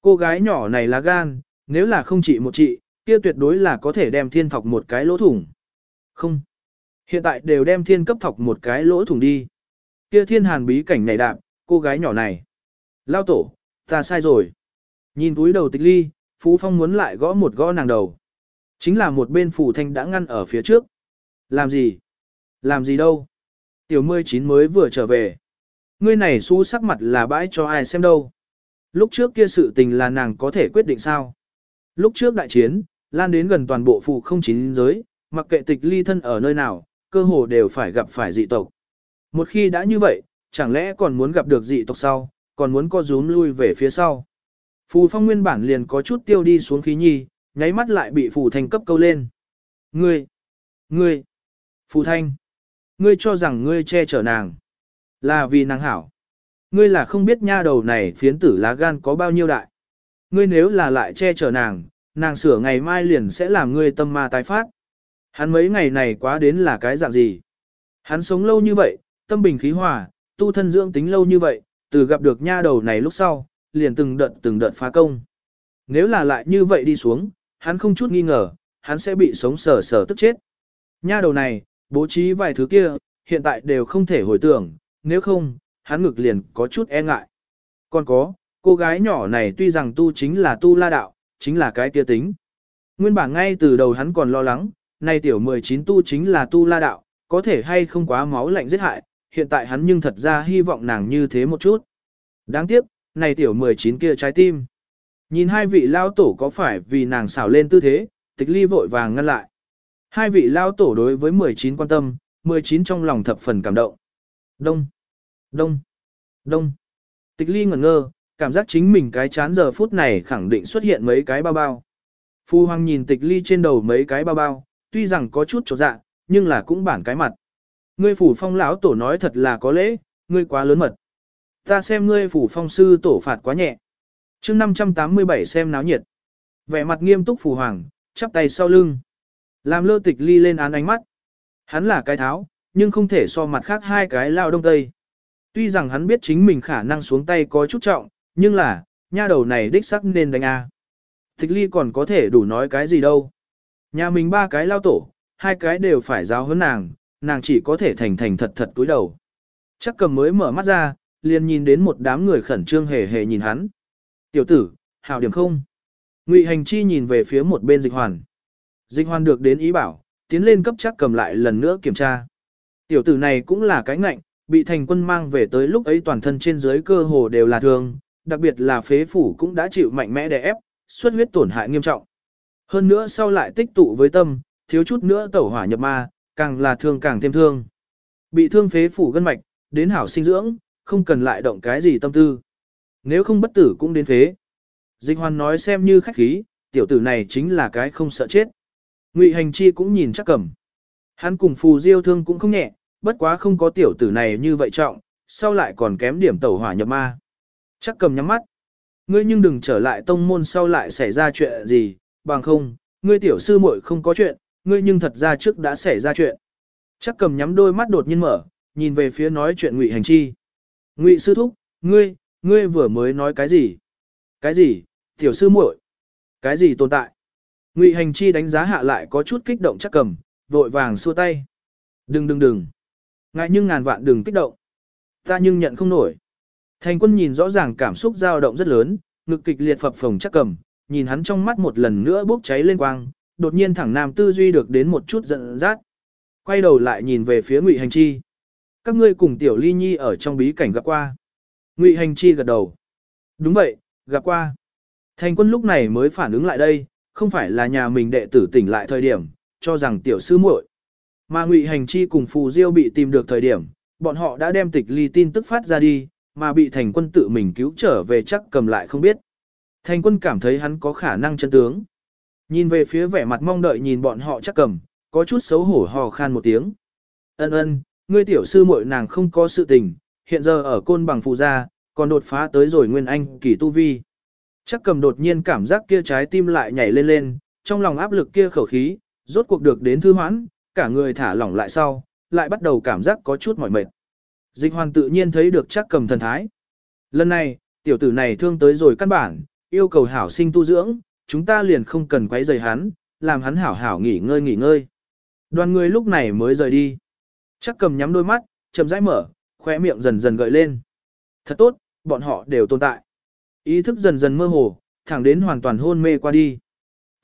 Cô gái nhỏ này là gan, nếu là không chỉ một chị kia tuyệt đối là có thể đem thiên thọc một cái lỗ thủng. Không. Hiện tại đều đem thiên cấp thọc một cái lỗ thủng đi. Kia thiên hàn bí cảnh này đạp, cô gái nhỏ này. Lao tổ, ta sai rồi. Nhìn túi đầu tịch ly, Phú Phong muốn lại gõ một gõ nàng đầu. Chính là một bên phủ thanh đã ngăn ở phía trước. Làm gì? Làm gì đâu? Tiểu 19 mới vừa trở về. Ngươi này xú sắc mặt là bãi cho ai xem đâu. Lúc trước kia sự tình là nàng có thể quyết định sao? Lúc trước đại chiến, lan đến gần toàn bộ phủ không chín giới, mặc kệ tịch ly thân ở nơi nào, cơ hồ đều phải gặp phải dị tộc. Một khi đã như vậy, chẳng lẽ còn muốn gặp được dị tộc sau, còn muốn co rúm lui về phía sau. Phù phong nguyên bản liền có chút tiêu đi xuống khí nhi, nháy mắt lại bị phù thanh cấp câu lên. Ngươi! Ngươi! Phù thanh! Ngươi cho rằng ngươi che chở nàng. Là vì nàng hảo. Ngươi là không biết nha đầu này phiến tử lá gan có bao nhiêu đại. Ngươi nếu là lại che chở nàng, nàng sửa ngày mai liền sẽ làm ngươi tâm ma tái phát. Hắn mấy ngày này quá đến là cái dạng gì? Hắn sống lâu như vậy, tâm bình khí hòa, tu thân dưỡng tính lâu như vậy, từ gặp được nha đầu này lúc sau, liền từng đợt từng đợt phá công. Nếu là lại như vậy đi xuống, hắn không chút nghi ngờ, hắn sẽ bị sống sờ sờ tức chết. Nha đầu này, bố trí vài thứ kia, hiện tại đều không thể hồi tưởng, nếu không, hắn ngực liền có chút e ngại. Còn có, cô gái nhỏ này tuy rằng tu chính là tu la đạo, chính là cái kia tính. Nguyên bản ngay từ đầu hắn còn lo lắng, nay tiểu 19 tu chính là tu la đạo, có thể hay không quá máu lạnh giết hại, hiện tại hắn nhưng thật ra hy vọng nàng như thế một chút. Đáng tiếc, này tiểu 19 kia trái tim. Nhìn hai vị lao tổ có phải vì nàng xảo lên tư thế, tịch ly vội vàng ngăn lại. Hai vị lao tổ đối với 19 quan tâm, 19 trong lòng thập phần cảm động. Đông, đông, đông. Tịch ly ngẩn ngơ, cảm giác chính mình cái chán giờ phút này khẳng định xuất hiện mấy cái bao bao. Phu hoàng nhìn tịch ly trên đầu mấy cái bao bao, tuy rằng có chút trột dạ, nhưng là cũng bản cái mặt. Ngươi phủ phong lão tổ nói thật là có lễ, ngươi quá lớn mật. Ta xem ngươi phủ phong sư tổ phạt quá nhẹ. chương 587 xem náo nhiệt. Vẻ mặt nghiêm túc phủ hoàng, chắp tay sau lưng. Làm lơ tịch ly lên án ánh mắt. Hắn là cái tháo, nhưng không thể so mặt khác hai cái lao đông tây. Tuy rằng hắn biết chính mình khả năng xuống tay có chút trọng, nhưng là, nha đầu này đích sắc nên đánh A. Tịch ly còn có thể đủ nói cái gì đâu. Nhà mình ba cái lao tổ, hai cái đều phải giáo huấn nàng, nàng chỉ có thể thành thành thật thật cúi đầu. Chắc cầm mới mở mắt ra, liền nhìn đến một đám người khẩn trương hề hề nhìn hắn. Tiểu tử, hào điểm không? Ngụy hành chi nhìn về phía một bên dịch hoàn. Dịch hoàn được đến ý bảo, tiến lên cấp chắc cầm lại lần nữa kiểm tra. Tiểu tử này cũng là cái ngạnh, bị thành quân mang về tới lúc ấy toàn thân trên dưới cơ hồ đều là thương, đặc biệt là phế phủ cũng đã chịu mạnh mẽ đè ép, xuất huyết tổn hại nghiêm trọng. Hơn nữa sau lại tích tụ với tâm, thiếu chút nữa tẩu hỏa nhập ma, càng là thương càng thêm thương. Bị thương phế phủ gân mạch, đến hảo sinh dưỡng, không cần lại động cái gì tâm tư. Nếu không bất tử cũng đến phế. Dịch hoàn nói xem như khách khí, tiểu tử này chính là cái không sợ chết. Ngụy hành chi cũng nhìn chắc cầm. Hắn cùng phù diêu thương cũng không nhẹ, bất quá không có tiểu tử này như vậy trọng, sau lại còn kém điểm tẩu hỏa nhập ma. Chắc cầm nhắm mắt. Ngươi nhưng đừng trở lại tông môn sau lại xảy ra chuyện gì, bằng không, ngươi tiểu sư muội không có chuyện, ngươi nhưng thật ra trước đã xảy ra chuyện. Chắc cầm nhắm đôi mắt đột nhiên mở, nhìn về phía nói chuyện ngụy hành chi. Ngụy sư thúc, ngươi, ngươi vừa mới nói cái gì? Cái gì, tiểu sư muội? Cái gì tồn tại? Ngụy hành chi đánh giá hạ lại có chút kích động chắc cầm, vội vàng xua tay. Đừng đừng đừng. Ngại nhưng ngàn vạn đừng kích động. Ta nhưng nhận không nổi. Thành quân nhìn rõ ràng cảm xúc dao động rất lớn, ngực kịch liệt phập phồng chắc cầm, nhìn hắn trong mắt một lần nữa bốc cháy lên quang, đột nhiên thẳng nam tư duy được đến một chút giận dắt. Quay đầu lại nhìn về phía Ngụy Hành Chi. Các ngươi cùng Tiểu Ly Nhi ở trong bí cảnh gặp qua. Ngụy Hành Chi gật đầu. Đúng vậy, gặp qua. Thành quân lúc này mới phản ứng lại đây, không phải là nhà mình đệ tử tỉnh lại thời điểm, cho rằng tiểu sư muội. Mà Ngụy Hành Chi cùng Phù Diêu bị tìm được thời điểm, bọn họ đã đem tịch ly tin tức phát ra đi, mà bị thành quân tự mình cứu trở về chắc cầm lại không biết. Thành quân cảm thấy hắn có khả năng chân tướng. Nhìn về phía vẻ mặt mong đợi nhìn bọn họ chắc cầm, có chút xấu hổ hò khan một tiếng. Ân ân, ngươi tiểu sư muội nàng không có sự tình, hiện giờ ở côn bằng phù gia, còn đột phá tới rồi nguyên anh kỳ tu vi. Chắc cầm đột nhiên cảm giác kia trái tim lại nhảy lên lên, trong lòng áp lực kia khẩu khí, rốt cuộc được đến thư hoãn, cả người thả lỏng lại sau, lại bắt đầu cảm giác có chút mỏi mệt. Dịch hoàn tự nhiên thấy được chắc cầm thần thái. Lần này, tiểu tử này thương tới rồi căn bản, yêu cầu hảo sinh tu dưỡng, chúng ta liền không cần quấy rầy hắn, làm hắn hảo hảo nghỉ ngơi nghỉ ngơi. Đoàn người lúc này mới rời đi. Chắc cầm nhắm đôi mắt, chậm rãi mở, khóe miệng dần dần gợi lên. Thật tốt, bọn họ đều tồn tại. Ý thức dần dần mơ hồ, thẳng đến hoàn toàn hôn mê qua đi.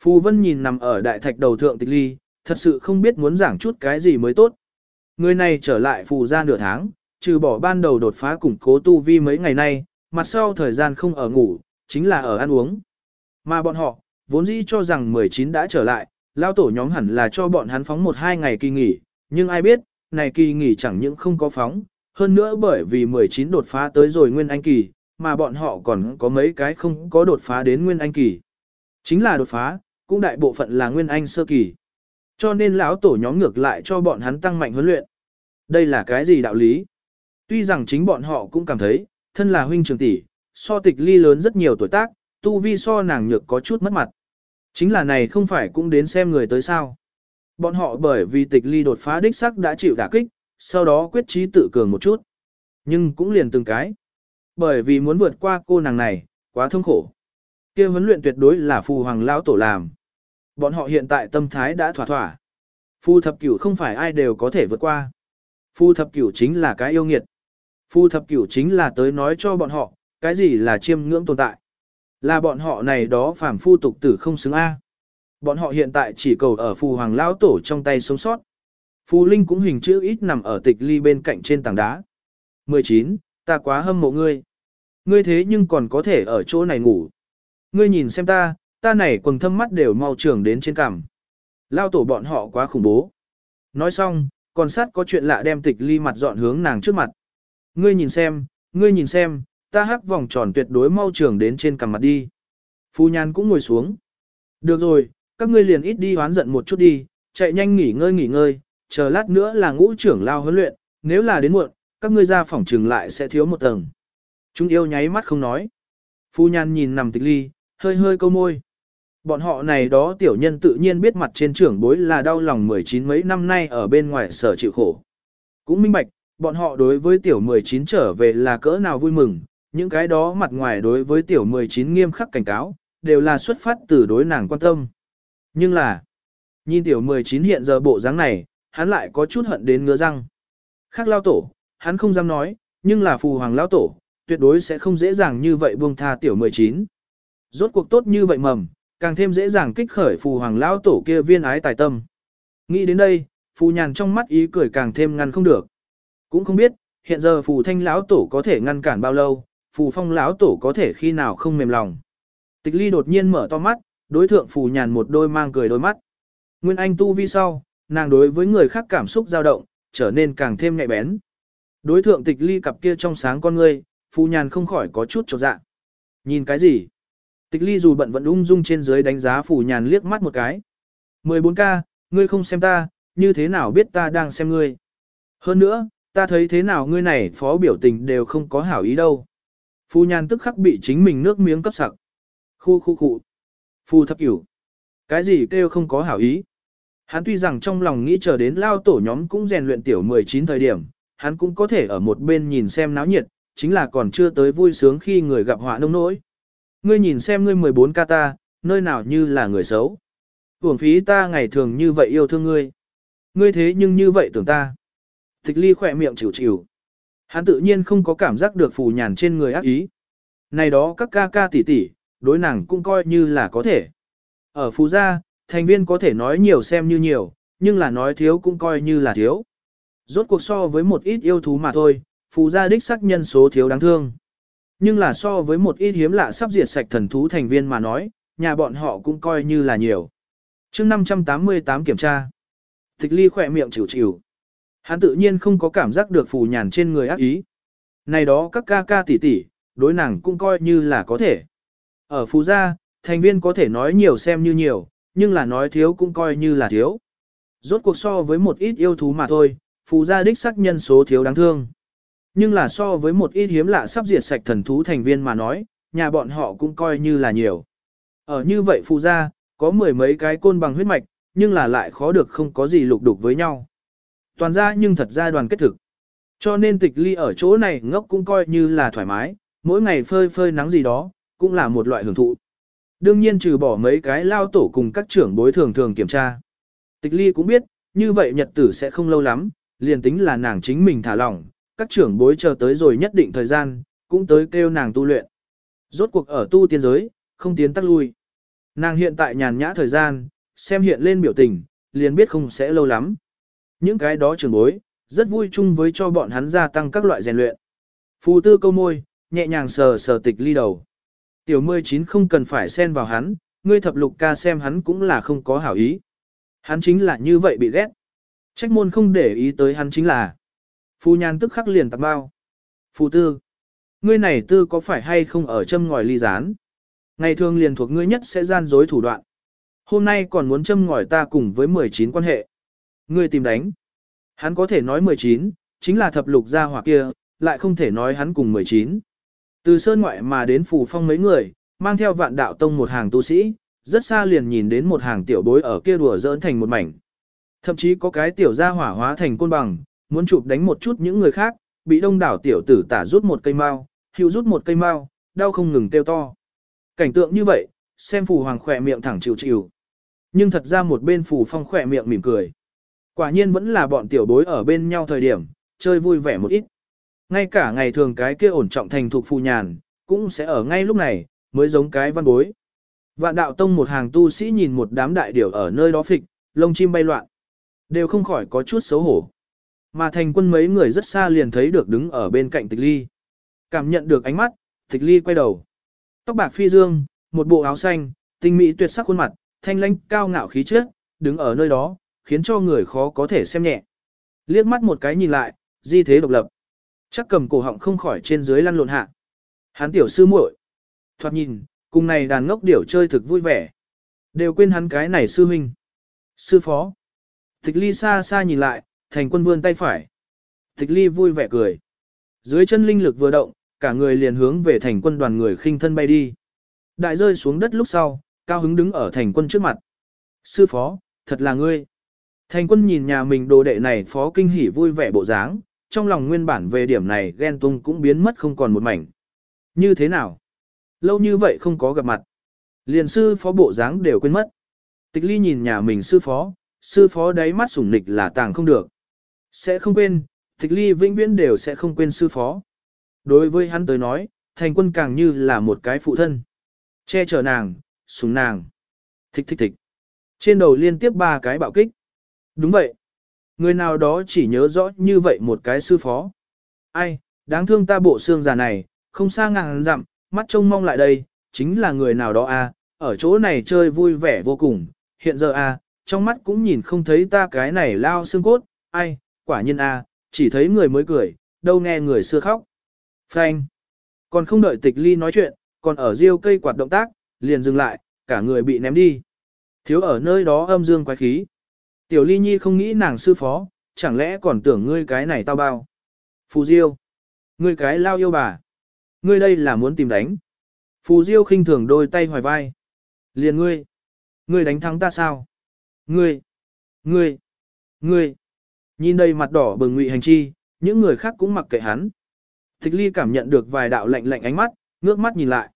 Phù Vân nhìn nằm ở đại thạch đầu thượng tịch ly, thật sự không biết muốn giảng chút cái gì mới tốt. Người này trở lại phù ra nửa tháng, trừ bỏ ban đầu đột phá củng cố tu vi mấy ngày nay, mặt sau thời gian không ở ngủ, chính là ở ăn uống. Mà bọn họ, vốn dĩ cho rằng 19 đã trở lại, lao tổ nhóm hẳn là cho bọn hắn phóng một hai ngày kỳ nghỉ, nhưng ai biết, này kỳ nghỉ chẳng những không có phóng, hơn nữa bởi vì 19 đột phá tới rồi nguyên anh kỳ, mà bọn họ còn có mấy cái không có đột phá đến nguyên anh kỳ. Chính là đột phá, cũng đại bộ phận là nguyên anh sơ kỳ. Cho nên lão tổ nhóm ngược lại cho bọn hắn tăng mạnh huấn luyện. Đây là cái gì đạo lý? Tuy rằng chính bọn họ cũng cảm thấy, thân là huynh trưởng tỷ, so tịch ly lớn rất nhiều tuổi tác, tu vi so nàng nhược có chút mất mặt. Chính là này không phải cũng đến xem người tới sao. Bọn họ bởi vì tịch ly đột phá đích sắc đã chịu đả kích, sau đó quyết trí tự cường một chút. Nhưng cũng liền từng cái. Bởi vì muốn vượt qua cô nàng này, quá thương khổ. kia huấn luyện tuyệt đối là phù hoàng lão tổ làm. Bọn họ hiện tại tâm thái đã thỏa thỏa. Phu thập cửu không phải ai đều có thể vượt qua. Phu thập cửu chính là cái yêu nghiệt. Phu thập cửu chính là tới nói cho bọn họ, cái gì là chiêm ngưỡng tồn tại. Là bọn họ này đó phàm phu tục tử không xứng A. Bọn họ hiện tại chỉ cầu ở phù hoàng lão tổ trong tay sống sót. Phù Linh cũng hình chữ ít nằm ở tịch ly bên cạnh trên tảng đá. 19. Ta quá hâm mộ ngươi. Ngươi thế nhưng còn có thể ở chỗ này ngủ. Ngươi nhìn xem ta, ta này quần thâm mắt đều mau trưởng đến trên cằm. Lao tổ bọn họ quá khủng bố. Nói xong, còn sát có chuyện lạ đem tịch ly mặt dọn hướng nàng trước mặt. Ngươi nhìn xem, ngươi nhìn xem, ta hắc vòng tròn tuyệt đối mau trưởng đến trên cằm mặt đi. Phu nhan cũng ngồi xuống. Được rồi, các ngươi liền ít đi hoán giận một chút đi, chạy nhanh nghỉ ngơi nghỉ ngơi, chờ lát nữa là ngũ trưởng lao huấn luyện, nếu là đến muộn, các ngươi ra phòng trường lại sẽ thiếu một tầng. Chúng yêu nháy mắt không nói. Phu nhan nhìn nằm tịch ly, hơi hơi câu môi. Bọn họ này đó tiểu nhân tự nhiên biết mặt trên trưởng bối là đau lòng 19 mấy năm nay ở bên ngoài sở chịu khổ. Cũng minh bạch, bọn họ đối với tiểu 19 trở về là cỡ nào vui mừng, những cái đó mặt ngoài đối với tiểu 19 nghiêm khắc cảnh cáo, đều là xuất phát từ đối nàng quan tâm. Nhưng là, nhìn tiểu 19 hiện giờ bộ dáng này, hắn lại có chút hận đến ngứa răng. Khác lao tổ, hắn không dám nói, nhưng là phù hoàng lao tổ, tuyệt đối sẽ không dễ dàng như vậy buông tha tiểu 19. Rốt cuộc tốt như vậy mầm, càng thêm dễ dàng kích khởi phù hoàng lao tổ kia viên ái tài tâm. Nghĩ đến đây, phù nhàn trong mắt ý cười càng thêm ngăn không được. Cũng không biết, hiện giờ phù thanh lão tổ có thể ngăn cản bao lâu, phù phong lão tổ có thể khi nào không mềm lòng. Tịch ly đột nhiên mở to mắt, đối thượng phù nhàn một đôi mang cười đôi mắt. Nguyên Anh tu vi sau, nàng đối với người khác cảm xúc dao động, trở nên càng thêm nhạy bén. Đối thượng tịch ly cặp kia trong sáng con ngươi, phù nhàn không khỏi có chút trột dạ. Nhìn cái gì? Tịch ly dù bận vẫn ung dung trên dưới đánh giá phù nhàn liếc mắt một cái. 14K, ngươi không xem ta, như thế nào biết ta đang xem ngươi? Hơn nữa, ta thấy thế nào ngươi này phó biểu tình đều không có hảo ý đâu. Phu nhàn tức khắc bị chính mình nước miếng cấp sặc. Khu khu khu. Phu thập cửu. Cái gì kêu không có hảo ý? Hắn tuy rằng trong lòng nghĩ chờ đến lao tổ nhóm cũng rèn luyện tiểu 19 thời điểm, hắn cũng có thể ở một bên nhìn xem náo nhiệt, chính là còn chưa tới vui sướng khi người gặp họa nông nỗi. Ngươi nhìn xem ngươi 14 ca ta, nơi nào như là người xấu. Uổng phí ta ngày thường như vậy yêu thương ngươi. Ngươi thế nhưng như vậy tưởng ta. Tịch ly khỏe miệng chịu chịu. Hắn tự nhiên không có cảm giác được phù nhàn trên người ác ý. Này đó các ca ca tỷ tỷ, đối nàng cũng coi như là có thể. Ở phù gia, thành viên có thể nói nhiều xem như nhiều, nhưng là nói thiếu cũng coi như là thiếu. Rốt cuộc so với một ít yêu thú mà thôi, phù gia đích xác nhân số thiếu đáng thương. Nhưng là so với một ít hiếm lạ sắp diệt sạch thần thú thành viên mà nói, nhà bọn họ cũng coi như là nhiều. chương 588 kiểm tra. Tịch ly khỏe miệng chịu chịu. Hắn tự nhiên không có cảm giác được phù nhàn trên người ác ý. Này đó các ca ca tỷ tỷ, đối nàng cũng coi như là có thể. Ở Phú Gia, thành viên có thể nói nhiều xem như nhiều, nhưng là nói thiếu cũng coi như là thiếu. Rốt cuộc so với một ít yêu thú mà thôi, Phú Gia đích xác nhân số thiếu đáng thương. Nhưng là so với một ít hiếm lạ sắp diệt sạch thần thú thành viên mà nói, nhà bọn họ cũng coi như là nhiều. Ở như vậy Phú Gia, có mười mấy cái côn bằng huyết mạch, nhưng là lại khó được không có gì lục đục với nhau. Toàn ra nhưng thật ra đoàn kết thực. Cho nên tịch ly ở chỗ này ngốc cũng coi như là thoải mái, mỗi ngày phơi phơi nắng gì đó, cũng là một loại hưởng thụ. Đương nhiên trừ bỏ mấy cái lao tổ cùng các trưởng bối thường thường kiểm tra. Tịch ly cũng biết, như vậy nhật tử sẽ không lâu lắm, liền tính là nàng chính mình thả lỏng, các trưởng bối chờ tới rồi nhất định thời gian, cũng tới kêu nàng tu luyện. Rốt cuộc ở tu tiên giới, không tiến tắc lui. Nàng hiện tại nhàn nhã thời gian, xem hiện lên biểu tình, liền biết không sẽ lâu lắm. Những cái đó trường bối, rất vui chung với cho bọn hắn gia tăng các loại rèn luyện. Phù tư câu môi, nhẹ nhàng sờ sờ tịch ly đầu. Tiểu 19 không cần phải xen vào hắn, ngươi thập lục ca xem hắn cũng là không có hảo ý. Hắn chính là như vậy bị ghét. Trách môn không để ý tới hắn chính là. Phu nhan tức khắc liền tạc bao. Phù tư. Ngươi này tư có phải hay không ở châm ngòi ly gián? Ngày thường liền thuộc ngươi nhất sẽ gian dối thủ đoạn. Hôm nay còn muốn châm ngòi ta cùng với 19 quan hệ. Ngươi tìm đánh. Hắn có thể nói 19, chính là thập lục gia hỏa kia, lại không thể nói hắn cùng 19. Từ sơn ngoại mà đến phù phong mấy người, mang theo vạn đạo tông một hàng tu sĩ, rất xa liền nhìn đến một hàng tiểu bối ở kia đùa dỡn thành một mảnh. Thậm chí có cái tiểu gia hỏa hóa thành côn bằng, muốn chụp đánh một chút những người khác, bị đông đảo tiểu tử tả rút một cây mao, hữu rút một cây mao, đau không ngừng kêu to. Cảnh tượng như vậy, xem phù hoàng khỏe miệng thẳng chịu chịu. Nhưng thật ra một bên phù phong khỏe miệng mỉm cười. Quả nhiên vẫn là bọn tiểu bối ở bên nhau thời điểm, chơi vui vẻ một ít. Ngay cả ngày thường cái kia ổn trọng thành thuộc phù nhàn, cũng sẽ ở ngay lúc này, mới giống cái văn bối. Vạn đạo tông một hàng tu sĩ nhìn một đám đại điểu ở nơi đó phịch, lông chim bay loạn. Đều không khỏi có chút xấu hổ. Mà thành quân mấy người rất xa liền thấy được đứng ở bên cạnh tịch ly. Cảm nhận được ánh mắt, tịch ly quay đầu. Tóc bạc phi dương, một bộ áo xanh, tinh mỹ tuyệt sắc khuôn mặt, thanh lãnh cao ngạo khí chất, đứng ở nơi đó, khiến cho người khó có thể xem nhẹ. Liếc mắt một cái nhìn lại, di thế độc lập. Chắc cầm cổ họng không khỏi trên dưới lăn lộn hạ. Hắn tiểu sư muội, thoạt nhìn, cùng này đàn ngốc điểu chơi thực vui vẻ. Đều quên hắn cái này sư huynh. Sư phó. Tịch ly xa xa nhìn lại, thành quân vươn tay phải. Tịch ly vui vẻ cười. Dưới chân linh lực vừa động, cả người liền hướng về thành quân đoàn người khinh thân bay đi. Đại rơi xuống đất lúc sau, cao hứng đứng ở thành quân trước mặt. Sư phó, thật là ngươi. Thành quân nhìn nhà mình đồ đệ này phó kinh hỉ vui vẻ bộ dáng, trong lòng nguyên bản về điểm này ghen tung cũng biến mất không còn một mảnh. Như thế nào? Lâu như vậy không có gặp mặt. Liền sư phó bộ dáng đều quên mất. Tịch ly nhìn nhà mình sư phó, sư phó đáy mắt sủng nịch là tàng không được. Sẽ không quên, tịch ly vĩnh viễn đều sẽ không quên sư phó. Đối với hắn tới nói, thành quân càng như là một cái phụ thân. Che chở nàng, sủng nàng. Thích thích thích. Trên đầu liên tiếp ba cái bạo kích. Đúng vậy. Người nào đó chỉ nhớ rõ như vậy một cái sư phó. Ai, đáng thương ta bộ xương già này, không xa ngàn dặm, mắt trông mong lại đây, chính là người nào đó a, à, ở chỗ này chơi vui vẻ vô cùng, hiện giờ a, à, trong mắt cũng nhìn không thấy ta cái này lao xương cốt, ai, quả nhiên a, à, chỉ thấy người mới cười, đâu nghe người xưa khóc. Phanh. Còn không đợi tịch ly nói chuyện, còn ở riêu cây quạt động tác, liền dừng lại, cả người bị ném đi. Thiếu ở nơi đó âm dương quái khí. Tiểu ly nhi không nghĩ nàng sư phó, chẳng lẽ còn tưởng ngươi cái này tao bao. Phù Diêu. Ngươi cái lao yêu bà. Ngươi đây là muốn tìm đánh. Phù Diêu khinh thường đôi tay hoài vai. Liền ngươi. Ngươi đánh thắng ta sao? Ngươi. Ngươi. Ngươi. Nhìn đây mặt đỏ bừng ngụy hành chi, những người khác cũng mặc kệ hắn. Thích ly cảm nhận được vài đạo lạnh lạnh ánh mắt, ngước mắt nhìn lại.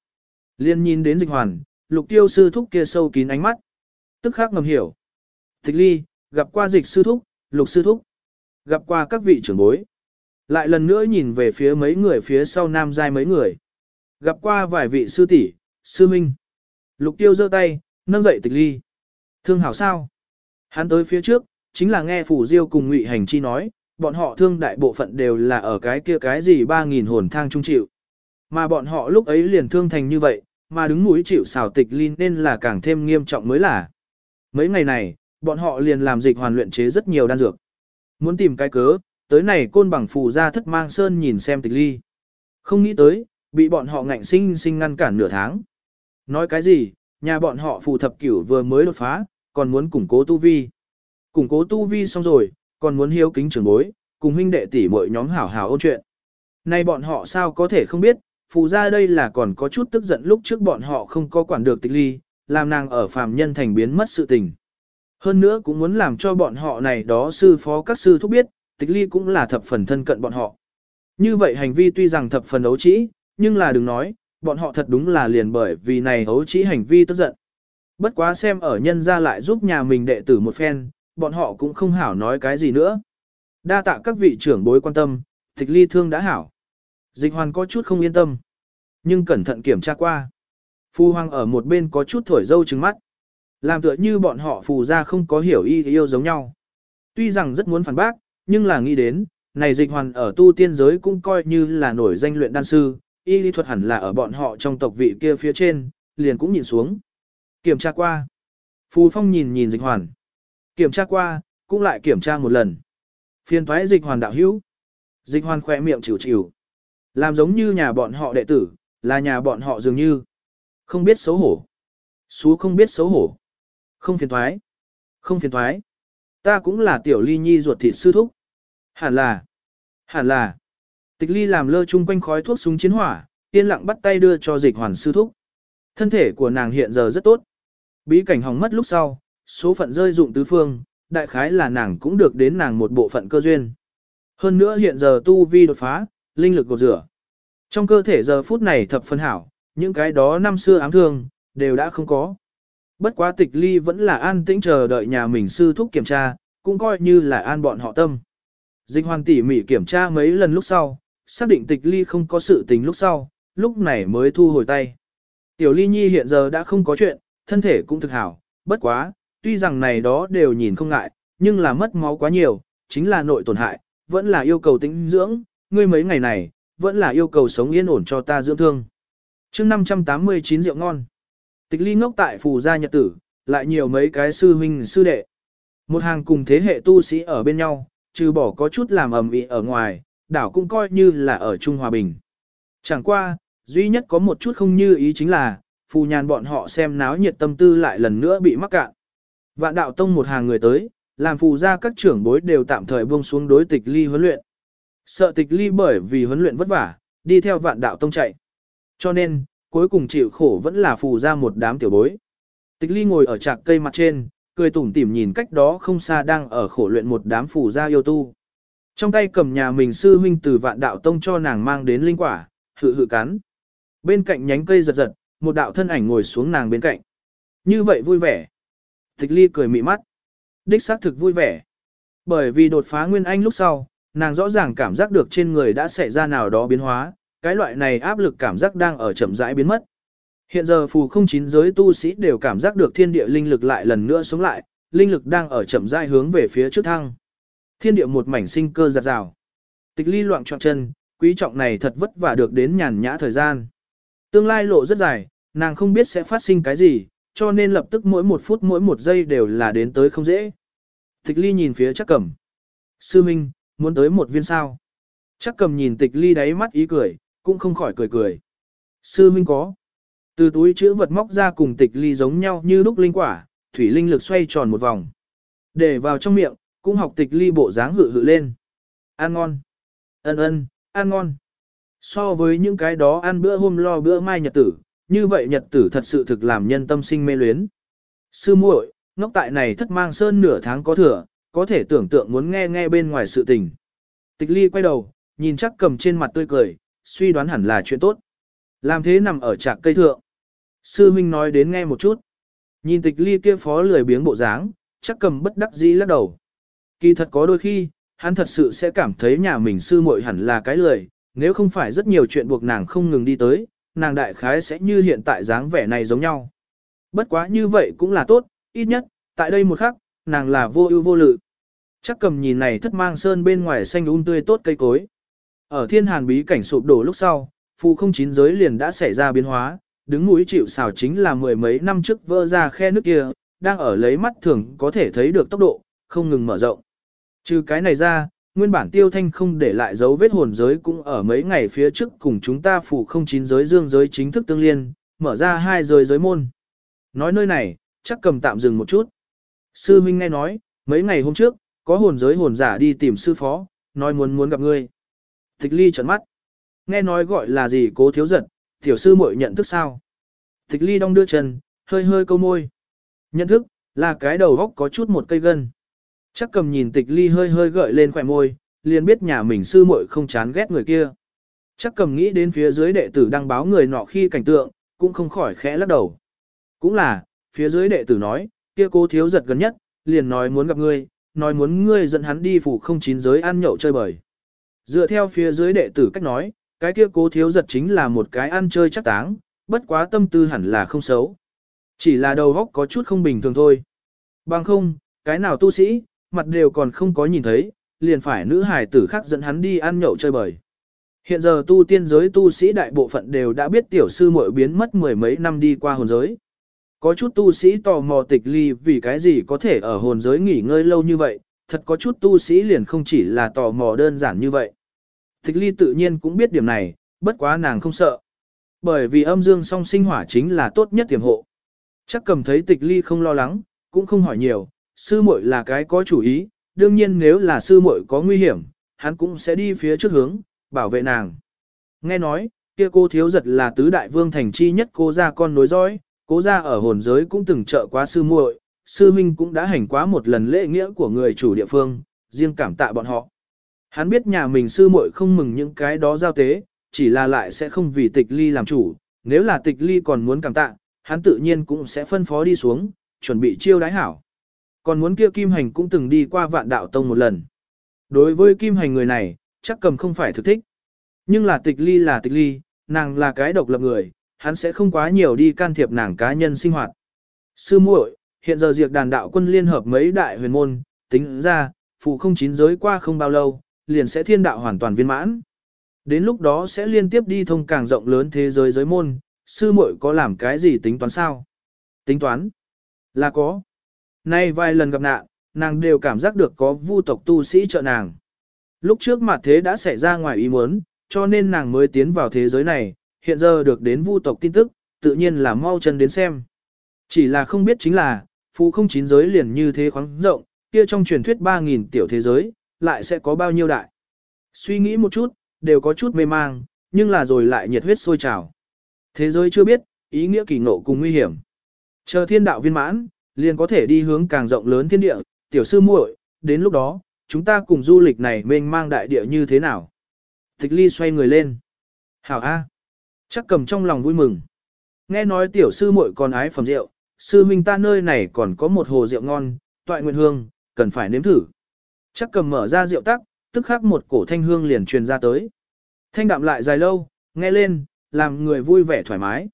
Liên nhìn đến dịch hoàn, lục tiêu sư thúc kia sâu kín ánh mắt. Tức khắc ngầm hiểu. Thích ly, gặp qua dịch sư thúc, lục sư thúc. Gặp qua các vị trưởng bối. Lại lần nữa nhìn về phía mấy người phía sau nam giai mấy người. Gặp qua vài vị sư tỷ, sư minh. Lục tiêu giơ tay, nâng dậy tịch ly. Thương hảo sao? Hắn tới phía trước, chính là nghe phủ diêu cùng ngụy hành chi nói, bọn họ thương đại bộ phận đều là ở cái kia cái gì 3.000 hồn thang trung chịu. Mà bọn họ lúc ấy liền thương thành như vậy, mà đứng mũi chịu xào tịch ly nên là càng thêm nghiêm trọng mới là. Mấy ngày này, bọn họ liền làm dịch hoàn luyện chế rất nhiều đan dược. Muốn tìm cái cớ, tới này côn bằng phù ra thất mang sơn nhìn xem tịch ly. Không nghĩ tới, bị bọn họ ngạnh sinh sinh ngăn cản nửa tháng. Nói cái gì, nhà bọn họ phù thập cửu vừa mới đột phá, còn muốn củng cố tu vi. Củng cố tu vi xong rồi, còn muốn hiếu kính trưởng bối, cùng huynh đệ tỷ muội nhóm hảo hảo ôn chuyện. Nay bọn họ sao có thể không biết, phù ra đây là còn có chút tức giận lúc trước bọn họ không có quản được tịch ly, làm nàng ở phàm nhân thành biến mất sự tình. Hơn nữa cũng muốn làm cho bọn họ này đó sư phó các sư thúc biết, tịch ly cũng là thập phần thân cận bọn họ. Như vậy hành vi tuy rằng thập phần ấu trĩ, nhưng là đừng nói, bọn họ thật đúng là liền bởi vì này ấu trĩ hành vi tức giận. Bất quá xem ở nhân ra lại giúp nhà mình đệ tử một phen, bọn họ cũng không hảo nói cái gì nữa. Đa tạ các vị trưởng bối quan tâm, tịch ly thương đã hảo. Dịch hoàn có chút không yên tâm, nhưng cẩn thận kiểm tra qua. Phu hoàng ở một bên có chút thổi dâu trứng mắt. Làm tựa như bọn họ phù ra không có hiểu y yêu giống nhau. Tuy rằng rất muốn phản bác, nhưng là nghĩ đến, này dịch hoàn ở tu tiên giới cũng coi như là nổi danh luyện đan sư, y lý thuật hẳn là ở bọn họ trong tộc vị kia phía trên, liền cũng nhìn xuống. Kiểm tra qua. Phù phong nhìn nhìn dịch hoàn. Kiểm tra qua, cũng lại kiểm tra một lần. Phiên thoái dịch hoàn đạo hữu. Dịch hoàn khỏe miệng chịu chịu. Làm giống như nhà bọn họ đệ tử, là nhà bọn họ dường như. Không biết xấu hổ. Xú không biết xấu hổ. Không phiền thoái. Không phiền thoái. Ta cũng là tiểu ly nhi ruột thịt sư thúc. Hẳn là. Hẳn là. Tịch ly làm lơ chung quanh khói thuốc súng chiến hỏa, yên lặng bắt tay đưa cho dịch hoàn sư thúc. Thân thể của nàng hiện giờ rất tốt. Bí cảnh hỏng mất lúc sau, số phận rơi dụng tứ phương, đại khái là nàng cũng được đến nàng một bộ phận cơ duyên. Hơn nữa hiện giờ tu vi đột phá, linh lực gột rửa. Trong cơ thể giờ phút này thập phân hảo, những cái đó năm xưa ám thương, đều đã không có. Bất quá tịch ly vẫn là an tĩnh chờ đợi nhà mình sư thúc kiểm tra, cũng coi như là an bọn họ tâm. Dịch hoàn tỉ mỉ kiểm tra mấy lần lúc sau, xác định tịch ly không có sự tình lúc sau, lúc này mới thu hồi tay. Tiểu ly nhi hiện giờ đã không có chuyện, thân thể cũng thực hảo, bất quá, tuy rằng này đó đều nhìn không ngại, nhưng là mất máu quá nhiều, chính là nội tổn hại, vẫn là yêu cầu tĩnh dưỡng, ngươi mấy ngày này, vẫn là yêu cầu sống yên ổn cho ta dưỡng thương. chương 589 rượu ngon. Tịch ly ngốc tại phù gia nhật tử, lại nhiều mấy cái sư huynh sư đệ. Một hàng cùng thế hệ tu sĩ ở bên nhau, trừ bỏ có chút làm ầm ĩ ở ngoài, đảo cũng coi như là ở Trung Hòa Bình. Chẳng qua, duy nhất có một chút không như ý chính là, phù nhàn bọn họ xem náo nhiệt tâm tư lại lần nữa bị mắc cạn. Vạn đạo tông một hàng người tới, làm phù ra các trưởng bối đều tạm thời buông xuống đối tịch ly huấn luyện. Sợ tịch ly bởi vì huấn luyện vất vả, đi theo vạn đạo tông chạy. Cho nên, cuối cùng chịu khổ vẫn là phù ra một đám tiểu bối. Tịch ly ngồi ở trạc cây mặt trên, cười tủm tỉm nhìn cách đó không xa đang ở khổ luyện một đám phù ra yêu tu. Trong tay cầm nhà mình sư huynh từ vạn đạo tông cho nàng mang đến linh quả, hự hự cắn. Bên cạnh nhánh cây giật giật, một đạo thân ảnh ngồi xuống nàng bên cạnh. Như vậy vui vẻ. Tịch ly cười mị mắt. Đích xác thực vui vẻ. Bởi vì đột phá nguyên anh lúc sau, nàng rõ ràng cảm giác được trên người đã xảy ra nào đó biến hóa, cái loại này áp lực cảm giác đang ở chậm rãi biến mất. Hiện giờ phù không chín giới tu sĩ đều cảm giác được thiên địa linh lực lại lần nữa sống lại, linh lực đang ở chậm rãi hướng về phía trước thăng. Thiên địa một mảnh sinh cơ giạt rào. Tịch ly loạn trọn chân, quý trọng này thật vất vả được đến nhàn nhã thời gian. Tương lai lộ rất dài, nàng không biết sẽ phát sinh cái gì, cho nên lập tức mỗi một phút mỗi một giây đều là đến tới không dễ. Tịch ly nhìn phía chắc cầm. Sư Minh, muốn tới một viên sao. Chắc cầm nhìn tịch ly đáy mắt ý cười, cũng không khỏi cười cười. Sư huynh có. Từ túi chữ vật móc ra cùng tịch ly giống nhau như lúc linh quả, thủy linh lực xoay tròn một vòng. Để vào trong miệng, cũng học tịch ly bộ dáng hự hự lên. Ăn ngon. Ân ân, ăn ngon. So với những cái đó ăn bữa hôm lo bữa mai nhật tử, như vậy nhật tử thật sự thực làm nhân tâm sinh mê luyến. Sư muội, ngốc tại này thất mang sơn nửa tháng có thừa, có thể tưởng tượng muốn nghe nghe bên ngoài sự tình. Tịch ly quay đầu, nhìn chắc cầm trên mặt tươi cười, suy đoán hẳn là chuyện tốt. Làm thế nằm ở trạc cây thượng. Sư huynh nói đến nghe một chút. Nhìn tịch ly kia phó lười biếng bộ dáng, chắc cầm bất đắc dĩ lắc đầu. Kỳ thật có đôi khi, hắn thật sự sẽ cảm thấy nhà mình sư muội hẳn là cái lười, nếu không phải rất nhiều chuyện buộc nàng không ngừng đi tới, nàng đại khái sẽ như hiện tại dáng vẻ này giống nhau. Bất quá như vậy cũng là tốt, ít nhất, tại đây một khắc, nàng là vô ưu vô lự. Chắc cầm nhìn này thất mang sơn bên ngoài xanh um tươi tốt cây cối. Ở thiên hàn bí cảnh sụp đổ lúc sau, phù không chín giới liền đã xảy ra biến hóa, đứng núi chịu xào chính là mười mấy năm trước vỡ ra khe nước kia, đang ở lấy mắt thường có thể thấy được tốc độ, không ngừng mở rộng. Trừ cái này ra, nguyên bản tiêu thanh không để lại dấu vết hồn giới cũng ở mấy ngày phía trước cùng chúng ta phủ không chín giới dương giới chính thức tương liên, mở ra hai giới giới môn. Nói nơi này, chắc cầm tạm dừng một chút. Sư huynh nghe nói, mấy ngày hôm trước, có hồn giới hồn giả đi tìm sư phó, nói muốn muốn gặp ngươi. Tịch ly trợn mắt. Nghe nói gọi là gì cố thiếu giật, tiểu sư muội nhận thức sao. Tịch ly đong đưa chân, hơi hơi câu môi. Nhận thức, là cái đầu góc có chút một cây gân. Chắc cầm nhìn tịch ly hơi hơi gợi lên khỏe môi, liền biết nhà mình sư muội không chán ghét người kia. Chắc cầm nghĩ đến phía dưới đệ tử đăng báo người nọ khi cảnh tượng, cũng không khỏi khẽ lắc đầu. Cũng là, phía dưới đệ tử nói, kia cô thiếu giật gần nhất, liền nói muốn gặp ngươi, nói muốn ngươi dẫn hắn đi phủ không chín giới ăn nhậu chơi bời. Dựa theo phía dưới đệ tử cách nói, cái kia cố thiếu giật chính là một cái ăn chơi chắc táng, bất quá tâm tư hẳn là không xấu. Chỉ là đầu góc có chút không bình thường thôi. Bằng không, cái nào tu sĩ, mặt đều còn không có nhìn thấy, liền phải nữ hải tử khác dẫn hắn đi ăn nhậu chơi bời. Hiện giờ tu tiên giới tu sĩ đại bộ phận đều đã biết tiểu sư muội biến mất mười mấy năm đi qua hồn giới. Có chút tu sĩ tò mò tịch ly vì cái gì có thể ở hồn giới nghỉ ngơi lâu như vậy, thật có chút tu sĩ liền không chỉ là tò mò đơn giản như vậy. Thích ly tự nhiên cũng biết điểm này, bất quá nàng không sợ. Bởi vì âm dương song sinh hỏa chính là tốt nhất tiềm hộ. Chắc cầm thấy tịch ly không lo lắng, cũng không hỏi nhiều, sư muội là cái có chủ ý, đương nhiên nếu là sư muội có nguy hiểm, hắn cũng sẽ đi phía trước hướng, bảo vệ nàng. Nghe nói, kia cô thiếu giật là tứ đại vương thành chi nhất cô gia con nối dõi, cố gia ở hồn giới cũng từng trợ quá sư muội, sư minh cũng đã hành quá một lần lễ nghĩa của người chủ địa phương, riêng cảm tạ bọn họ. Hắn biết nhà mình sư muội không mừng những cái đó giao tế, chỉ là lại sẽ không vì tịch ly làm chủ, nếu là tịch ly còn muốn cảm tạ, hắn tự nhiên cũng sẽ phân phó đi xuống, chuẩn bị chiêu đái hảo. Còn muốn kia kim hành cũng từng đi qua vạn đạo tông một lần. Đối với kim hành người này, chắc cầm không phải thực thích. Nhưng là tịch ly là tịch ly, nàng là cái độc lập người, hắn sẽ không quá nhiều đi can thiệp nàng cá nhân sinh hoạt. Sư muội, hiện giờ diệt đàn đạo quân liên hợp mấy đại huyền môn, tính ra, phụ không chín giới qua không bao lâu, liền sẽ thiên đạo hoàn toàn viên mãn. Đến lúc đó sẽ liên tiếp đi thông càng rộng lớn thế giới giới môn, sư muội có làm cái gì tính toán sao? Tính toán? Là có. Nay vài lần gặp nạn, nàng đều cảm giác được có vu tộc tu sĩ trợ nàng. Lúc trước mặt thế đã xảy ra ngoài ý muốn, cho nên nàng mới tiến vào thế giới này, hiện giờ được đến vu tộc tin tức, tự nhiên là mau chân đến xem. Chỉ là không biết chính là, Phú không chín giới liền như thế khoáng rộng, kia trong truyền thuyết 3.000 tiểu thế giới, lại sẽ có bao nhiêu đại. Suy nghĩ một chút, đều có chút mê mang, nhưng là rồi lại nhiệt huyết sôi trào. Thế giới chưa biết, ý nghĩa kỳ ngộ cùng nguy hiểm. Chờ thiên đạo viên mãn, liền có thể đi hướng càng rộng lớn thiên địa, tiểu sư muội, đến lúc đó, chúng ta cùng du lịch này mênh mang đại địa như thế nào. Tịch ly xoay người lên. Hảo A. Chắc cầm trong lòng vui mừng. Nghe nói tiểu sư muội còn ái phẩm rượu, sư huynh ta nơi này còn có một hồ rượu ngon, toại nguyện hương, cần phải nếm thử. Chắc cầm mở ra rượu tắc, tức khắc một cổ thanh hương liền truyền ra tới. Thanh đạm lại dài lâu, nghe lên, làm người vui vẻ thoải mái.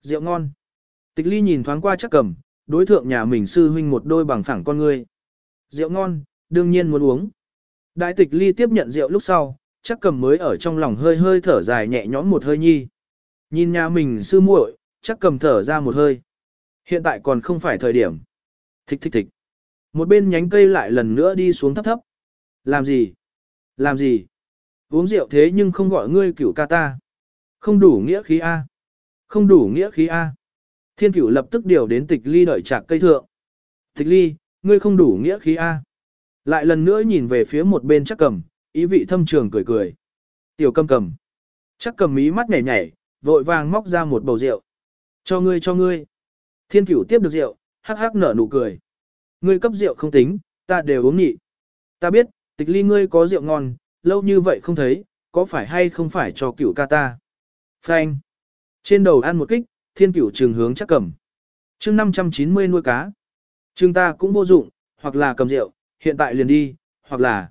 Rượu ngon. Tịch ly nhìn thoáng qua chắc cầm, đối thượng nhà mình sư huynh một đôi bằng phẳng con người. Rượu ngon, đương nhiên muốn uống. Đại tịch ly tiếp nhận rượu lúc sau, chắc cầm mới ở trong lòng hơi hơi thở dài nhẹ nhõm một hơi nhi. Nhìn nhà mình sư muội, chắc cầm thở ra một hơi. Hiện tại còn không phải thời điểm. Thích thích thích. Một bên nhánh cây lại lần nữa đi xuống thấp thấp. Làm gì? Làm gì? Uống rượu thế nhưng không gọi ngươi cửu ca ta. Không đủ nghĩa khí A. Không đủ nghĩa khí A. Thiên cửu lập tức điều đến tịch ly đợi chạc cây thượng. Tịch ly, ngươi không đủ nghĩa khí A. Lại lần nữa nhìn về phía một bên chắc cầm, ý vị thâm trường cười cười. Tiểu cầm cầm. Chắc cầm mí mắt nhảy nhảy, vội vàng móc ra một bầu rượu. Cho ngươi cho ngươi. Thiên cửu tiếp được rượu, hắc hắc nở nụ cười. Ngươi cấp rượu không tính, ta đều uống nhị. Ta biết, tịch ly ngươi có rượu ngon, lâu như vậy không thấy, có phải hay không phải cho cửu ca ta. Phanh. Trên đầu ăn một kích, thiên cửu trường hướng chắc cầm. chương 590 nuôi cá. Trường ta cũng vô dụng, hoặc là cầm rượu, hiện tại liền đi, hoặc là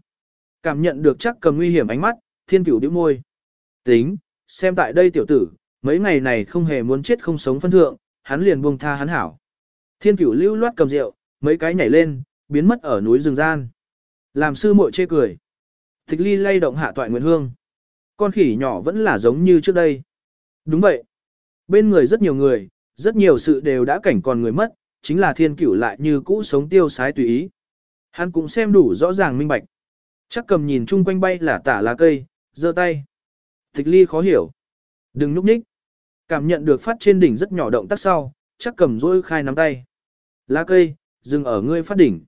cảm nhận được chắc cầm nguy hiểm ánh mắt, thiên cửu điếu môi. Tính, xem tại đây tiểu tử, mấy ngày này không hề muốn chết không sống phân thượng, hắn liền buông tha hắn hảo. Thiên cửu lưu loát cầm rượu, mấy cái nhảy lên, biến mất ở núi rừng gian. Làm sư muội chê cười. Tịch ly lay động hạ toại nguyện hương. Con khỉ nhỏ vẫn là giống như trước đây. Đúng vậy. Bên người rất nhiều người, rất nhiều sự đều đã cảnh còn người mất, chính là thiên cửu lại như cũ sống tiêu sái tùy ý. Hắn cũng xem đủ rõ ràng minh bạch. Chắc cầm nhìn chung quanh bay là tả lá cây, giơ tay. Tịch ly khó hiểu. Đừng núp ních. Cảm nhận được phát trên đỉnh rất nhỏ động tác sau, chắc cầm rôi khai nắm tay. Lá cây, dừng ở ngươi phát đỉnh.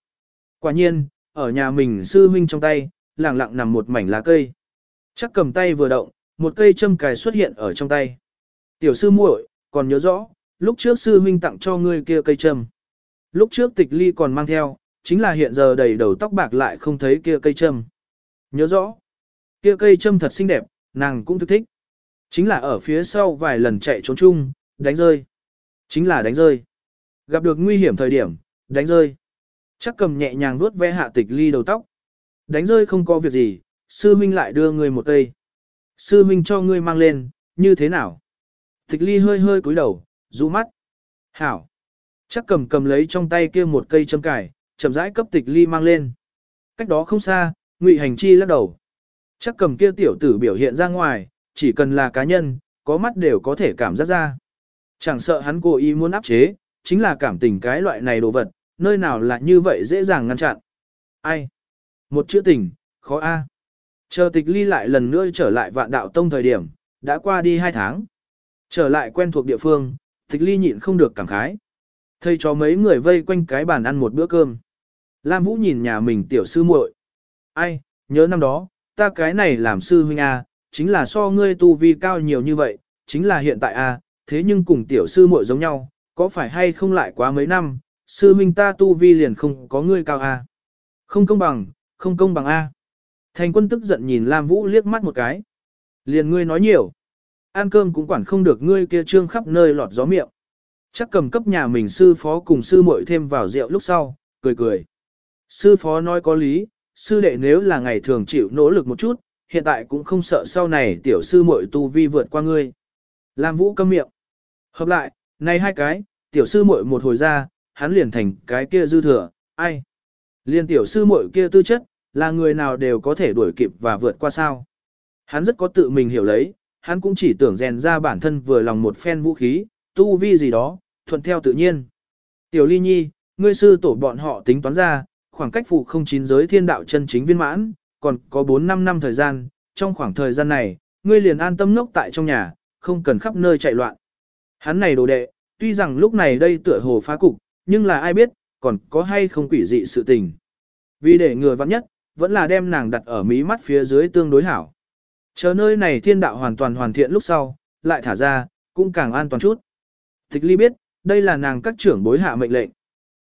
Quả nhiên, ở nhà mình sư huynh trong tay, lặng lặng nằm một mảnh lá cây. Chắc cầm tay vừa động, một cây châm cài xuất hiện ở trong tay. Tiểu sư muội, còn nhớ rõ, lúc trước sư huynh tặng cho ngươi kia cây châm. Lúc trước tịch ly còn mang theo, chính là hiện giờ đầy đầu tóc bạc lại không thấy kia cây châm. Nhớ rõ, kia cây châm thật xinh đẹp, nàng cũng thức thích. Chính là ở phía sau vài lần chạy trốn chung, đánh rơi. Chính là đánh rơi. Gặp được nguy hiểm thời điểm, đánh rơi. Chắc cầm nhẹ nhàng vuốt ve hạ tịch ly đầu tóc. Đánh rơi không có việc gì, sư minh lại đưa người một cây. Sư minh cho ngươi mang lên, như thế nào? Tịch ly hơi hơi cúi đầu, rũ mắt. Hảo. Chắc cầm cầm lấy trong tay kia một cây châm cải, chậm rãi cấp tịch ly mang lên. Cách đó không xa, ngụy hành chi lắc đầu. Chắc cầm kia tiểu tử biểu hiện ra ngoài, chỉ cần là cá nhân, có mắt đều có thể cảm giác ra. Chẳng sợ hắn cố ý muốn áp chế, chính là cảm tình cái loại này đồ vật, nơi nào là như vậy dễ dàng ngăn chặn. Ai? Một chữ tình, khó a. Chờ tịch ly lại lần nữa trở lại vạn đạo tông thời điểm, đã qua đi hai tháng. Trở lại quen thuộc địa phương, tịch ly nhịn không được cảm khái. Thầy cho mấy người vây quanh cái bàn ăn một bữa cơm. Lam Vũ nhìn nhà mình tiểu sư muội. Ai, nhớ năm đó, ta cái này làm sư huynh A, chính là so ngươi tu vi cao nhiều như vậy, chính là hiện tại A, thế nhưng cùng tiểu sư muội giống nhau, có phải hay không lại quá mấy năm, sư huynh ta tu vi liền không có ngươi cao A. Không công bằng, không công bằng A. Thành quân tức giận nhìn Lam Vũ liếc mắt một cái. Liền ngươi nói nhiều. Ăn cơm cũng quản không được ngươi kia trương khắp nơi lọt gió miệng. Chắc cầm cấp nhà mình sư phó cùng sư muội thêm vào rượu lúc sau, cười cười. Sư phó nói có lý, sư đệ nếu là ngày thường chịu nỗ lực một chút, hiện tại cũng không sợ sau này tiểu sư muội tu vi vượt qua ngươi. Lam Vũ câm miệng. Hợp lại, này hai cái, tiểu sư muội một hồi ra, hắn liền thành cái kia dư thừa, ai? Liên tiểu sư muội kia tư chất, là người nào đều có thể đuổi kịp và vượt qua sao. Hắn rất có tự mình hiểu lấy, hắn cũng chỉ tưởng rèn ra bản thân vừa lòng một phen vũ khí, tu vi gì đó, thuận theo tự nhiên. Tiểu ly nhi, ngươi sư tổ bọn họ tính toán ra, khoảng cách phụ không chín giới thiên đạo chân chính viên mãn, còn có 4-5 năm thời gian, trong khoảng thời gian này, ngươi liền an tâm ngốc tại trong nhà, không cần khắp nơi chạy loạn. Hắn này đồ đệ, tuy rằng lúc này đây tựa hồ phá cục, nhưng là ai biết, còn có hay không quỷ dị sự tình. Vì để ngừa vắng nhất, vẫn là đem nàng đặt ở mí mắt phía dưới tương đối hảo. Chờ nơi này thiên đạo hoàn toàn hoàn thiện lúc sau, lại thả ra, cũng càng an toàn chút. Tịch ly biết, đây là nàng các trưởng bối hạ mệnh lệnh.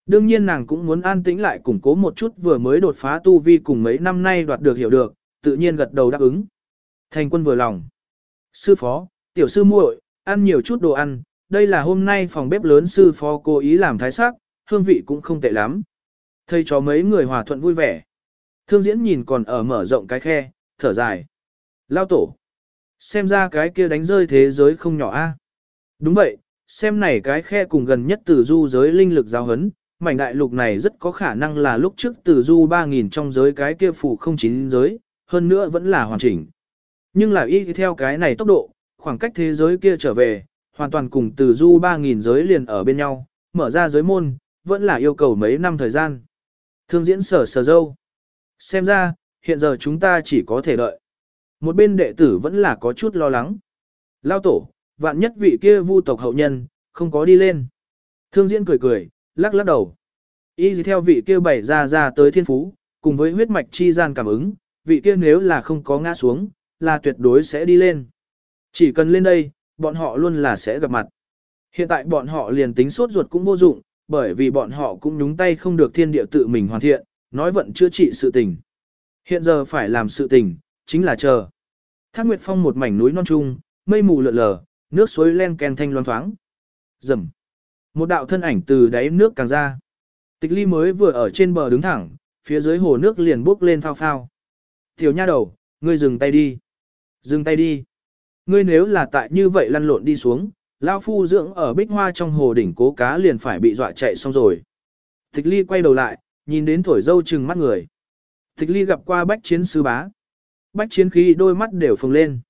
Đương nhiên nàng cũng muốn an tĩnh lại củng cố một chút vừa mới đột phá tu vi cùng mấy năm nay đoạt được hiểu được, tự nhiên gật đầu đáp ứng. Thành quân vừa lòng. Sư phó, tiểu sư muội, ăn nhiều chút đồ ăn, đây là hôm nay phòng bếp lớn sư phó cố ý làm thái sắc, hương vị cũng không tệ lắm. Thầy cho mấy người hòa thuận vui vẻ. Thương diễn nhìn còn ở mở rộng cái khe, thở dài. Lao tổ. Xem ra cái kia đánh rơi thế giới không nhỏ a. Đúng vậy, xem này cái khe cùng gần nhất từ du giới linh lực giao hấn, mảnh đại lục này rất có khả năng là lúc trước từ du 3.000 trong giới cái kia phủ không chín giới, hơn nữa vẫn là hoàn chỉnh. Nhưng là y theo cái này tốc độ, khoảng cách thế giới kia trở về, hoàn toàn cùng từ du 3.000 giới liền ở bên nhau, mở ra giới môn, vẫn là yêu cầu mấy năm thời gian. Thương diễn sở sở dâu. Xem ra, hiện giờ chúng ta chỉ có thể đợi. Một bên đệ tử vẫn là có chút lo lắng. Lao tổ, vạn nhất vị kia vu tộc hậu nhân, không có đi lên. Thương diễn cười cười, lắc lắc đầu. Y dì theo vị kia bảy ra ra tới thiên phú, cùng với huyết mạch chi gian cảm ứng, vị kia nếu là không có ngã xuống, là tuyệt đối sẽ đi lên. Chỉ cần lên đây, bọn họ luôn là sẽ gặp mặt. Hiện tại bọn họ liền tính sốt ruột cũng vô dụng, bởi vì bọn họ cũng nhúng tay không được thiên địa tự mình hoàn thiện, nói vận chữa trị sự tình. Hiện giờ phải làm sự tình, chính là chờ. Thác Nguyệt Phong một mảnh núi non trung, mây mù lượn lờ, nước suối len ken thanh loan thoáng. Rầm. Một đạo thân ảnh từ đáy nước càng ra. Tịch ly mới vừa ở trên bờ đứng thẳng, phía dưới hồ nước liền bốc lên phao phao. Tiểu nha đầu, ngươi dừng tay đi. Dừng tay đi. Ngươi nếu là tại như vậy lăn lộn đi xuống, lao phu dưỡng ở bích hoa trong hồ đỉnh cố cá liền phải bị dọa chạy xong rồi. Tịch ly quay đầu lại, nhìn đến thổi dâu chừng mắt người. Tịch ly gặp qua bách chiến sư bá. Bách chiến khí đôi mắt đều phồng lên.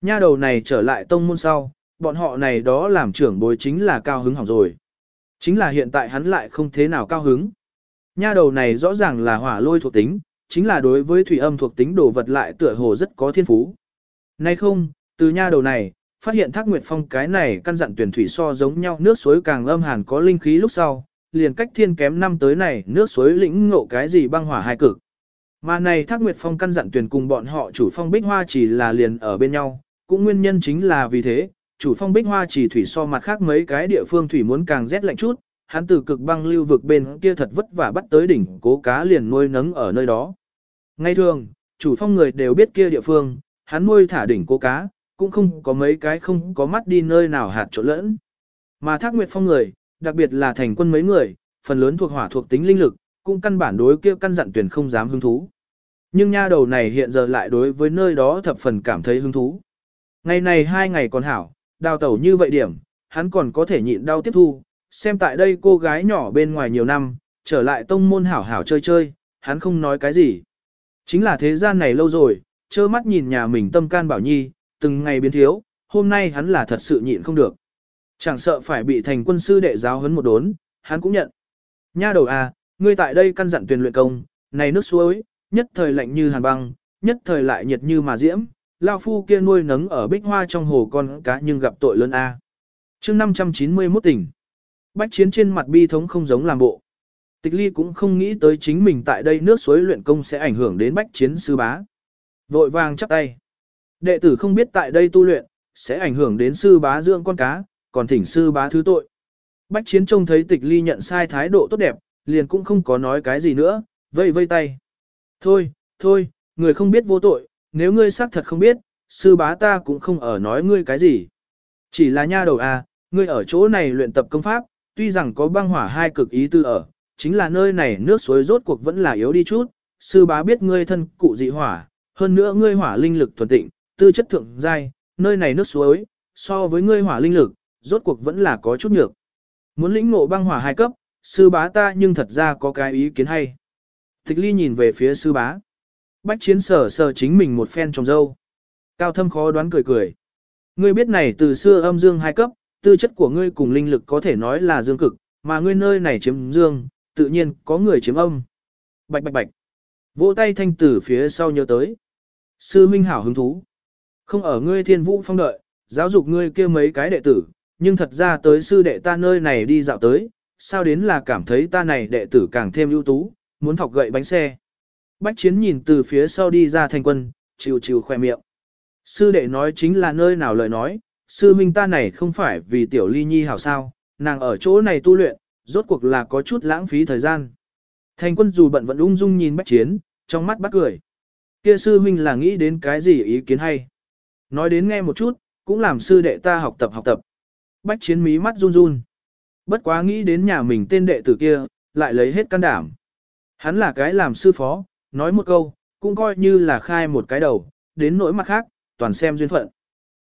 Nha đầu này trở lại tông môn sau, bọn họ này đó làm trưởng bối chính là cao hứng hỏng rồi. Chính là hiện tại hắn lại không thế nào cao hứng. Nha đầu này rõ ràng là hỏa lôi thuộc tính, chính là đối với thủy âm thuộc tính đồ vật lại tựa hồ rất có thiên phú. Nay không, từ nha đầu này, phát hiện Thác Nguyệt Phong cái này căn dặn tuyển thủy so giống nhau nước suối càng âm hàn có linh khí lúc sau, liền cách thiên kém năm tới này nước suối lĩnh ngộ cái gì băng hỏa hai cực. Mà này Thác Nguyệt Phong căn dặn tuyển cùng bọn họ chủ phong bích hoa chỉ là liền ở bên nhau, cũng nguyên nhân chính là vì thế, chủ phong bích hoa chỉ thủy so mặt khác mấy cái địa phương thủy muốn càng rét lạnh chút, hắn từ cực băng lưu vực bên kia thật vất vả bắt tới đỉnh cố cá liền nuôi nấng ở nơi đó. Ngay thường, chủ phong người đều biết kia địa phương, hắn nuôi thả đỉnh cố cá, cũng không có mấy cái không có mắt đi nơi nào hạt chỗ lẫn. Mà thác nguyệt phong người, đặc biệt là thành quân mấy người, phần lớn thuộc hỏa thuộc tính linh lực, cũng căn bản đối kia căn dặn tuyển không dám hứng thú. Nhưng nha đầu này hiện giờ lại đối với nơi đó thập phần cảm thấy hứng thú. Ngày này hai ngày còn hảo, đào tẩu như vậy điểm, hắn còn có thể nhịn đau tiếp thu, xem tại đây cô gái nhỏ bên ngoài nhiều năm, trở lại tông môn hảo hảo chơi chơi, hắn không nói cái gì. Chính là thế gian này lâu rồi, trơ mắt nhìn nhà mình tâm can bảo nhi, từng ngày biến thiếu, hôm nay hắn là thật sự nhịn không được. Chẳng sợ phải bị thành quân sư đệ giáo huấn một đốn, hắn cũng nhận. Nha đầu à, ngươi tại đây căn dặn tuyển luyện công, này nước suối, nhất thời lạnh như hàn băng, nhất thời lại nhiệt như mà diễm, lao phu kia nuôi nấng ở bích hoa trong hồ con cá nhưng gặp tội lớn a. Chương 591 tỉnh. Bách chiến trên mặt bi thống không giống làm bộ. Tịch ly cũng không nghĩ tới chính mình tại đây nước suối luyện công sẽ ảnh hưởng đến bách chiến sư bá. Vội vàng chắp tay. Đệ tử không biết tại đây tu luyện, sẽ ảnh hưởng đến sư bá dưỡng con cá, còn thỉnh sư bá thứ tội. Bách chiến trông thấy tịch ly nhận sai thái độ tốt đẹp, liền cũng không có nói cái gì nữa, vây vây tay. Thôi, thôi, người không biết vô tội, nếu ngươi xác thật không biết, sư bá ta cũng không ở nói ngươi cái gì. Chỉ là nha đầu à, ngươi ở chỗ này luyện tập công pháp, tuy rằng có băng hỏa hai cực ý tư ở, chính là nơi này nước suối rốt cuộc vẫn là yếu đi chút, sư bá biết ngươi thân cụ dị hỏa, hơn nữa ngươi hỏa linh lực thuần tịnh, tư chất thượng giai, nơi này nước suối, so với ngươi hỏa linh lực, rốt cuộc vẫn là có chút nhược. Muốn lĩnh ngộ băng hỏa hai cấp, sư bá ta nhưng thật ra có cái ý kiến hay. Tịch ly nhìn về phía sư bá. Bách chiến sở sở chính mình một phen trong dâu. Cao thâm khó đoán cười cười. Ngươi biết này từ xưa âm dương hai cấp, tư chất của ngươi cùng linh lực có thể nói là dương cực, mà ngươi nơi này chiếm dương, tự nhiên có người chiếm âm. Bạch bạch bạch. Vỗ tay thanh tử phía sau nhớ tới. Sư huynh hảo hứng thú. Không ở ngươi thiên vũ phong đợi, giáo dục ngươi kia mấy cái đệ tử, nhưng thật ra tới sư đệ ta nơi này đi dạo tới, sao đến là cảm thấy ta này đệ tử càng thêm ưu tú, muốn thọc gậy bánh xe. Bách chiến nhìn từ phía sau đi ra thành quân, chịu chịu khoe miệng. Sư đệ nói chính là nơi nào lời nói, sư minh ta này không phải vì tiểu ly nhi hảo sao, nàng ở chỗ này tu luyện, rốt cuộc là có chút lãng phí thời gian. Thành quân dù bận vẫn ung dung nhìn bách chiến, trong mắt bắt cười. Kia sư huynh là nghĩ đến cái gì ý kiến hay. Nói đến nghe một chút, cũng làm sư đệ ta học tập học tập. Bách chiến mí mắt run run. Bất quá nghĩ đến nhà mình tên đệ tử kia, lại lấy hết can đảm. Hắn là cái làm sư phó, nói một câu, cũng coi như là khai một cái đầu, đến nỗi mặt khác, toàn xem duyên phận.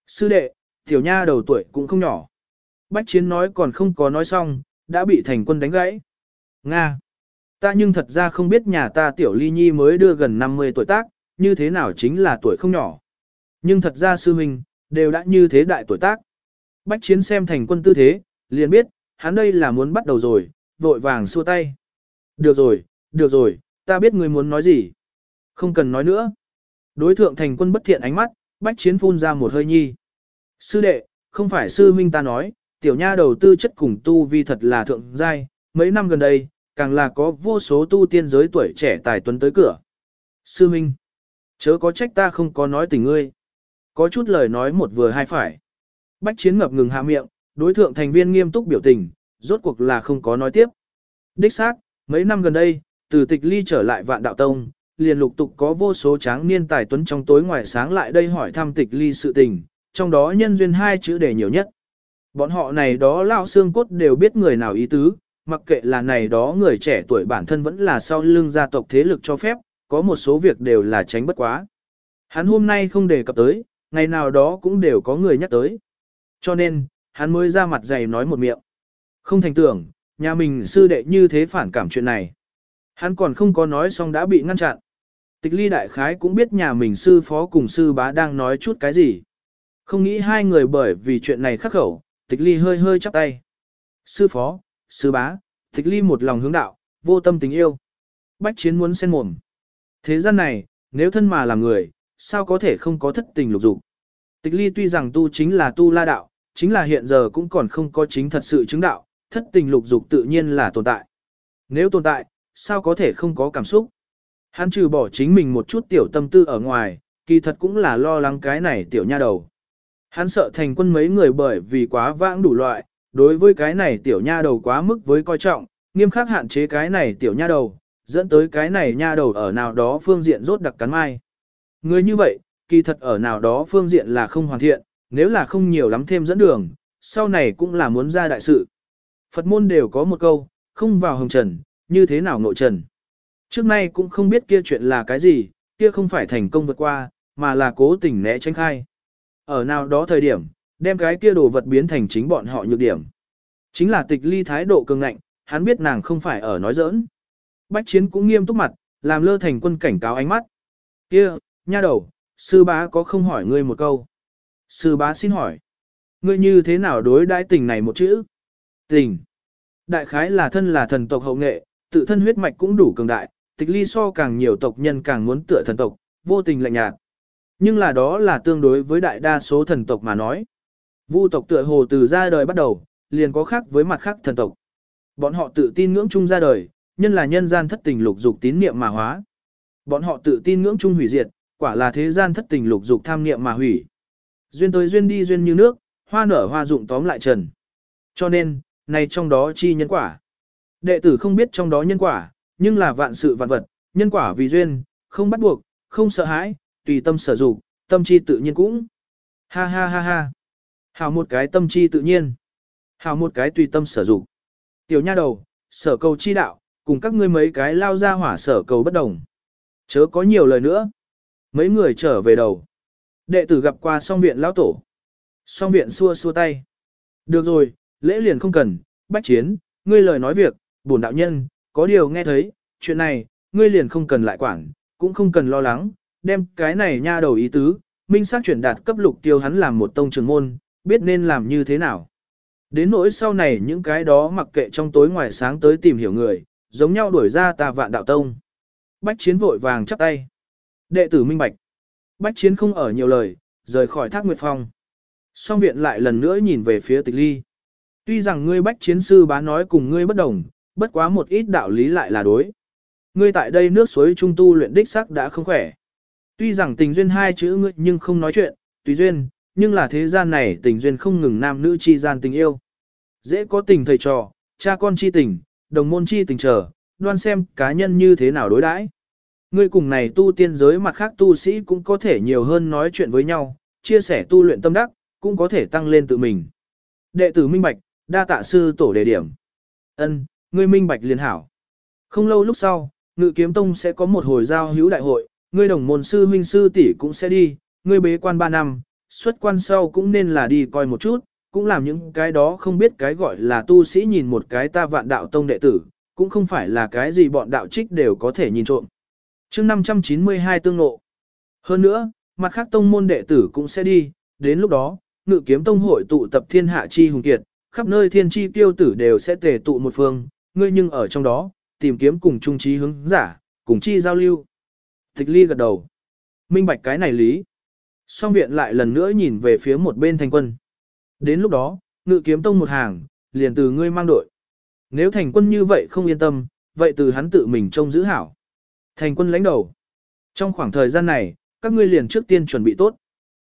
Sư đệ, tiểu nha đầu tuổi cũng không nhỏ. Bách chiến nói còn không có nói xong, đã bị thành quân đánh gãy. Nga! Ta nhưng thật ra không biết nhà ta tiểu ly nhi mới đưa gần 50 tuổi tác, như thế nào chính là tuổi không nhỏ. Nhưng thật ra sư huynh, đều đã như thế đại tuổi tác. Bách chiến xem thành quân tư thế, liền biết, hắn đây là muốn bắt đầu rồi, vội vàng xua tay. Được rồi, được rồi, ta biết người muốn nói gì. Không cần nói nữa. Đối thượng thành quân bất thiện ánh mắt, bách chiến phun ra một hơi nhi. Sư đệ, không phải sư huynh ta nói, tiểu nha đầu tư chất cùng tu vi thật là thượng giai, mấy năm gần đây, càng là có vô số tu tiên giới tuổi trẻ tài tuấn tới cửa. Sư huynh, chớ có trách ta không có nói tình ngươi. Có chút lời nói một vừa hai phải. Bách chiến ngập ngừng hạ miệng, đối thượng thành viên nghiêm túc biểu tình, rốt cuộc là không có nói tiếp. Đích xác, mấy năm gần đây, từ tịch ly trở lại vạn đạo tông, liền lục tục có vô số tráng niên tài tuấn trong tối ngoài sáng lại đây hỏi thăm tịch ly sự tình, trong đó nhân duyên hai chữ đề nhiều nhất. Bọn họ này đó lao xương cốt đều biết người nào ý tứ, mặc kệ là này đó người trẻ tuổi bản thân vẫn là sau lưng gia tộc thế lực cho phép, có một số việc đều là tránh bất quá. Hắn hôm nay không đề cập tới, ngày nào đó cũng đều có người nhắc tới. Cho nên, hắn mới ra mặt dày nói một miệng. Không thành tưởng, nhà mình sư đệ như thế phản cảm chuyện này. Hắn còn không có nói xong đã bị ngăn chặn. Tịch ly đại khái cũng biết nhà mình sư phó cùng sư bá đang nói chút cái gì. Không nghĩ hai người bởi vì chuyện này khắc khẩu, tịch ly hơi hơi chắp tay. Sư phó, sư bá, tịch ly một lòng hướng đạo, vô tâm tình yêu. Bách chiến muốn sen mồm. Thế gian này, nếu thân mà làm người, sao có thể không có thất tình lục dục. Tịch ly tuy rằng tu chính là tu la đạo, chính là hiện giờ cũng còn không có chính thật sự chứng đạo, thất tình lục dục tự nhiên là tồn tại. Nếu tồn tại, sao có thể không có cảm xúc? Hắn trừ bỏ chính mình một chút tiểu tâm tư ở ngoài, kỳ thật cũng là lo lắng cái này tiểu nha đầu. Hắn sợ thành quân mấy người bởi vì quá vãng đủ loại, đối với cái này tiểu nha đầu quá mức với coi trọng, nghiêm khắc hạn chế cái này tiểu nha đầu, dẫn tới cái này nha đầu ở nào đó phương diện rốt đặc cắn mai. Người như vậy, kỳ thật ở nào đó phương diện là không hoàn thiện, nếu là không nhiều lắm thêm dẫn đường, sau này cũng là muốn ra đại sự. Phật môn đều có một câu, không vào hồng trần, như thế nào nội trần. Trước nay cũng không biết kia chuyện là cái gì, kia không phải thành công vượt qua, mà là cố tình né tránh khai. Ở nào đó thời điểm, đem cái kia đồ vật biến thành chính bọn họ nhược điểm. Chính là tịch ly thái độ cường ngạnh, hắn biết nàng không phải ở nói giỡn. Bách chiến cũng nghiêm túc mặt, làm lơ thành quân cảnh cáo ánh mắt. Kia, nha đầu, sư bá có không hỏi ngươi một câu. Sư bá xin hỏi. Ngươi như thế nào đối đãi tình này một chữ? Tình. Đại khái là thân là thần tộc hậu nghệ, tự thân huyết mạch cũng đủ cường đại, tịch ly so càng nhiều tộc nhân càng muốn tựa thần tộc, vô tình lạnh nhạt. Nhưng là đó là tương đối với đại đa số thần tộc mà nói. Vu tộc tựa hồ từ ra đời bắt đầu, liền có khác với mặt khác thần tộc. Bọn họ tự tin ngưỡng chung ra đời, nhân là nhân gian thất tình lục dục tín niệm mà hóa. Bọn họ tự tin ngưỡng chung hủy diệt, quả là thế gian thất tình lục dục tham niệm mà hủy. Duyên tới duyên đi duyên như nước, hoa nở hoa dụng tóm lại trần. Cho nên, này trong đó chi nhân quả. Đệ tử không biết trong đó nhân quả, nhưng là vạn sự vạn vật, nhân quả vì duyên, không bắt buộc, không sợ hãi, tùy tâm sở dụng, tâm chi tự nhiên cũng. Ha ha ha ha. Hảo một cái tâm chi tự nhiên. Hảo một cái tùy tâm sở dụng. Tiểu nha đầu, sở cầu chi đạo, cùng các ngươi mấy cái lao ra hỏa sở cầu bất đồng. Chớ có nhiều lời nữa. Mấy người trở về đầu. Đệ tử gặp qua song viện lão tổ. Song viện xua xua tay. Được rồi, lễ liền không cần, bách chiến, ngươi lời nói việc, bổn đạo nhân, có điều nghe thấy, chuyện này, ngươi liền không cần lại quản, cũng không cần lo lắng, đem cái này nha đầu ý tứ, minh xác chuyển đạt cấp lục tiêu hắn làm một tông trường môn, biết nên làm như thế nào. Đến nỗi sau này những cái đó mặc kệ trong tối ngoài sáng tới tìm hiểu người, giống nhau đuổi ra tà vạn đạo tông. Bách chiến vội vàng chắp tay. Đệ tử minh bạch. Bách chiến không ở nhiều lời, rời khỏi thác nguyệt phong. Song viện lại lần nữa nhìn về phía tịch ly. Tuy rằng ngươi bách chiến sư bá nói cùng ngươi bất đồng, bất quá một ít đạo lý lại là đối. Ngươi tại đây nước suối trung tu luyện đích sắc đã không khỏe. Tuy rằng tình duyên hai chữ ngươi nhưng không nói chuyện, tùy duyên, nhưng là thế gian này tình duyên không ngừng nam nữ chi gian tình yêu. Dễ có tình thầy trò, cha con chi tình, đồng môn chi tình trở, đoan xem cá nhân như thế nào đối đãi. Ngươi cùng này tu tiên giới mặt khác tu sĩ cũng có thể nhiều hơn nói chuyện với nhau, chia sẻ tu luyện tâm đắc, cũng có thể tăng lên tự mình. Đệ tử minh bạch, đa tạ sư tổ đề điểm. Ân, ngươi minh bạch liền hảo. Không lâu lúc sau, ngự kiếm tông sẽ có một hồi giao hữu đại hội, ngươi đồng môn sư huynh sư tỷ cũng sẽ đi, ngươi bế quan 3 năm, xuất quan sau cũng nên là đi coi một chút, cũng làm những cái đó không biết cái gọi là tu sĩ nhìn một cái ta vạn đạo tông đệ tử, cũng không phải là cái gì bọn đạo trích đều có thể nhìn trộm. chương 592 tương ngộ. Hơn nữa, mặt khác tông môn đệ tử cũng sẽ đi, đến lúc đó, ngự kiếm tông hội tụ tập thiên hạ chi hùng kiệt, khắp nơi thiên chi tiêu tử đều sẽ tề tụ một phương, ngươi nhưng ở trong đó, tìm kiếm cùng trung trí hướng giả, cùng chi giao lưu. Tịch ly gật đầu. Minh bạch cái này lý. Song viện lại lần nữa nhìn về phía một bên thành quân. Đến lúc đó, ngự kiếm tông một hàng, liền từ ngươi mang đội. Nếu thành quân như vậy không yên tâm, vậy từ hắn tự mình trông giữ hảo. Thành quân lãnh đầu. Trong khoảng thời gian này, các ngươi liền trước tiên chuẩn bị tốt.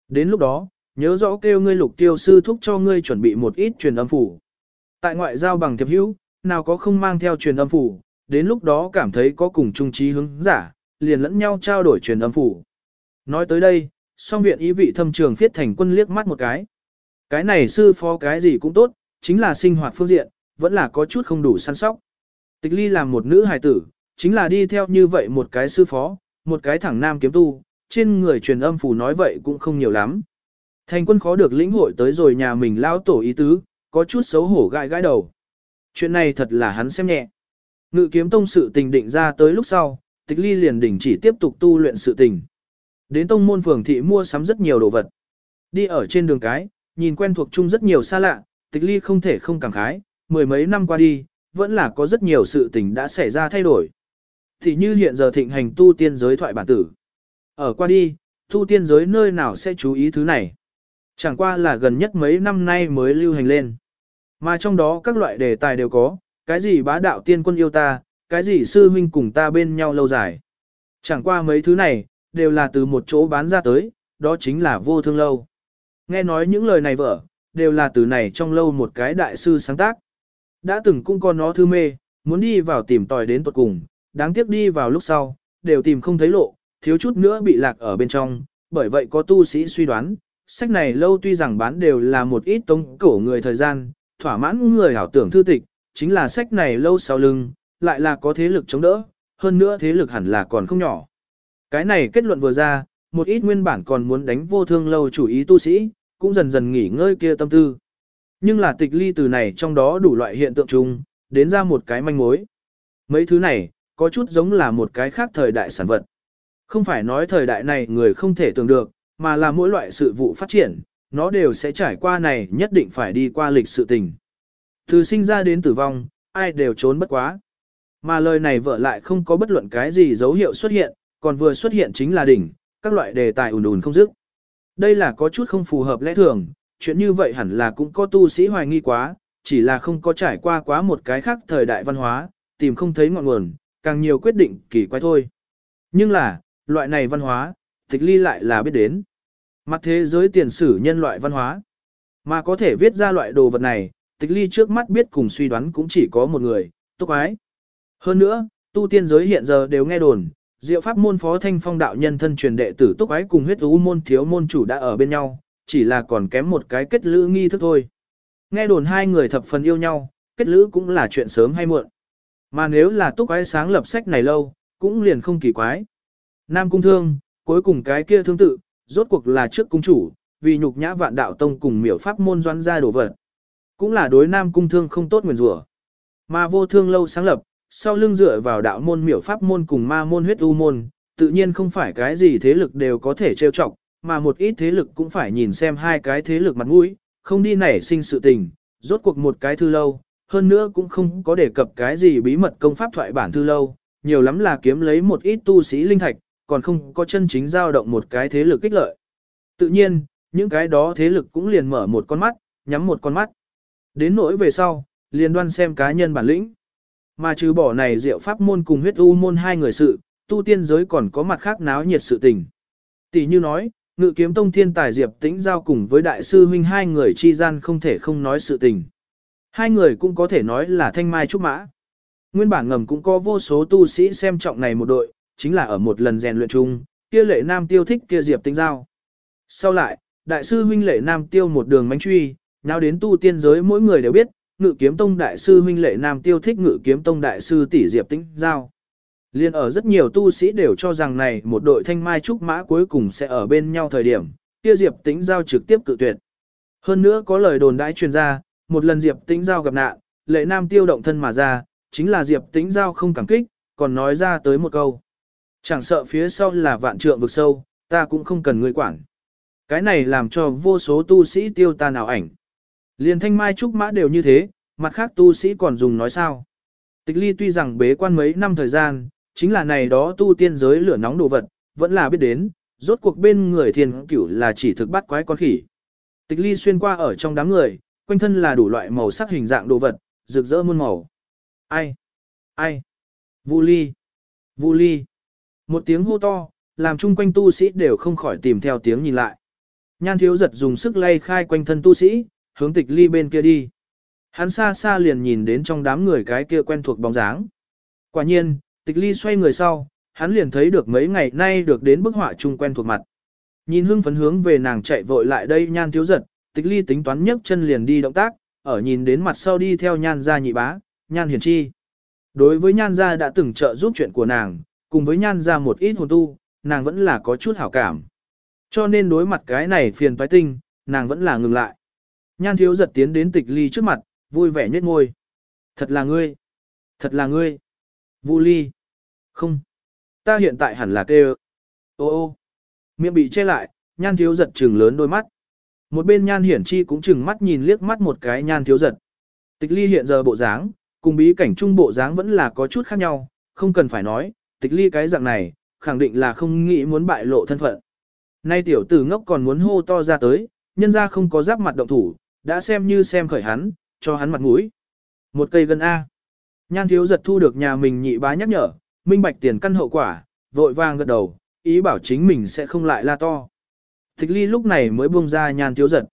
Đến lúc đó, nhớ rõ kêu ngươi lục tiêu sư thúc cho ngươi chuẩn bị một ít truyền âm phủ. Tại ngoại giao bằng thiệp hữu, nào có không mang theo truyền âm phủ, đến lúc đó cảm thấy có cùng chung trí hướng giả, liền lẫn nhau trao đổi truyền âm phủ. Nói tới đây, song viện ý vị thâm trường phiết thành quân liếc mắt một cái. Cái này sư phó cái gì cũng tốt, chính là sinh hoạt phương diện, vẫn là có chút không đủ săn sóc. Tịch ly làm một nữ hài tử, chính là đi theo như vậy một cái sư phó, một cái thẳng nam kiếm tu, trên người truyền âm phủ nói vậy cũng không nhiều lắm. Thành quân khó được lĩnh hội tới rồi nhà mình lao tổ ý tứ, có chút xấu hổ gai gai đầu. Chuyện này thật là hắn xem nhẹ. Ngự kiếm tông sự tình định ra tới lúc sau, tịch ly liền đình chỉ tiếp tục tu luyện sự tình. Đến tông môn phường thị mua sắm rất nhiều đồ vật. Đi ở trên đường cái, nhìn quen thuộc chung rất nhiều xa lạ, tịch ly không thể không cảm khái, mười mấy năm qua đi, vẫn là có rất nhiều sự tình đã xảy ra thay đổi. Thì như hiện giờ thịnh hành tu tiên giới thoại bản tử. Ở qua đi, tu tiên giới nơi nào sẽ chú ý thứ này. Chẳng qua là gần nhất mấy năm nay mới lưu hành lên. Mà trong đó các loại đề tài đều có, cái gì bá đạo tiên quân yêu ta, cái gì sư huynh cùng ta bên nhau lâu dài. Chẳng qua mấy thứ này, đều là từ một chỗ bán ra tới, đó chính là vô thương lâu. Nghe nói những lời này vợ, đều là từ này trong lâu một cái đại sư sáng tác. Đã từng cũng có nó thư mê, muốn đi vào tìm tòi đến tuật cùng, đáng tiếc đi vào lúc sau, đều tìm không thấy lộ, thiếu chút nữa bị lạc ở bên trong, bởi vậy có tu sĩ suy đoán, sách này lâu tuy rằng bán đều là một ít tống cổ người thời gian, thỏa mãn người hảo tưởng thư tịch, chính là sách này lâu sau lưng, lại là có thế lực chống đỡ, hơn nữa thế lực hẳn là còn không nhỏ. Cái này kết luận vừa ra, một ít nguyên bản còn muốn đánh vô thương lâu chủ ý tu sĩ, cũng dần dần nghỉ ngơi kia tâm tư. Nhưng là tịch ly từ này trong đó đủ loại hiện tượng chung, đến ra một cái manh mối. Mấy thứ này, có chút giống là một cái khác thời đại sản vật. Không phải nói thời đại này người không thể tưởng được, mà là mỗi loại sự vụ phát triển, nó đều sẽ trải qua này nhất định phải đi qua lịch sự tình. Từ sinh ra đến tử vong, ai đều trốn bất quá. Mà lời này vợ lại không có bất luận cái gì dấu hiệu xuất hiện, còn vừa xuất hiện chính là đỉnh, các loại đề tài ùn ùn không dứt. Đây là có chút không phù hợp lẽ thường, chuyện như vậy hẳn là cũng có tu sĩ hoài nghi quá, chỉ là không có trải qua quá một cái khác thời đại văn hóa, tìm không thấy ngọn nguồn, càng nhiều quyết định kỳ quái thôi. Nhưng là, loại này văn hóa, tịch ly lại là biết đến. Mặt thế giới tiền sử nhân loại văn hóa, mà có thể viết ra loại đồ vật này, tịch ly trước mắt biết cùng suy đoán cũng chỉ có một người, túc ái. Hơn nữa, tu tiên giới hiện giờ đều nghe đồn, diệu pháp môn phó thanh phong đạo nhân thân truyền đệ tử túc ái cùng huyết u môn thiếu môn chủ đã ở bên nhau, chỉ là còn kém một cái kết lữ nghi thức thôi. Nghe đồn hai người thập phần yêu nhau, kết lữ cũng là chuyện sớm hay muộn. Mà nếu là túc ái sáng lập sách này lâu, cũng liền không kỳ quái. Nam cung thương, cuối cùng cái kia thương tự, rốt cuộc là trước cung chủ, vì nhục nhã vạn đạo tông cùng miểu pháp môn doan ra đổ vật. Cũng là đối Nam cung thương không tốt nguyền rủa Mà vô thương lâu sáng lập, sau lưng dựa vào đạo môn miểu pháp môn cùng ma môn huyết u môn, tự nhiên không phải cái gì thế lực đều có thể trêu chọc, mà một ít thế lực cũng phải nhìn xem hai cái thế lực mặt mũi, không đi nảy sinh sự tình, rốt cuộc một cái thư lâu, hơn nữa cũng không có đề cập cái gì bí mật công pháp thoại bản thư lâu, nhiều lắm là kiếm lấy một ít tu sĩ linh thạch, còn không có chân chính giao động một cái thế lực kích lợi. Tự nhiên, những cái đó thế lực cũng liền mở một con mắt, nhắm một con mắt. Đến nỗi về sau, liền đoan xem cá nhân bản lĩnh. Mà trừ bỏ này diệu pháp môn cùng huyết u môn hai người sự, tu tiên giới còn có mặt khác náo nhiệt sự tình. Tỷ như nói, ngự kiếm tông thiên tài diệp tĩnh giao cùng với đại sư huynh hai người chi gian không thể không nói sự tình. Hai người cũng có thể nói là thanh mai trúc mã. Nguyên bản ngầm cũng có vô số tu sĩ xem trọng này một đội, chính là ở một lần rèn luyện chung, kia lệ nam tiêu thích kia diệp tinh giao. Sau lại, đại sư huynh lệ nam tiêu một đường mánh truy, nhau đến tu tiên giới mỗi người đều biết, ngự kiếm tông đại sư huynh lệ nam tiêu thích ngự kiếm tông đại sư tỷ diệp tinh giao. Liên ở rất nhiều tu sĩ đều cho rằng này một đội thanh mai trúc mã cuối cùng sẽ ở bên nhau thời điểm, kia diệp tĩnh giao trực tiếp cự tuyệt. Hơn nữa có lời đồn đãi truyền ra, một lần diệp tĩnh giao gặp nạn, lệ nam tiêu động thân mà ra, chính là diệp tĩnh giao không cảm kích, còn nói ra tới một câu. Chẳng sợ phía sau là vạn trượng vực sâu, ta cũng không cần người quản. Cái này làm cho vô số tu sĩ tiêu ta nào ảnh. Liền thanh mai trúc mã đều như thế, mặt khác tu sĩ còn dùng nói sao. Tịch ly tuy rằng bế quan mấy năm thời gian, chính là này đó tu tiên giới lửa nóng đồ vật, vẫn là biết đến, rốt cuộc bên người thiên cửu là chỉ thực bắt quái con khỉ. Tịch ly xuyên qua ở trong đám người, quanh thân là đủ loại màu sắc hình dạng đồ vật, rực rỡ muôn màu. Ai? Ai? Vu ly? Vu ly? Một tiếng hô to, làm chung quanh tu sĩ đều không khỏi tìm theo tiếng nhìn lại. Nhan thiếu giật dùng sức lay khai quanh thân tu sĩ, hướng tịch ly bên kia đi. Hắn xa xa liền nhìn đến trong đám người cái kia quen thuộc bóng dáng. Quả nhiên, tịch ly xoay người sau, hắn liền thấy được mấy ngày nay được đến bức họa chung quen thuộc mặt. Nhìn hưng phấn hướng về nàng chạy vội lại đây nhan thiếu giật, tịch ly tính toán nhấc chân liền đi động tác, ở nhìn đến mặt sau đi theo nhan gia nhị bá, nhan hiển chi. Đối với nhan gia đã từng trợ giúp chuyện của nàng, cùng với nhan ra một ít hồn tu, nàng vẫn là có chút hảo cảm. Cho nên đối mặt cái này phiền toái tinh, nàng vẫn là ngừng lại. Nhan thiếu giật tiến đến tịch ly trước mặt, vui vẻ nhất ngôi. Thật là ngươi. Thật là ngươi. Vu ly. Không. Ta hiện tại hẳn là kêu. Ô ô. Miệng bị che lại, nhan thiếu giật trừng lớn đôi mắt. Một bên nhan hiển chi cũng chừng mắt nhìn liếc mắt một cái nhan thiếu giật. Tịch ly hiện giờ bộ dáng, cùng bí cảnh trung bộ dáng vẫn là có chút khác nhau, không cần phải nói, tịch ly cái dạng này, khẳng định là không nghĩ muốn bại lộ thân phận. Nay tiểu tử ngốc còn muốn hô to ra tới, nhân ra không có giáp mặt động thủ, đã xem như xem khởi hắn, cho hắn mặt mũi. Một cây gân A. Nhan thiếu giật thu được nhà mình nhị bá nhắc nhở, minh bạch tiền căn hậu quả, vội vàng gật đầu, ý bảo chính mình sẽ không lại la to. Tịch ly lúc này mới buông ra nhan thiếu giật.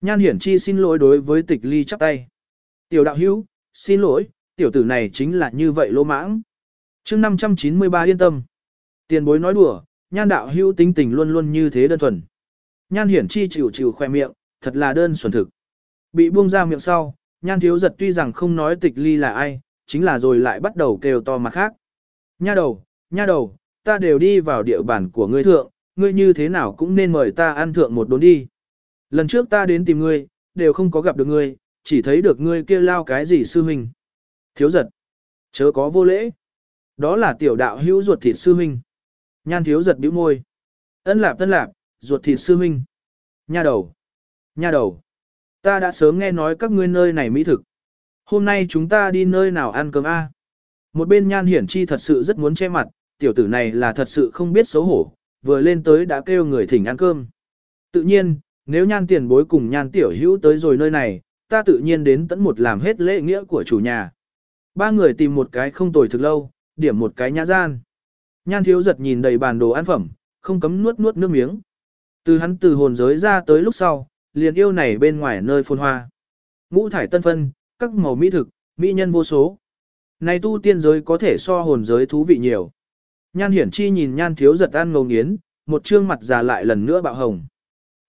Nhan hiển chi xin lỗi đối với tịch ly chắp tay. Tiểu đạo hữu, xin lỗi, tiểu tử này chính là như vậy lỗ mãng chương 593 yên tâm. Tiền bối nói đùa, nhan đạo hữu tính tình luôn luôn như thế đơn thuần. Nhan hiển chi chịu chịu khoe miệng, thật là đơn thuần thực. Bị buông ra miệng sau, nhan thiếu giật tuy rằng không nói tịch ly là ai, chính là rồi lại bắt đầu kêu to mặt khác. Nha đầu, nha đầu, ta đều đi vào địa bàn của ngươi thượng, ngươi như thế nào cũng nên mời ta ăn thượng một đốn đi. Lần trước ta đến tìm ngươi, đều không có gặp được ngươi, chỉ thấy được ngươi kia lao cái gì sư huynh. Thiếu giật, chớ có vô lễ. Đó là tiểu đạo hữu ruột thịt sư huynh. Nhan thiếu giật bĩu môi. Ân lạp tân lạp, ruột thịt sư huynh. Nha đầu, nha đầu. Ta đã sớm nghe nói các ngươi nơi này mỹ thực. Hôm nay chúng ta đi nơi nào ăn cơm a? Một bên nhan hiển chi thật sự rất muốn che mặt, tiểu tử này là thật sự không biết xấu hổ, vừa lên tới đã kêu người thỉnh ăn cơm. Tự nhiên, nếu nhan tiền bối cùng nhan tiểu hữu tới rồi nơi này, ta tự nhiên đến tận một làm hết lễ nghĩa của chủ nhà. Ba người tìm một cái không tồi thực lâu, điểm một cái nhã gian. Nhan thiếu giật nhìn đầy bàn đồ ăn phẩm, không cấm nuốt nuốt nước miếng. Từ hắn từ hồn giới ra tới lúc sau, liền yêu này bên ngoài nơi phồn hoa. Ngũ thải tân phân, các màu mỹ thực, mỹ nhân vô số. Này tu tiên giới có thể so hồn giới thú vị nhiều. Nhan hiển chi nhìn nhan thiếu giật ăn ngầu nghiến, một trương mặt già lại lần nữa bạo hồng.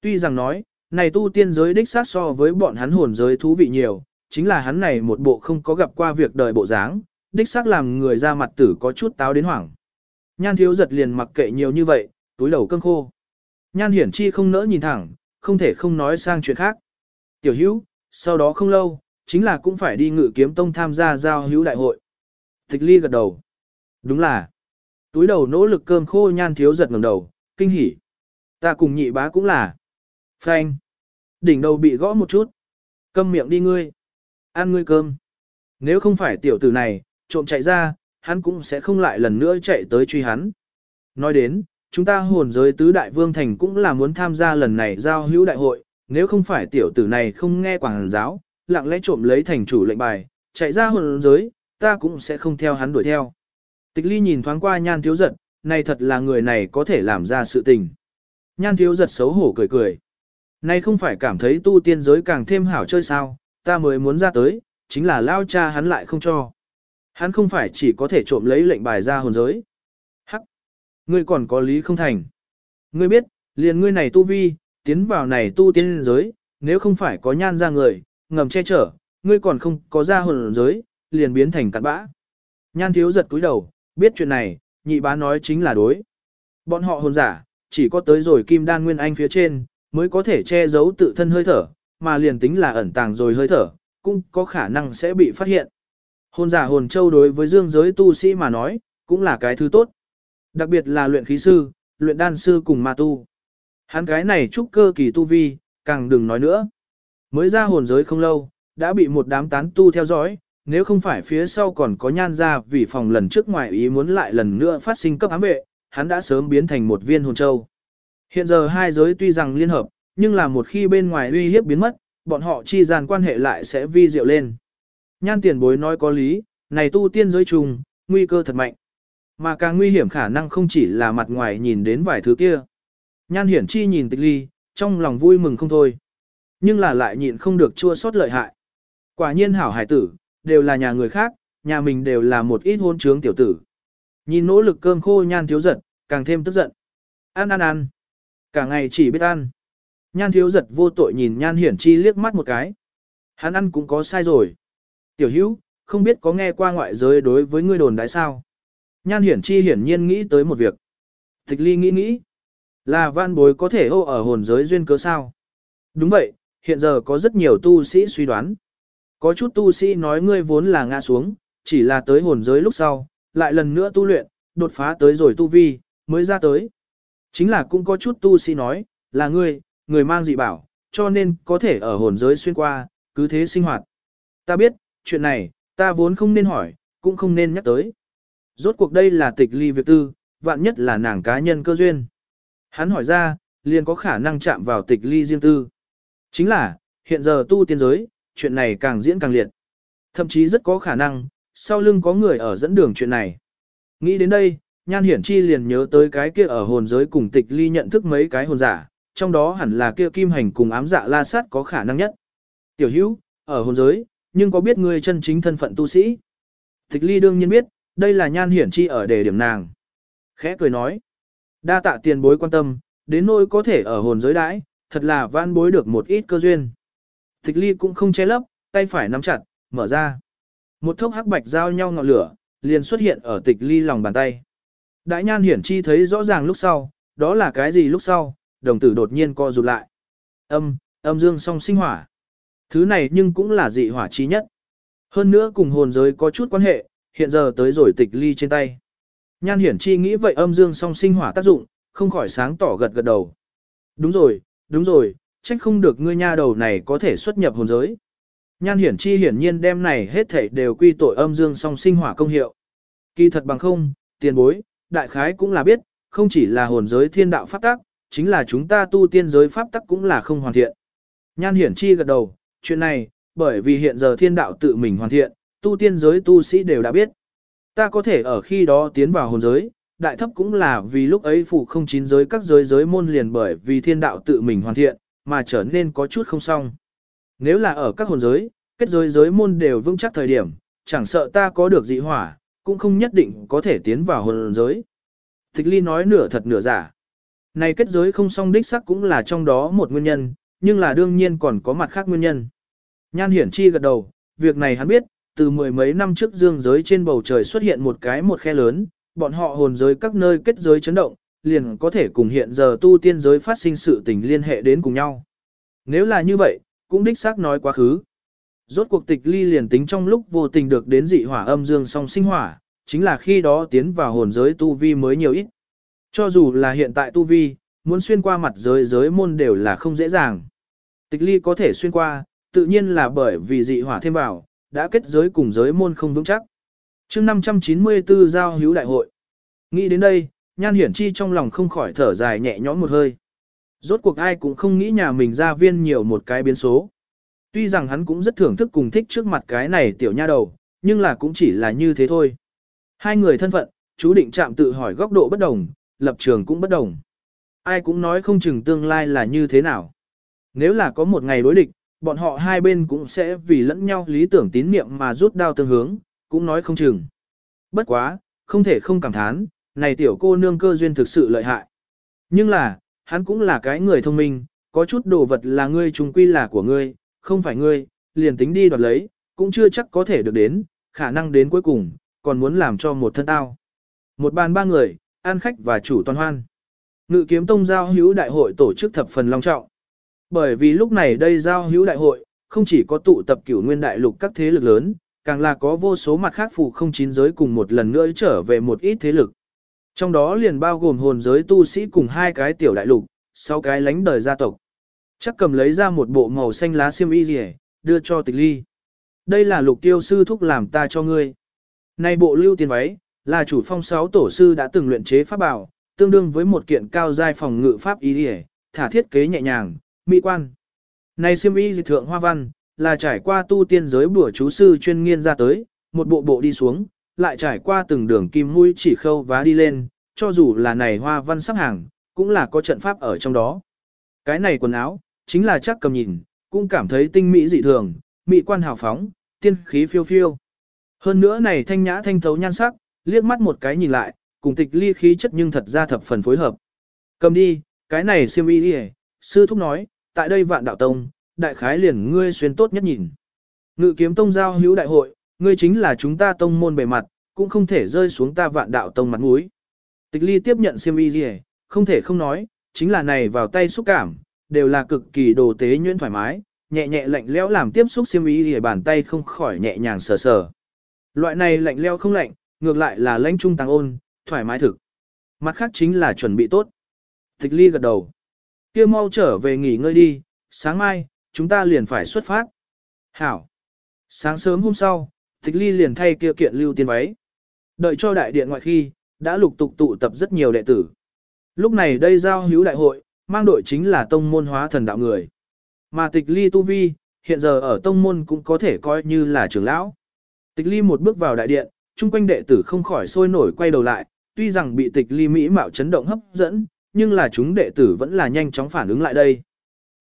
Tuy rằng nói, này tu tiên giới đích sát so với bọn hắn hồn giới thú vị nhiều, chính là hắn này một bộ không có gặp qua việc đời bộ dáng, đích xác làm người ra mặt tử có chút táo đến hoảng. Nhan thiếu giật liền mặc kệ nhiều như vậy, túi đầu cơm khô. Nhan hiển chi không nỡ nhìn thẳng, không thể không nói sang chuyện khác. Tiểu hữu, sau đó không lâu, chính là cũng phải đi ngự kiếm tông tham gia giao hữu đại hội. Tịch ly gật đầu. Đúng là. Túi đầu nỗ lực cơm khô nhan thiếu giật ngẩng đầu, kinh hỉ. Ta cùng nhị bá cũng là. Phanh. Đỉnh đầu bị gõ một chút. Câm miệng đi ngươi. Ăn ngươi cơm. Nếu không phải tiểu tử này, trộm chạy ra, hắn cũng sẽ không lại lần nữa chạy tới truy hắn. Nói đến, chúng ta hồn giới tứ đại vương thành cũng là muốn tham gia lần này giao hữu đại hội, nếu không phải tiểu tử này không nghe quảng giáo, lặng lẽ trộm lấy thành chủ lệnh bài, chạy ra hồn giới, ta cũng sẽ không theo hắn đuổi theo. Tịch ly nhìn thoáng qua nhan thiếu giật, này thật là người này có thể làm ra sự tình. Nhan thiếu giật xấu hổ cười cười. Này không phải cảm thấy tu tiên giới càng thêm hảo chơi sao, ta mới muốn ra tới, chính là lao cha hắn lại không cho. Hắn không phải chỉ có thể trộm lấy lệnh bài ra hồn giới. Hắc! Ngươi còn có lý không thành. Ngươi biết, liền ngươi này tu vi, tiến vào này tu tiên giới, nếu không phải có nhan ra người, ngầm che chở, ngươi còn không có ra hồn giới, liền biến thành cặn bã. Nhan thiếu giật cúi đầu, biết chuyện này, nhị bá nói chính là đối. Bọn họ hồn giả, chỉ có tới rồi kim đan nguyên anh phía trên, mới có thể che giấu tự thân hơi thở, mà liền tính là ẩn tàng rồi hơi thở, cũng có khả năng sẽ bị phát hiện. Hồn giả hồn châu đối với dương giới tu sĩ mà nói, cũng là cái thứ tốt. Đặc biệt là luyện khí sư, luyện đan sư cùng ma tu. Hắn cái này trúc cơ kỳ tu vi, càng đừng nói nữa. Mới ra hồn giới không lâu, đã bị một đám tán tu theo dõi, nếu không phải phía sau còn có nhan ra vì phòng lần trước ngoài ý muốn lại lần nữa phát sinh cấp ám vệ, hắn đã sớm biến thành một viên hồn châu. Hiện giờ hai giới tuy rằng liên hợp, nhưng là một khi bên ngoài uy hiếp biến mất, bọn họ chi gian quan hệ lại sẽ vi diệu lên. Nhan tiền bối nói có lý, này tu tiên giới trùng, nguy cơ thật mạnh. Mà càng nguy hiểm khả năng không chỉ là mặt ngoài nhìn đến vài thứ kia. Nhan hiển chi nhìn tịch ly, trong lòng vui mừng không thôi. Nhưng là lại nhịn không được chua xót lợi hại. Quả nhiên hảo hải tử, đều là nhà người khác, nhà mình đều là một ít hôn trướng tiểu tử. Nhìn nỗ lực cơm khô nhan thiếu giật, càng thêm tức giận. Ăn ăn ăn. Cả ngày chỉ biết ăn. Nhan thiếu giật vô tội nhìn nhan hiển chi liếc mắt một cái. Hắn ăn cũng có sai rồi. Tiểu hữu, không biết có nghe qua ngoại giới đối với ngươi đồn đại sao. Nhan hiển chi hiển nhiên nghĩ tới một việc. Tịch ly nghĩ nghĩ. Là văn bối có thể ô ở hồn giới duyên cớ sao? Đúng vậy, hiện giờ có rất nhiều tu sĩ suy đoán. Có chút tu sĩ nói ngươi vốn là ngã xuống, chỉ là tới hồn giới lúc sau, lại lần nữa tu luyện, đột phá tới rồi tu vi, mới ra tới. Chính là cũng có chút tu sĩ nói, là ngươi, người mang dị bảo, cho nên có thể ở hồn giới xuyên qua, cứ thế sinh hoạt. Ta biết, chuyện này, ta vốn không nên hỏi, cũng không nên nhắc tới. Rốt cuộc đây là tịch ly việc tư, vạn nhất là nàng cá nhân cơ duyên. Hắn hỏi ra, liền có khả năng chạm vào tịch ly riêng tư. Chính là, hiện giờ tu tiên giới, chuyện này càng diễn càng liệt. Thậm chí rất có khả năng, sau lưng có người ở dẫn đường chuyện này. Nghĩ đến đây, Nhan Hiển Chi liền nhớ tới cái kia ở hồn giới cùng tịch ly nhận thức mấy cái hồn giả, trong đó hẳn là kia kim hành cùng ám dạ la sát có khả năng nhất. Tiểu hữu, ở hồn giới, nhưng có biết ngươi chân chính thân phận tu sĩ? Tịch ly đương nhiên biết, đây là Nhan Hiển Chi ở đề điểm nàng. Khẽ cười nói, đa tạ tiền bối quan tâm, đến nỗi có thể ở hồn giới đãi, thật là van bối được một ít cơ duyên. Tịch ly cũng không che lấp, tay phải nắm chặt, mở ra. Một thốc hắc bạch giao nhau ngọn lửa, liền xuất hiện ở tịch ly lòng bàn tay. Đại nhan hiển chi thấy rõ ràng lúc sau, đó là cái gì lúc sau, đồng tử đột nhiên co rụt lại. Âm, âm dương song sinh hỏa. Thứ này nhưng cũng là dị hỏa chi nhất. Hơn nữa cùng hồn giới có chút quan hệ, hiện giờ tới rồi tịch ly trên tay. Nhan hiển chi nghĩ vậy âm dương song sinh hỏa tác dụng, không khỏi sáng tỏ gật gật đầu. Đúng rồi, đúng rồi, trách không được ngươi nha đầu này có thể xuất nhập hồn giới. Nhan hiển chi hiển nhiên đem này hết thảy đều quy tội âm dương song sinh hỏa công hiệu. Kỳ thật bằng không, tiền bối, đại khái cũng là biết, không chỉ là hồn giới thiên đạo pháp tắc, chính là chúng ta tu tiên giới pháp tắc cũng là không hoàn thiện. Nhan hiển chi gật đầu, chuyện này, bởi vì hiện giờ thiên đạo tự mình hoàn thiện, tu tiên giới tu sĩ đều đã biết. Ta có thể ở khi đó tiến vào hồn giới, đại thấp cũng là vì lúc ấy phụ không chín giới các giới giới môn liền bởi vì thiên đạo tự mình hoàn thiện, mà trở nên có chút không xong. Nếu là ở các hồn giới, kết giới giới môn đều vững chắc thời điểm, chẳng sợ ta có được dị hỏa, cũng không nhất định có thể tiến vào hồn giới. Tịch ly nói nửa thật nửa giả. Này kết giới không song đích sắc cũng là trong đó một nguyên nhân, nhưng là đương nhiên còn có mặt khác nguyên nhân. Nhan hiển chi gật đầu, việc này hắn biết, từ mười mấy năm trước dương giới trên bầu trời xuất hiện một cái một khe lớn, bọn họ hồn giới các nơi kết giới chấn động, liền có thể cùng hiện giờ tu tiên giới phát sinh sự tình liên hệ đến cùng nhau. Nếu là như vậy, cũng đích xác nói quá khứ. Rốt cuộc tịch ly liền tính trong lúc vô tình được đến dị hỏa âm dương song sinh hỏa, chính là khi đó tiến vào hồn giới tu vi mới nhiều ít. Cho dù là hiện tại tu vi, muốn xuyên qua mặt giới giới môn đều là không dễ dàng. Tịch ly có thể xuyên qua, tự nhiên là bởi vì dị hỏa thêm vào, đã kết giới cùng giới môn không vững chắc. chương 594 giao hữu đại hội. Nghĩ đến đây, nhan hiển chi trong lòng không khỏi thở dài nhẹ nhõm một hơi. Rốt cuộc ai cũng không nghĩ nhà mình ra viên nhiều một cái biến số. Tuy rằng hắn cũng rất thưởng thức cùng thích trước mặt cái này tiểu nha đầu, nhưng là cũng chỉ là như thế thôi. Hai người thân phận, chú định chạm tự hỏi góc độ bất đồng, lập trường cũng bất đồng. Ai cũng nói không chừng tương lai là như thế nào. Nếu là có một ngày đối địch, bọn họ hai bên cũng sẽ vì lẫn nhau lý tưởng tín niệm mà rút đao tương hướng, cũng nói không chừng. Bất quá, không thể không cảm thán, này tiểu cô nương cơ duyên thực sự lợi hại. Nhưng là, hắn cũng là cái người thông minh, có chút đồ vật là ngươi trùng quy là của ngươi, không phải ngươi, liền tính đi đoạt lấy, cũng chưa chắc có thể được đến, khả năng đến cuối cùng, còn muốn làm cho một thân tao. Một bàn ba người, an khách và chủ toàn hoan. Ngự kiếm tông giao hữu đại hội tổ chức thập phần long trọng. Bởi vì lúc này đây giao hữu đại hội, không chỉ có tụ tập cửu nguyên đại lục các thế lực lớn, càng là có vô số mặt khác phù không chín giới cùng một lần nữa trở về một ít thế lực. Trong đó liền bao gồm hồn giới tu sĩ cùng hai cái tiểu đại lục, sáu cái lánh đời gia tộc. Chắc cầm lấy ra một bộ màu xanh lá xiêm y rỉ, đưa cho tịch ly. Đây là lục tiêu sư thúc làm ta cho ngươi. Này bộ lưu tiền váy, là chủ phong sáu tổ sư đã từng luyện chế pháp bảo, tương đương với một kiện cao giai phòng ngự pháp y rỉ, thả thiết kế nhẹ nhàng, mỹ quan. Này siêm y dị thượng hoa văn, là trải qua tu tiên giới bùa chú sư chuyên nghiên ra tới, một bộ bộ đi xuống, lại trải qua từng đường kim mũi chỉ khâu vá đi lên, cho dù là này hoa văn sắp hàng, cũng là có trận pháp ở trong đó. Cái này quần áo, chính là chắc cầm nhìn, cũng cảm thấy tinh mỹ dị thường, mỹ quan hào phóng, tiên khí phiêu phiêu. Hơn nữa này thanh nhã thanh thấu nhan sắc, liếc mắt một cái nhìn lại, cùng tịch ly khí chất nhưng thật ra thập phần phối hợp. Cầm đi, cái này siêm y đi sư thúc nói, tại đây vạn đạo tông, đại khái liền ngươi xuyên tốt nhất nhìn. Ngự kiếm tông giao hữu đại hội, ngươi chính là chúng ta tông môn bề mặt, cũng không thể rơi xuống ta vạn đạo tông mặt mũi. Tịch ly tiếp nhận siêm y gì, không thể không nói, chính là này vào tay xúc cảm, đều là cực kỳ đồ tế nhuyễn thoải mái, nhẹ nhẹ lạnh lẽo làm tiếp xúc xiêm y gì bàn tay không khỏi nhẹ nhàng sờ sờ. Loại này lạnh lẽo không lạnh, ngược lại là lãnh trung tăng ôn, thoải mái thực. Mặt khác chính là chuẩn bị tốt. Tịch ly gật đầu kia mau trở về nghỉ ngơi đi, sáng mai, chúng ta liền phải xuất phát. Hảo. Sáng sớm hôm sau, tịch ly liền thay kia kiện lưu tiên váy. Đợi cho đại điện ngoại khi, đã lục tục tụ tập rất nhiều đệ tử. Lúc này đây giao hữu đại hội, mang đội chính là tông môn hóa thần đạo người. Mà tịch ly tu vi, hiện giờ ở tông môn cũng có thể coi như là trưởng lão. Tịch ly một bước vào đại điện, chung quanh đệ tử không khỏi sôi nổi quay đầu lại, tuy rằng bị tịch ly mỹ mạo chấn động hấp dẫn, nhưng là chúng đệ tử vẫn là nhanh chóng phản ứng lại đây.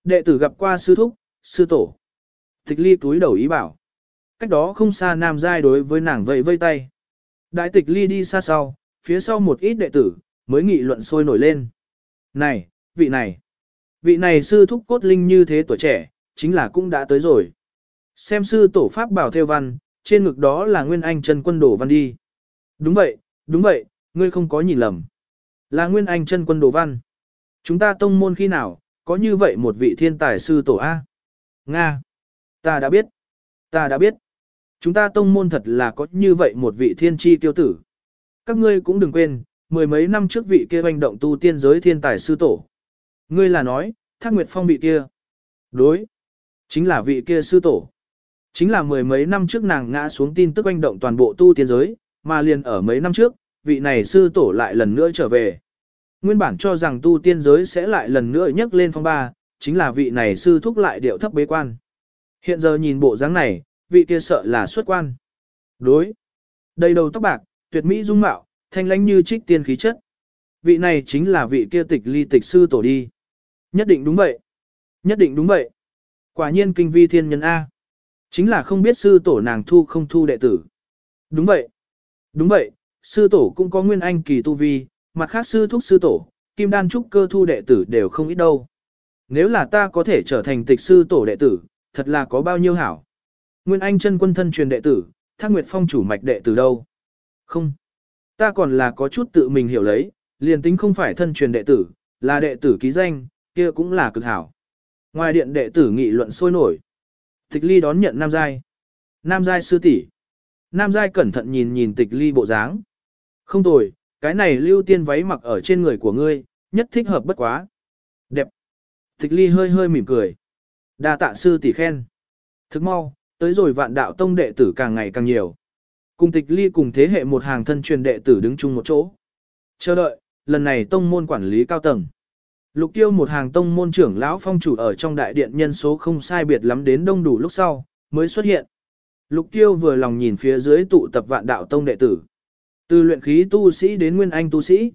Đệ tử gặp qua sư thúc, sư tổ. Tịch ly túi đầu ý bảo. Cách đó không xa nam giai đối với nàng vẫy vây tay. Đại tịch ly đi xa sau, phía sau một ít đệ tử, mới nghị luận sôi nổi lên. Này, vị này, vị này sư thúc cốt linh như thế tuổi trẻ, chính là cũng đã tới rồi. Xem sư tổ pháp bảo theo văn, trên ngực đó là nguyên anh chân quân đổ văn đi. Đúng vậy, đúng vậy, ngươi không có nhìn lầm. Là nguyên anh chân quân đồ văn. Chúng ta tông môn khi nào, có như vậy một vị thiên tài sư tổ A. Nga. Ta đã biết. Ta đã biết. Chúng ta tông môn thật là có như vậy một vị thiên tri tiêu tử. Các ngươi cũng đừng quên, mười mấy năm trước vị kia hành động tu tiên giới thiên tài sư tổ. Ngươi là nói, thác nguyệt phong vị kia. Đối. Chính là vị kia sư tổ. Chính là mười mấy năm trước nàng ngã xuống tin tức hành động toàn bộ tu tiên giới, mà liền ở mấy năm trước, vị này sư tổ lại lần nữa trở về. Nguyên bản cho rằng tu tiên giới sẽ lại lần nữa nhấc lên phong ba, chính là vị này sư thúc lại điệu thấp bế quan. Hiện giờ nhìn bộ dáng này, vị kia sợ là xuất quan. Đối. Đầy đầu tóc bạc, tuyệt mỹ dung mạo, thanh lãnh như trích tiên khí chất. Vị này chính là vị kia tịch ly tịch sư tổ đi. Nhất định đúng vậy. Nhất định đúng vậy. Quả nhiên kinh vi thiên nhân A. Chính là không biết sư tổ nàng thu không thu đệ tử. Đúng vậy. Đúng vậy, sư tổ cũng có nguyên anh kỳ tu vi, mặt khác sư thúc sư tổ, kim đan trúc cơ thu đệ tử đều không ít đâu. Nếu là ta có thể trở thành tịch sư tổ đệ tử, thật là có bao nhiêu hảo. Nguyên anh chân quân thân truyền đệ tử, thác nguyệt phong chủ mạch đệ tử đâu? Không. Ta còn là có chút tự mình hiểu lấy, liền tính không phải thân truyền đệ tử, là đệ tử ký danh, kia cũng là cực hảo. Ngoài điện đệ tử nghị luận sôi nổi. Tịch ly đón nhận Nam Giai. Nam Giai sư tỷ. Nam Giai cẩn thận nhìn nhìn tịch ly bộ dáng. Không tồi, cái này lưu tiên váy mặc ở trên người của ngươi, nhất thích hợp bất quá. Đẹp. Tịch ly hơi hơi mỉm cười. đa tạ sư tỷ khen. Thức mau, tới rồi vạn đạo tông đệ tử càng ngày càng nhiều. Cùng tịch ly cùng thế hệ một hàng thân truyền đệ tử đứng chung một chỗ. Chờ đợi, lần này tông môn quản lý cao tầng. Lục tiêu một hàng tông môn trưởng lão phong chủ ở trong đại điện nhân số không sai biệt lắm đến đông đủ lúc sau, mới xuất hiện. Lục tiêu vừa lòng nhìn phía dưới tụ tập vạn đạo tông đệ tử. Từ luyện khí tu sĩ đến nguyên anh tu sĩ.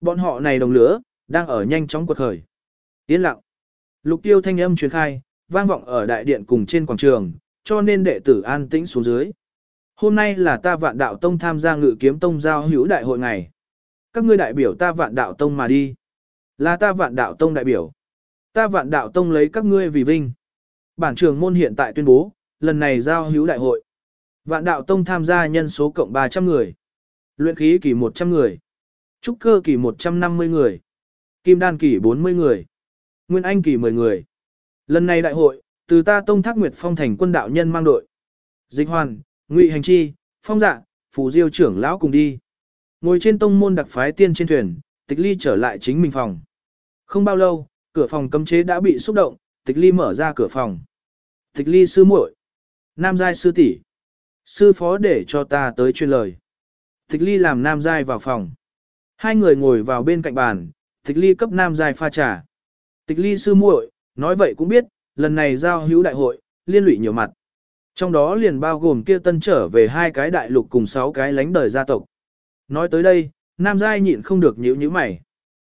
Bọn họ này đồng lửa, đang ở nhanh chóng quật khởi. Yên lặng. Lục tiêu thanh âm truyền khai, vang vọng ở đại điện cùng trên quảng trường, cho nên đệ tử an tĩnh xuống dưới. Hôm nay là ta vạn đạo tông tham gia ngự kiếm tông giao hữu đại hội ngày. Các ngươi đại biểu ta vạn đạo tông mà đi. Là ta vạn đạo tông đại biểu. Ta vạn đạo tông lấy các ngươi vì vinh. Bản trường môn hiện tại tuyên bố, lần này giao hữu đại hội. Vạn đạo tông tham gia nhân số cộng 300 người. Luyện khí kỳ 100 người. Trúc cơ kỳ 150 người. Kim đan kỳ 40 người. Nguyên anh kỳ 10 người. Lần này đại hội, từ ta tông thác nguyệt phong thành quân đạo nhân mang đội. Dịch hoàn, ngụy hành chi, phong dạ, phù diêu trưởng lão cùng đi. Ngồi trên tông môn đặc phái tiên trên thuyền, tịch ly trở lại chính mình phòng. Không bao lâu, cửa phòng cấm chế đã bị xúc động, tịch ly mở ra cửa phòng. Tịch ly sư muội, nam giai sư tỷ, sư phó để cho ta tới truyền lời. Tịch ly làm nam giai vào phòng. Hai người ngồi vào bên cạnh bàn, tịch ly cấp nam giai pha trà. Tịch ly sư muội, nói vậy cũng biết, lần này giao hữu đại hội, liên lụy nhiều mặt. Trong đó liền bao gồm kia tân trở về hai cái đại lục cùng sáu cái lánh đời gia tộc. Nói tới đây, nam giai nhịn không được nhíu nhíu mày.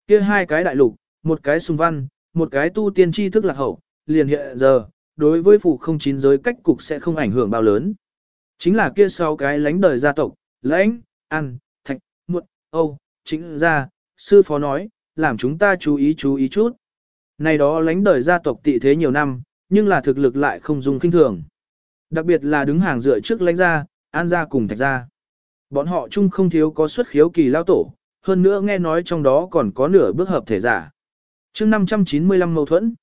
Kia hai cái đại lục, một cái sùng văn, một cái tu tiên tri thức lạc hậu, liền hiện giờ, đối với phụ không chín giới cách cục sẽ không ảnh hưởng bao lớn. Chính là kia sáu cái lánh đời gia tộc, lãnh, ăn, thạch, muộn, âu, chính ra, sư phó nói, làm chúng ta chú ý chú ý chút. Này đó lánh đời gia tộc tị thế nhiều năm, nhưng là thực lực lại không dùng kinh thường. Đặc biệt là đứng hàng dựa trước lãnh gia, an gia cùng thạch gia. Bọn họ chung không thiếu có xuất khiếu kỳ lao tổ, hơn nữa nghe nói trong đó còn có nửa bước hợp thể giả. chương 595 mâu thuẫn,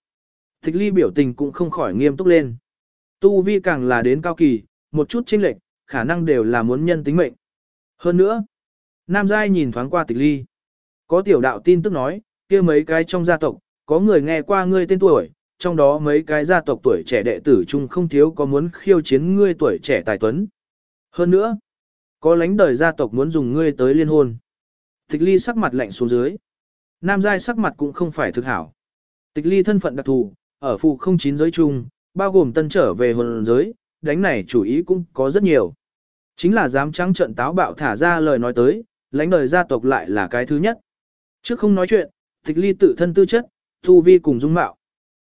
tịch ly biểu tình cũng không khỏi nghiêm túc lên. Tu vi càng là đến cao kỳ, một chút chênh lệch, khả năng đều là muốn nhân tính mệnh. Hơn nữa, Nam Giai nhìn thoáng qua tịch ly. Có tiểu đạo tin tức nói, kia mấy cái trong gia tộc, có người nghe qua ngươi tên tuổi, trong đó mấy cái gia tộc tuổi trẻ đệ tử chung không thiếu có muốn khiêu chiến ngươi tuổi trẻ tài tuấn. Hơn nữa, có lãnh đời gia tộc muốn dùng ngươi tới liên hôn. Tịch ly sắc mặt lạnh xuống dưới. Nam Giai sắc mặt cũng không phải thực hảo. Tịch ly thân phận đặc thù, ở phụ không chín giới chung, bao gồm tân trở về hồn giới, đánh này chủ ý cũng có rất nhiều. Chính là dám trắng trận táo bạo thả ra lời nói tới, lãnh đời gia tộc lại là cái thứ nhất. Trước không nói chuyện, tịch ly tự thân tư chất, thu vi cùng dung mạo.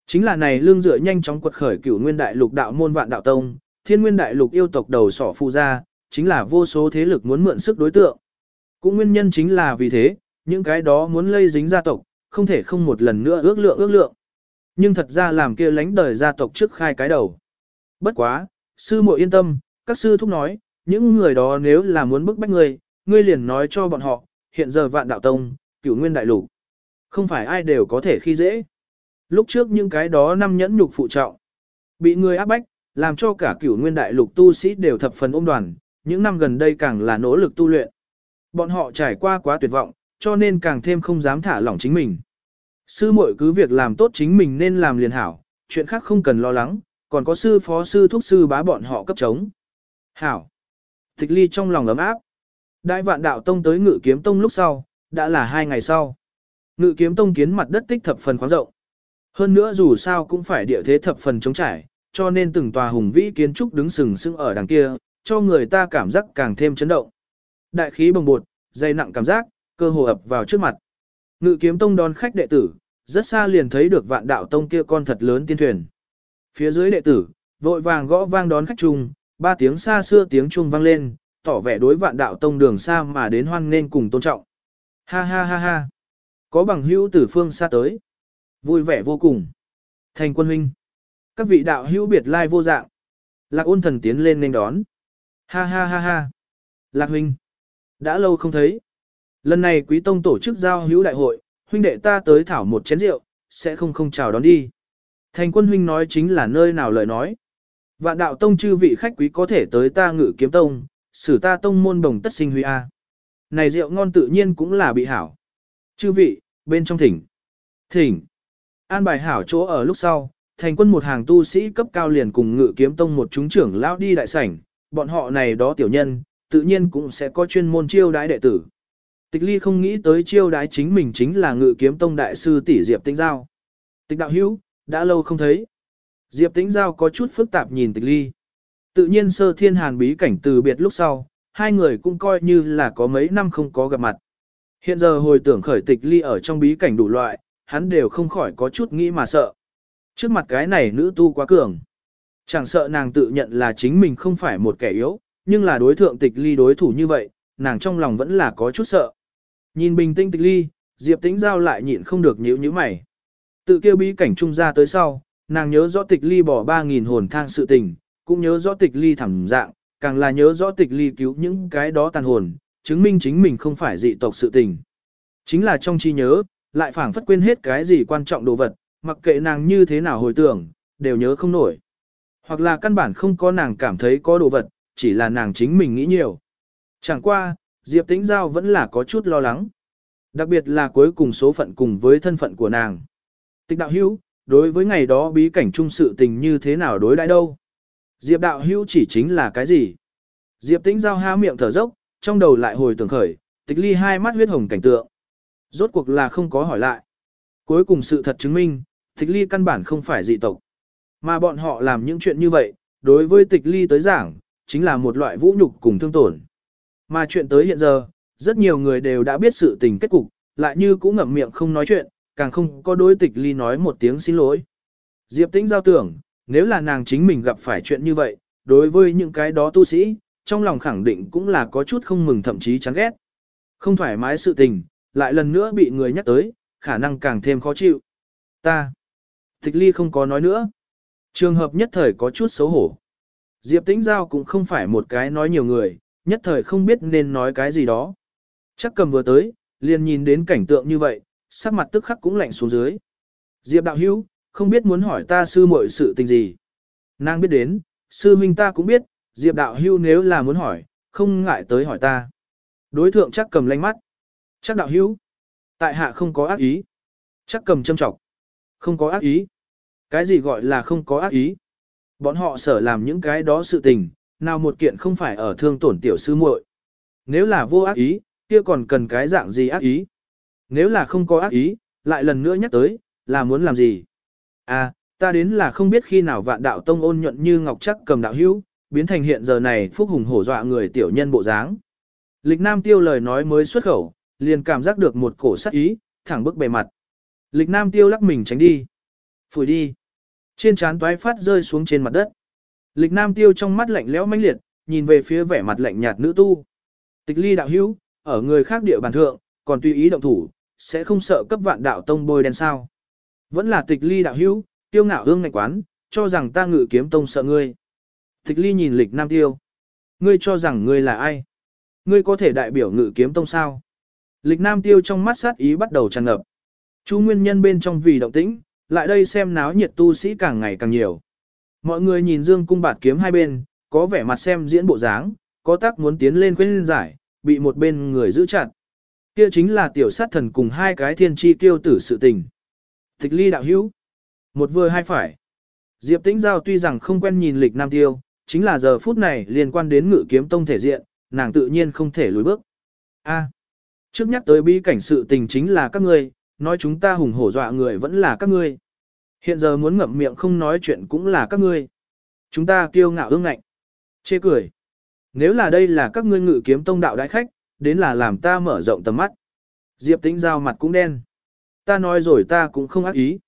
Chính là này lương dựa nhanh chóng quật khởi cửu nguyên đại lục đạo môn vạn đạo tông, thiên nguyên đại lục yêu tộc đầu sỏ phu ra, chính là vô số thế lực muốn mượn sức đối tượng. Cũng nguyên nhân chính là vì thế, những cái đó muốn lây dính gia tộc, không thể không một lần nữa ước lượng ước lượng. Nhưng thật ra làm kia lánh đời gia tộc trước khai cái đầu. Bất quá, sư muội yên tâm, các sư thúc nói, những người đó nếu là muốn bức bách ngươi, ngươi liền nói cho bọn họ, hiện giờ vạn đạo tông, cửu nguyên đại lục. Không phải ai đều có thể khi dễ. Lúc trước những cái đó năm nhẫn nhục phụ trọng, bị người áp bách, làm cho cả cửu nguyên đại lục tu sĩ đều thập phần ôm đoàn, những năm gần đây càng là nỗ lực tu luyện. Bọn họ trải qua quá tuyệt vọng, cho nên càng thêm không dám thả lỏng chính mình. Sư muội cứ việc làm tốt chính mình nên làm liền hảo, chuyện khác không cần lo lắng, còn có sư phó sư thúc sư bá bọn họ cấp chống. Hảo. Tịch ly trong lòng ấm áp. Đại vạn đạo tông tới ngự kiếm tông lúc sau, đã là hai ngày sau. Ngự kiếm tông kiến mặt đất tích thập phần khoáng rộng. Hơn nữa dù sao cũng phải địa thế thập phần chống trải, cho nên từng tòa hùng vĩ kiến trúc đứng sừng sững ở đằng kia, cho người ta cảm giác càng thêm chấn động. Đại khí bồng bột, dày nặng cảm giác, cơ hồ ập vào trước mặt. Ngự kiếm tông đón khách đệ tử, rất xa liền thấy được vạn đạo tông kia con thật lớn tiên thuyền. Phía dưới đệ tử, vội vàng gõ vang đón khách chung, ba tiếng xa xưa tiếng chuông vang lên, tỏ vẻ đối vạn đạo tông đường xa mà đến hoan nên cùng tôn trọng. Ha ha ha ha. Có bằng hữu tử phương xa tới. Vui vẻ vô cùng. Thành quân huynh. Các vị đạo hữu biệt lai vô dạng. Lạc ôn thần tiến lên nên đón. Ha ha ha ha. Lạc huynh. Đã lâu không thấy. Lần này quý tông tổ chức giao hữu đại hội, huynh đệ ta tới thảo một chén rượu, sẽ không không chào đón đi. Thành quân huynh nói chính là nơi nào lời nói. Vạn đạo tông chư vị khách quý có thể tới ta ngự kiếm tông, xử ta tông môn đồng tất sinh huy a. Này rượu ngon tự nhiên cũng là bị hảo. Chư vị, bên trong thỉnh. Thỉnh. An bài hảo chỗ ở lúc sau, thành quân một hàng tu sĩ cấp cao liền cùng ngự kiếm tông một chúng trưởng lão đi đại sảnh, bọn họ này đó tiểu nhân, tự nhiên cũng sẽ có chuyên môn chiêu đái đệ tử. Tịch ly không nghĩ tới chiêu đái chính mình chính là ngự kiếm tông đại sư tỷ Diệp Tĩnh Giao. Tịch đạo hữu, đã lâu không thấy. Diệp Tĩnh Giao có chút phức tạp nhìn tịch ly. Tự nhiên sơ thiên hàn bí cảnh từ biệt lúc sau, hai người cũng coi như là có mấy năm không có gặp mặt. Hiện giờ hồi tưởng khởi tịch ly ở trong bí cảnh đủ loại, hắn đều không khỏi có chút nghĩ mà sợ. Trước mặt cái này nữ tu quá cường. Chẳng sợ nàng tự nhận là chính mình không phải một kẻ yếu, nhưng là đối thượng tịch ly đối thủ như vậy, nàng trong lòng vẫn là có chút sợ. Nhìn bình tĩnh tịch ly, Diệp Tĩnh Giao lại nhịn không được nhíu nhíu mày. Tự kêu bí cảnh trung ra tới sau, nàng nhớ rõ tịch ly bỏ 3.000 hồn thang sự tình, cũng nhớ rõ tịch ly thẳng dạng, càng là nhớ rõ tịch ly cứu những cái đó tàn hồn, chứng minh chính mình không phải dị tộc sự tình. Chính là trong trí nhớ, lại phảng phất quên hết cái gì quan trọng đồ vật, mặc kệ nàng như thế nào hồi tưởng, đều nhớ không nổi. Hoặc là căn bản không có nàng cảm thấy có đồ vật, chỉ là nàng chính mình nghĩ nhiều. Chẳng qua, Diệp Tĩnh Giao vẫn là có chút lo lắng. Đặc biệt là cuối cùng số phận cùng với thân phận của nàng. Tịch đạo hữu, đối với ngày đó bí cảnh trung sự tình như thế nào đối đãi đâu? Diệp đạo hữu chỉ chính là cái gì? Diệp Tĩnh Giao há miệng thở dốc, trong đầu lại hồi tưởng khởi, tịch ly hai mắt huyết hồng cảnh tượng. Rốt cuộc là không có hỏi lại. Cuối cùng sự thật chứng minh, tịch ly căn bản không phải dị tộc. Mà bọn họ làm những chuyện như vậy, đối với tịch ly tới giảng, chính là một loại vũ nhục cùng thương tổn. Mà chuyện tới hiện giờ, rất nhiều người đều đã biết sự tình kết cục, lại như cũng ngậm miệng không nói chuyện, càng không có đối tịch ly nói một tiếng xin lỗi. Diệp tĩnh giao tưởng, nếu là nàng chính mình gặp phải chuyện như vậy, đối với những cái đó tu sĩ, trong lòng khẳng định cũng là có chút không mừng thậm chí chán ghét. Không thoải mái sự tình, lại lần nữa bị người nhắc tới, khả năng càng thêm khó chịu. Ta. Tịch ly không có nói nữa. Trường hợp nhất thời có chút xấu hổ. Diệp Tĩnh Giao cũng không phải một cái nói nhiều người, nhất thời không biết nên nói cái gì đó. Chắc cầm vừa tới, liền nhìn đến cảnh tượng như vậy, sắc mặt tức khắc cũng lạnh xuống dưới. Diệp đạo hữu, không biết muốn hỏi ta sư muội sự tình gì. Nàng biết đến, sư huynh ta cũng biết, Diệp đạo hữu nếu là muốn hỏi, không ngại tới hỏi ta. Đối thượng chắc cầm lanh mắt. Chắc đạo hữu. Tại hạ không có ác ý. Chắc cầm châm trọng. Không có ác ý. Cái gì gọi là không có ác ý? Bọn họ sở làm những cái đó sự tình, nào một kiện không phải ở thương tổn tiểu sư muội. Nếu là vô ác ý, kia còn cần cái dạng gì ác ý? Nếu là không có ác ý, lại lần nữa nhắc tới, là muốn làm gì? À, ta đến là không biết khi nào vạn đạo tông ôn nhuận như ngọc chắc cầm đạo hữu, biến thành hiện giờ này phúc hùng hổ dọa người tiểu nhân bộ dáng. Lịch Nam Tiêu lời nói mới xuất khẩu, liền cảm giác được một cổ sắc ý, thẳng bức bề mặt. Lịch Nam Tiêu lắc mình tránh đi. Phủi đi. Trên trán toái phát rơi xuống trên mặt đất. Lịch Nam Tiêu trong mắt lạnh lẽo mãnh liệt, nhìn về phía vẻ mặt lạnh nhạt nữ tu. Tịch ly đạo hữu, ở người khác địa bàn thượng, còn tùy ý động thủ, sẽ không sợ cấp vạn đạo tông bôi đen sao. Vẫn là tịch ly đạo hữu, tiêu ngạo hương ngạch quán, cho rằng ta ngự kiếm tông sợ ngươi. Tịch ly nhìn lịch nam tiêu. Ngươi cho rằng ngươi là ai? Ngươi có thể đại biểu ngự kiếm tông sao? Lịch nam tiêu trong mắt sát ý bắt đầu tràn ngập. Chú nguyên nhân bên trong vì động tĩnh, lại đây xem náo nhiệt tu sĩ càng ngày càng nhiều. Mọi người nhìn dương cung bạt kiếm hai bên, có vẻ mặt xem diễn bộ dáng, có tác muốn tiến lên khuyên giải, bị một bên người giữ chặt. Kia chính là tiểu sát thần cùng hai cái thiên chi tiêu tử sự tình. Tịch ly đạo hữu. Một vừa hai phải. Diệp Tĩnh Giao tuy rằng không quen nhìn lịch nam tiêu, chính là giờ phút này liên quan đến ngự kiếm tông thể diện, nàng tự nhiên không thể lùi bước. A. trước nhắc tới bi cảnh sự tình chính là các ngươi, nói chúng ta hùng hổ dọa người vẫn là các ngươi. Hiện giờ muốn ngậm miệng không nói chuyện cũng là các ngươi. Chúng ta kiêu ngạo ương ngạnh. Chê cười. Nếu là đây là các ngươi ngự kiếm tông đạo đại khách, đến là làm ta mở rộng tầm mắt. Diệp Tĩnh Giao mặt cũng đen. Ta nói rồi ta cũng không ác ý.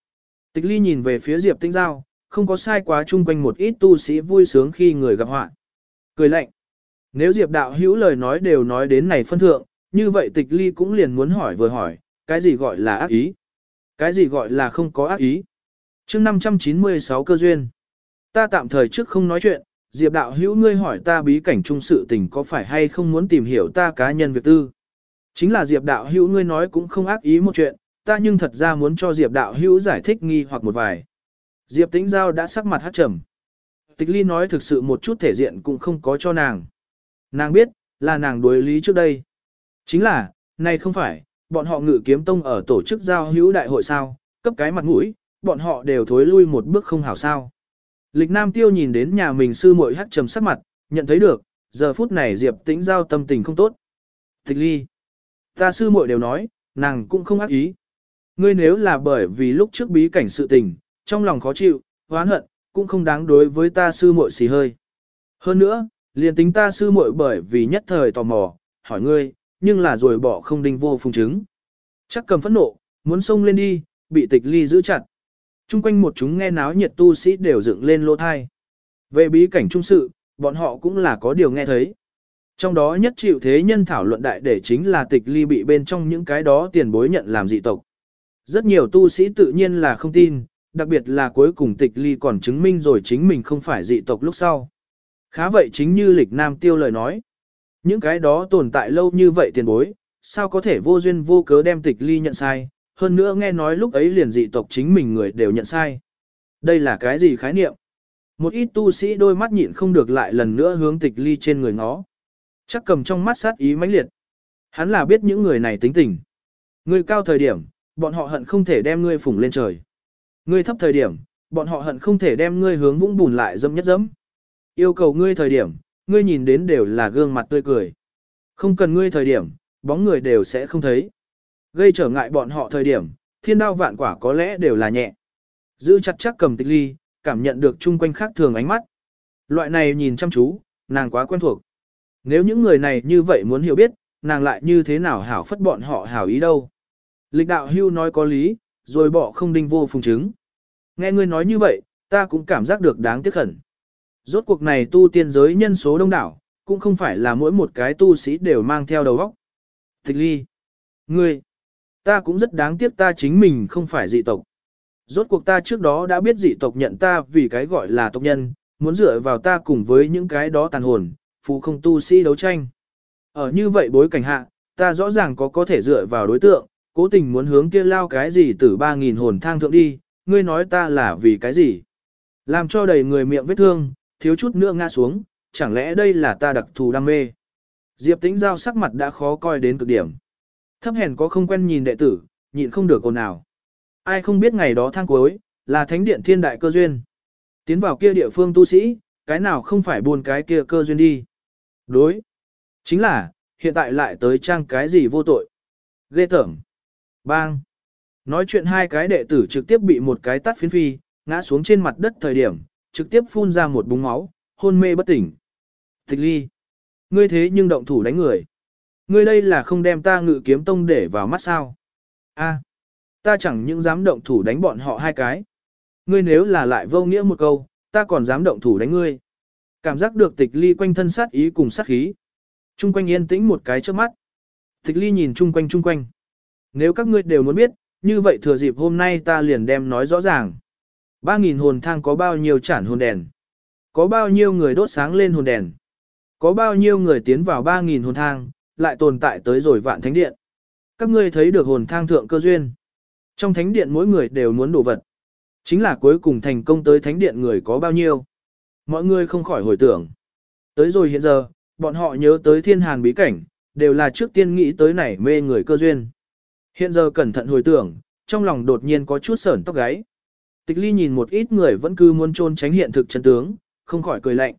Tịch ly nhìn về phía Diệp Tĩnh Giao, không có sai quá chung quanh một ít tu sĩ vui sướng khi người gặp họa. Cười lạnh. Nếu Diệp đạo hữu lời nói đều nói đến này phân thượng, như vậy tịch ly cũng liền muốn hỏi vừa hỏi, cái gì gọi là ác ý? Cái gì gọi là không có ác ý? chương 596 cơ duyên. Ta tạm thời trước không nói chuyện, Diệp đạo hữu ngươi hỏi ta bí cảnh trung sự tình có phải hay không muốn tìm hiểu ta cá nhân việc tư. Chính là Diệp đạo hữu ngươi nói cũng không ác ý một chuyện, ta nhưng thật ra muốn cho Diệp đạo hữu giải thích nghi hoặc một vài. Diệp tĩnh giao đã sắc mặt hát trầm. Tịch ly nói thực sự một chút thể diện cũng không có cho nàng. Nàng biết, là nàng đối lý trước đây. Chính là, nay không phải, bọn họ ngự kiếm tông ở tổ chức giao hữu đại hội sao, cấp cái mặt mũi, bọn họ đều thối lui một bước không hảo sao. Lịch Nam Tiêu nhìn đến nhà mình sư muội hắt trầm sắc mặt, nhận thấy được, giờ phút này Diệp Tĩnh giao tâm tình không tốt. Tịch ly. Ta sư muội đều nói, nàng cũng không ác ý. Ngươi nếu là bởi vì lúc trước bí cảnh sự tình, trong lòng khó chịu, hoán hận, cũng không đáng đối với ta sư muội xì hơi. Hơn nữa, liền tính ta sư muội bởi vì nhất thời tò mò, hỏi ngươi, nhưng là rồi bỏ không đinh vô phùng chứng. Chắc cầm phẫn nộ, muốn xông lên đi, bị tịch ly giữ chặt. Trung quanh một chúng nghe náo nhiệt tu sĩ đều dựng lên lô thai. Về bí cảnh trung sự, bọn họ cũng là có điều nghe thấy. Trong đó nhất chịu thế nhân thảo luận đại để chính là tịch ly bị bên trong những cái đó tiền bối nhận làm dị tộc. Rất nhiều tu sĩ tự nhiên là không tin, đặc biệt là cuối cùng tịch ly còn chứng minh rồi chính mình không phải dị tộc lúc sau. Khá vậy chính như lịch nam tiêu lời nói. Những cái đó tồn tại lâu như vậy tiền bối, sao có thể vô duyên vô cớ đem tịch ly nhận sai, hơn nữa nghe nói lúc ấy liền dị tộc chính mình người đều nhận sai. Đây là cái gì khái niệm? Một ít tu sĩ đôi mắt nhịn không được lại lần nữa hướng tịch ly trên người ngó. Chắc cầm trong mắt sát ý mãnh liệt. Hắn là biết những người này tính tình. Người cao thời điểm, bọn họ hận không thể đem ngươi phủng lên trời. Ngươi thấp thời điểm, bọn họ hận không thể đem ngươi hướng vũng bùn lại dâm nhất dẫm. Yêu cầu ngươi thời điểm, ngươi nhìn đến đều là gương mặt tươi cười. Không cần ngươi thời điểm, bóng người đều sẽ không thấy. Gây trở ngại bọn họ thời điểm, thiên đao vạn quả có lẽ đều là nhẹ. Giữ chặt chắc cầm tịch ly, cảm nhận được chung quanh khác thường ánh mắt. Loại này nhìn chăm chú, nàng quá quen thuộc. Nếu những người này như vậy muốn hiểu biết, nàng lại như thế nào hảo phất bọn họ hảo ý đâu. Lịch đạo hưu nói có lý, rồi bỏ không đinh vô phùng chứng. Nghe ngươi nói như vậy, ta cũng cảm giác được đáng tiếc khẩn. Rốt cuộc này tu tiên giới nhân số đông đảo, cũng không phải là mỗi một cái tu sĩ đều mang theo đầu óc. Tịch ly. Ngươi. Ta cũng rất đáng tiếc ta chính mình không phải dị tộc. Rốt cuộc ta trước đó đã biết dị tộc nhận ta vì cái gọi là tộc nhân, muốn dựa vào ta cùng với những cái đó tàn hồn, phụ không tu sĩ đấu tranh. Ở như vậy bối cảnh hạ, ta rõ ràng có có thể dựa vào đối tượng, cố tình muốn hướng kia lao cái gì từ 3.000 hồn thang thượng đi, ngươi nói ta là vì cái gì? Làm cho đầy người miệng vết thương, thiếu chút nữa ngã xuống, chẳng lẽ đây là ta đặc thù đam mê? Diệp tĩnh giao sắc mặt đã khó coi đến cực điểm. Thấp hèn có không quen nhìn đệ tử, nhịn không được ồn nào. Ai không biết ngày đó thang cuối, là thánh điện thiên đại cơ duyên. Tiến vào kia địa phương tu sĩ, cái nào không phải buồn cái kia cơ duyên đi. Đối. Chính là, hiện tại lại tới trang cái gì vô tội. Ghê tởm. Bang. Nói chuyện hai cái đệ tử trực tiếp bị một cái tắt phiến phi, ngã xuống trên mặt đất thời điểm, trực tiếp phun ra một búng máu, hôn mê bất tỉnh. Tịch ly, ngươi thế nhưng động thủ đánh người. Ngươi đây là không đem ta ngự kiếm tông để vào mắt sao. a ta chẳng những dám động thủ đánh bọn họ hai cái. Ngươi nếu là lại vô nghĩa một câu, ta còn dám động thủ đánh ngươi. Cảm giác được tịch ly quanh thân sát ý cùng sát khí. Trung quanh yên tĩnh một cái trước mắt. Tịch ly nhìn chung quanh chung quanh. Nếu các ngươi đều muốn biết, như vậy thừa dịp hôm nay ta liền đem nói rõ ràng. Ba nghìn hồn thang có bao nhiêu chản hồn đèn? Có bao nhiêu người đốt sáng lên hồn đèn? Có bao nhiêu người tiến vào ba nghìn hồn thang, lại tồn tại tới rồi vạn thánh điện? Các ngươi thấy được hồn thang thượng cơ duyên. Trong thánh điện mỗi người đều muốn đồ vật. Chính là cuối cùng thành công tới thánh điện người có bao nhiêu. Mọi người không khỏi hồi tưởng. Tới rồi hiện giờ, bọn họ nhớ tới thiên hàn bí cảnh, đều là trước tiên nghĩ tới này mê người cơ duyên. Hiện giờ cẩn thận hồi tưởng, trong lòng đột nhiên có chút sởn tóc gáy. Tịch ly nhìn một ít người vẫn cứ muốn trôn tránh hiện thực chân tướng, không khỏi cười lạnh.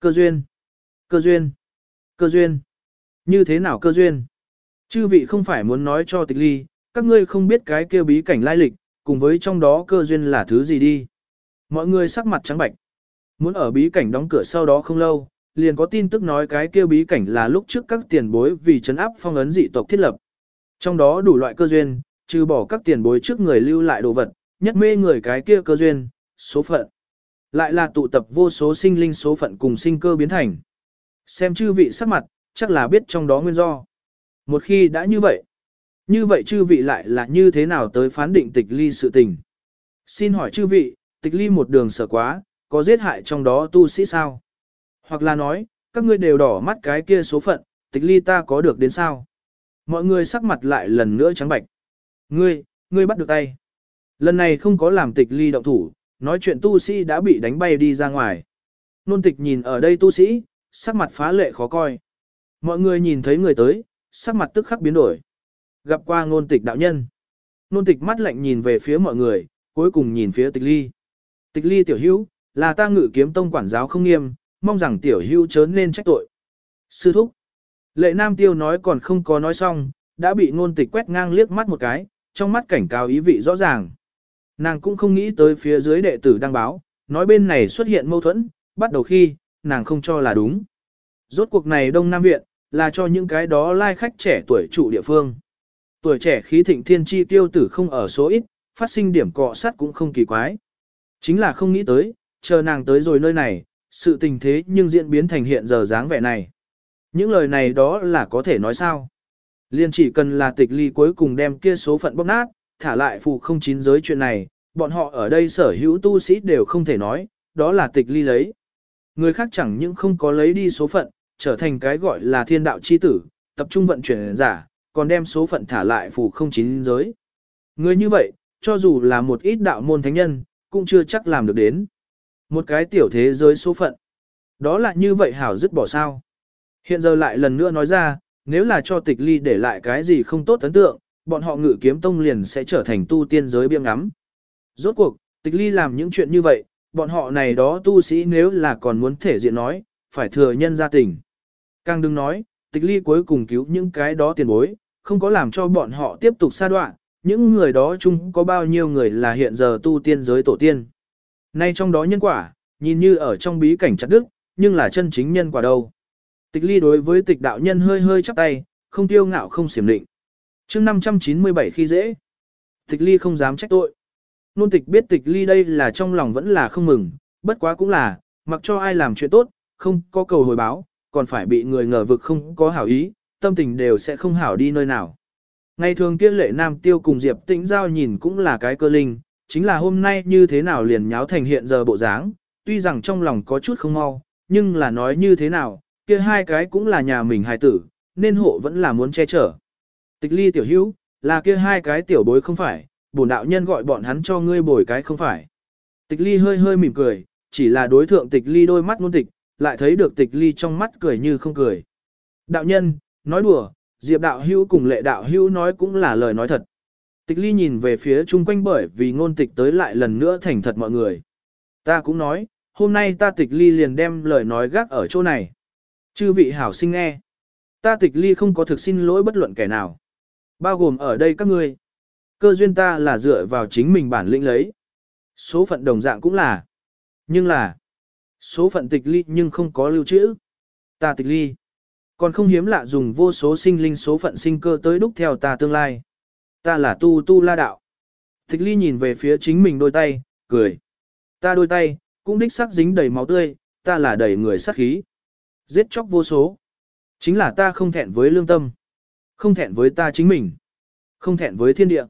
Cơ duyên, cơ duyên, cơ duyên. Như thế nào cơ duyên? Chư vị không phải muốn nói cho tịch ly, các ngươi không biết cái kêu bí cảnh lai lịch, cùng với trong đó cơ duyên là thứ gì đi. Mọi người sắc mặt trắng bạch. Muốn ở bí cảnh đóng cửa sau đó không lâu, liền có tin tức nói cái kêu bí cảnh là lúc trước các tiền bối vì chấn áp phong ấn dị tộc thiết lập. Trong đó đủ loại cơ duyên, trừ bỏ các tiền bối trước người lưu lại đồ vật, nhất mê người cái kia cơ duyên, số phận. Lại là tụ tập vô số sinh linh số phận cùng sinh cơ biến thành. Xem chư vị sắc mặt, chắc là biết trong đó nguyên do. Một khi đã như vậy, như vậy chư vị lại là như thế nào tới phán định tịch ly sự tình? Xin hỏi chư vị, tịch ly một đường sở quá, có giết hại trong đó tu sĩ sao? Hoặc là nói, các ngươi đều đỏ mắt cái kia số phận, tịch ly ta có được đến sao? Mọi người sắc mặt lại lần nữa trắng bạch. Ngươi, ngươi bắt được tay. Lần này không có làm tịch ly động thủ, nói chuyện tu sĩ đã bị đánh bay đi ra ngoài. Nôn tịch nhìn ở đây tu sĩ, sắc mặt phá lệ khó coi. Mọi người nhìn thấy người tới, sắc mặt tức khắc biến đổi. Gặp qua ngôn tịch đạo nhân. ngôn tịch mắt lạnh nhìn về phía mọi người, cuối cùng nhìn phía tịch ly. Tịch ly tiểu hữu, là ta ngự kiếm tông quản giáo không nghiêm, mong rằng tiểu hữu chớ nên trách tội. Sư thúc. Lệ Nam Tiêu nói còn không có nói xong, đã bị ngôn tịch quét ngang liếc mắt một cái, trong mắt cảnh cáo ý vị rõ ràng. Nàng cũng không nghĩ tới phía dưới đệ tử đăng báo, nói bên này xuất hiện mâu thuẫn, bắt đầu khi, nàng không cho là đúng. Rốt cuộc này Đông Nam Viện, là cho những cái đó lai khách trẻ tuổi trụ địa phương. Tuổi trẻ khí thịnh thiên chi tiêu tử không ở số ít, phát sinh điểm cọ sát cũng không kỳ quái. Chính là không nghĩ tới, chờ nàng tới rồi nơi này, sự tình thế nhưng diễn biến thành hiện giờ dáng vẻ này. Những lời này đó là có thể nói sao. Liên chỉ cần là tịch ly cuối cùng đem kia số phận bóc nát, thả lại phù không chín giới chuyện này, bọn họ ở đây sở hữu tu sĩ đều không thể nói, đó là tịch ly lấy. Người khác chẳng những không có lấy đi số phận, trở thành cái gọi là thiên đạo chi tử, tập trung vận chuyển giả, còn đem số phận thả lại phù không chín giới. Người như vậy, cho dù là một ít đạo môn thánh nhân, cũng chưa chắc làm được đến. Một cái tiểu thế giới số phận. Đó là như vậy hảo dứt bỏ sao. Hiện giờ lại lần nữa nói ra, nếu là cho tịch ly để lại cái gì không tốt ấn tượng, bọn họ ngự kiếm tông liền sẽ trở thành tu tiên giới biếng ngắm. Rốt cuộc, tịch ly làm những chuyện như vậy, bọn họ này đó tu sĩ nếu là còn muốn thể diện nói, phải thừa nhân gia tình. Càng đừng nói, tịch ly cuối cùng cứu những cái đó tiền bối, không có làm cho bọn họ tiếp tục xa đoạn, những người đó chung có bao nhiêu người là hiện giờ tu tiên giới tổ tiên. Nay trong đó nhân quả, nhìn như ở trong bí cảnh chặt đức, nhưng là chân chính nhân quả đâu. Tịch ly đối với tịch đạo nhân hơi hơi chắp tay, không tiêu ngạo không xiểm định. chương 597 khi dễ. Tịch ly không dám trách tội. Nôn tịch biết tịch ly đây là trong lòng vẫn là không mừng, bất quá cũng là, mặc cho ai làm chuyện tốt, không có cầu hồi báo, còn phải bị người ngờ vực không có hảo ý, tâm tình đều sẽ không hảo đi nơi nào. Ngày thường kia lệ nam tiêu cùng Diệp tĩnh giao nhìn cũng là cái cơ linh, chính là hôm nay như thế nào liền nháo thành hiện giờ bộ dáng, tuy rằng trong lòng có chút không mau, nhưng là nói như thế nào, kia hai cái cũng là nhà mình hài tử, nên hộ vẫn là muốn che chở. Tịch ly tiểu hữu, là kia hai cái tiểu bối không phải, bổn đạo nhân gọi bọn hắn cho ngươi bồi cái không phải. Tịch ly hơi hơi mỉm cười, chỉ là đối thượng tịch ly đôi mắt ngôn tịch, lại thấy được tịch ly trong mắt cười như không cười. Đạo nhân, nói đùa, diệp đạo hữu cùng lệ đạo hữu nói cũng là lời nói thật. Tịch ly nhìn về phía chung quanh bởi vì ngôn tịch tới lại lần nữa thành thật mọi người. Ta cũng nói, hôm nay ta tịch ly liền đem lời nói gác ở chỗ này. Chư vị hảo sinh nghe. Ta tịch ly không có thực xin lỗi bất luận kẻ nào. Bao gồm ở đây các ngươi. Cơ duyên ta là dựa vào chính mình bản lĩnh lấy. Số phận đồng dạng cũng là. Nhưng là, số phận tịch ly nhưng không có lưu trữ. Ta tịch ly. Còn không hiếm lạ dùng vô số sinh linh số phận sinh cơ tới đúc theo ta tương lai. Ta là tu tu la đạo. Tịch ly nhìn về phía chính mình đôi tay, cười. Ta đôi tay, cũng đích sắc dính đầy máu tươi, ta là đầy người sát khí. Giết chóc vô số. Chính là ta không thẹn với lương tâm. Không thẹn với ta chính mình. Không thẹn với thiên địa.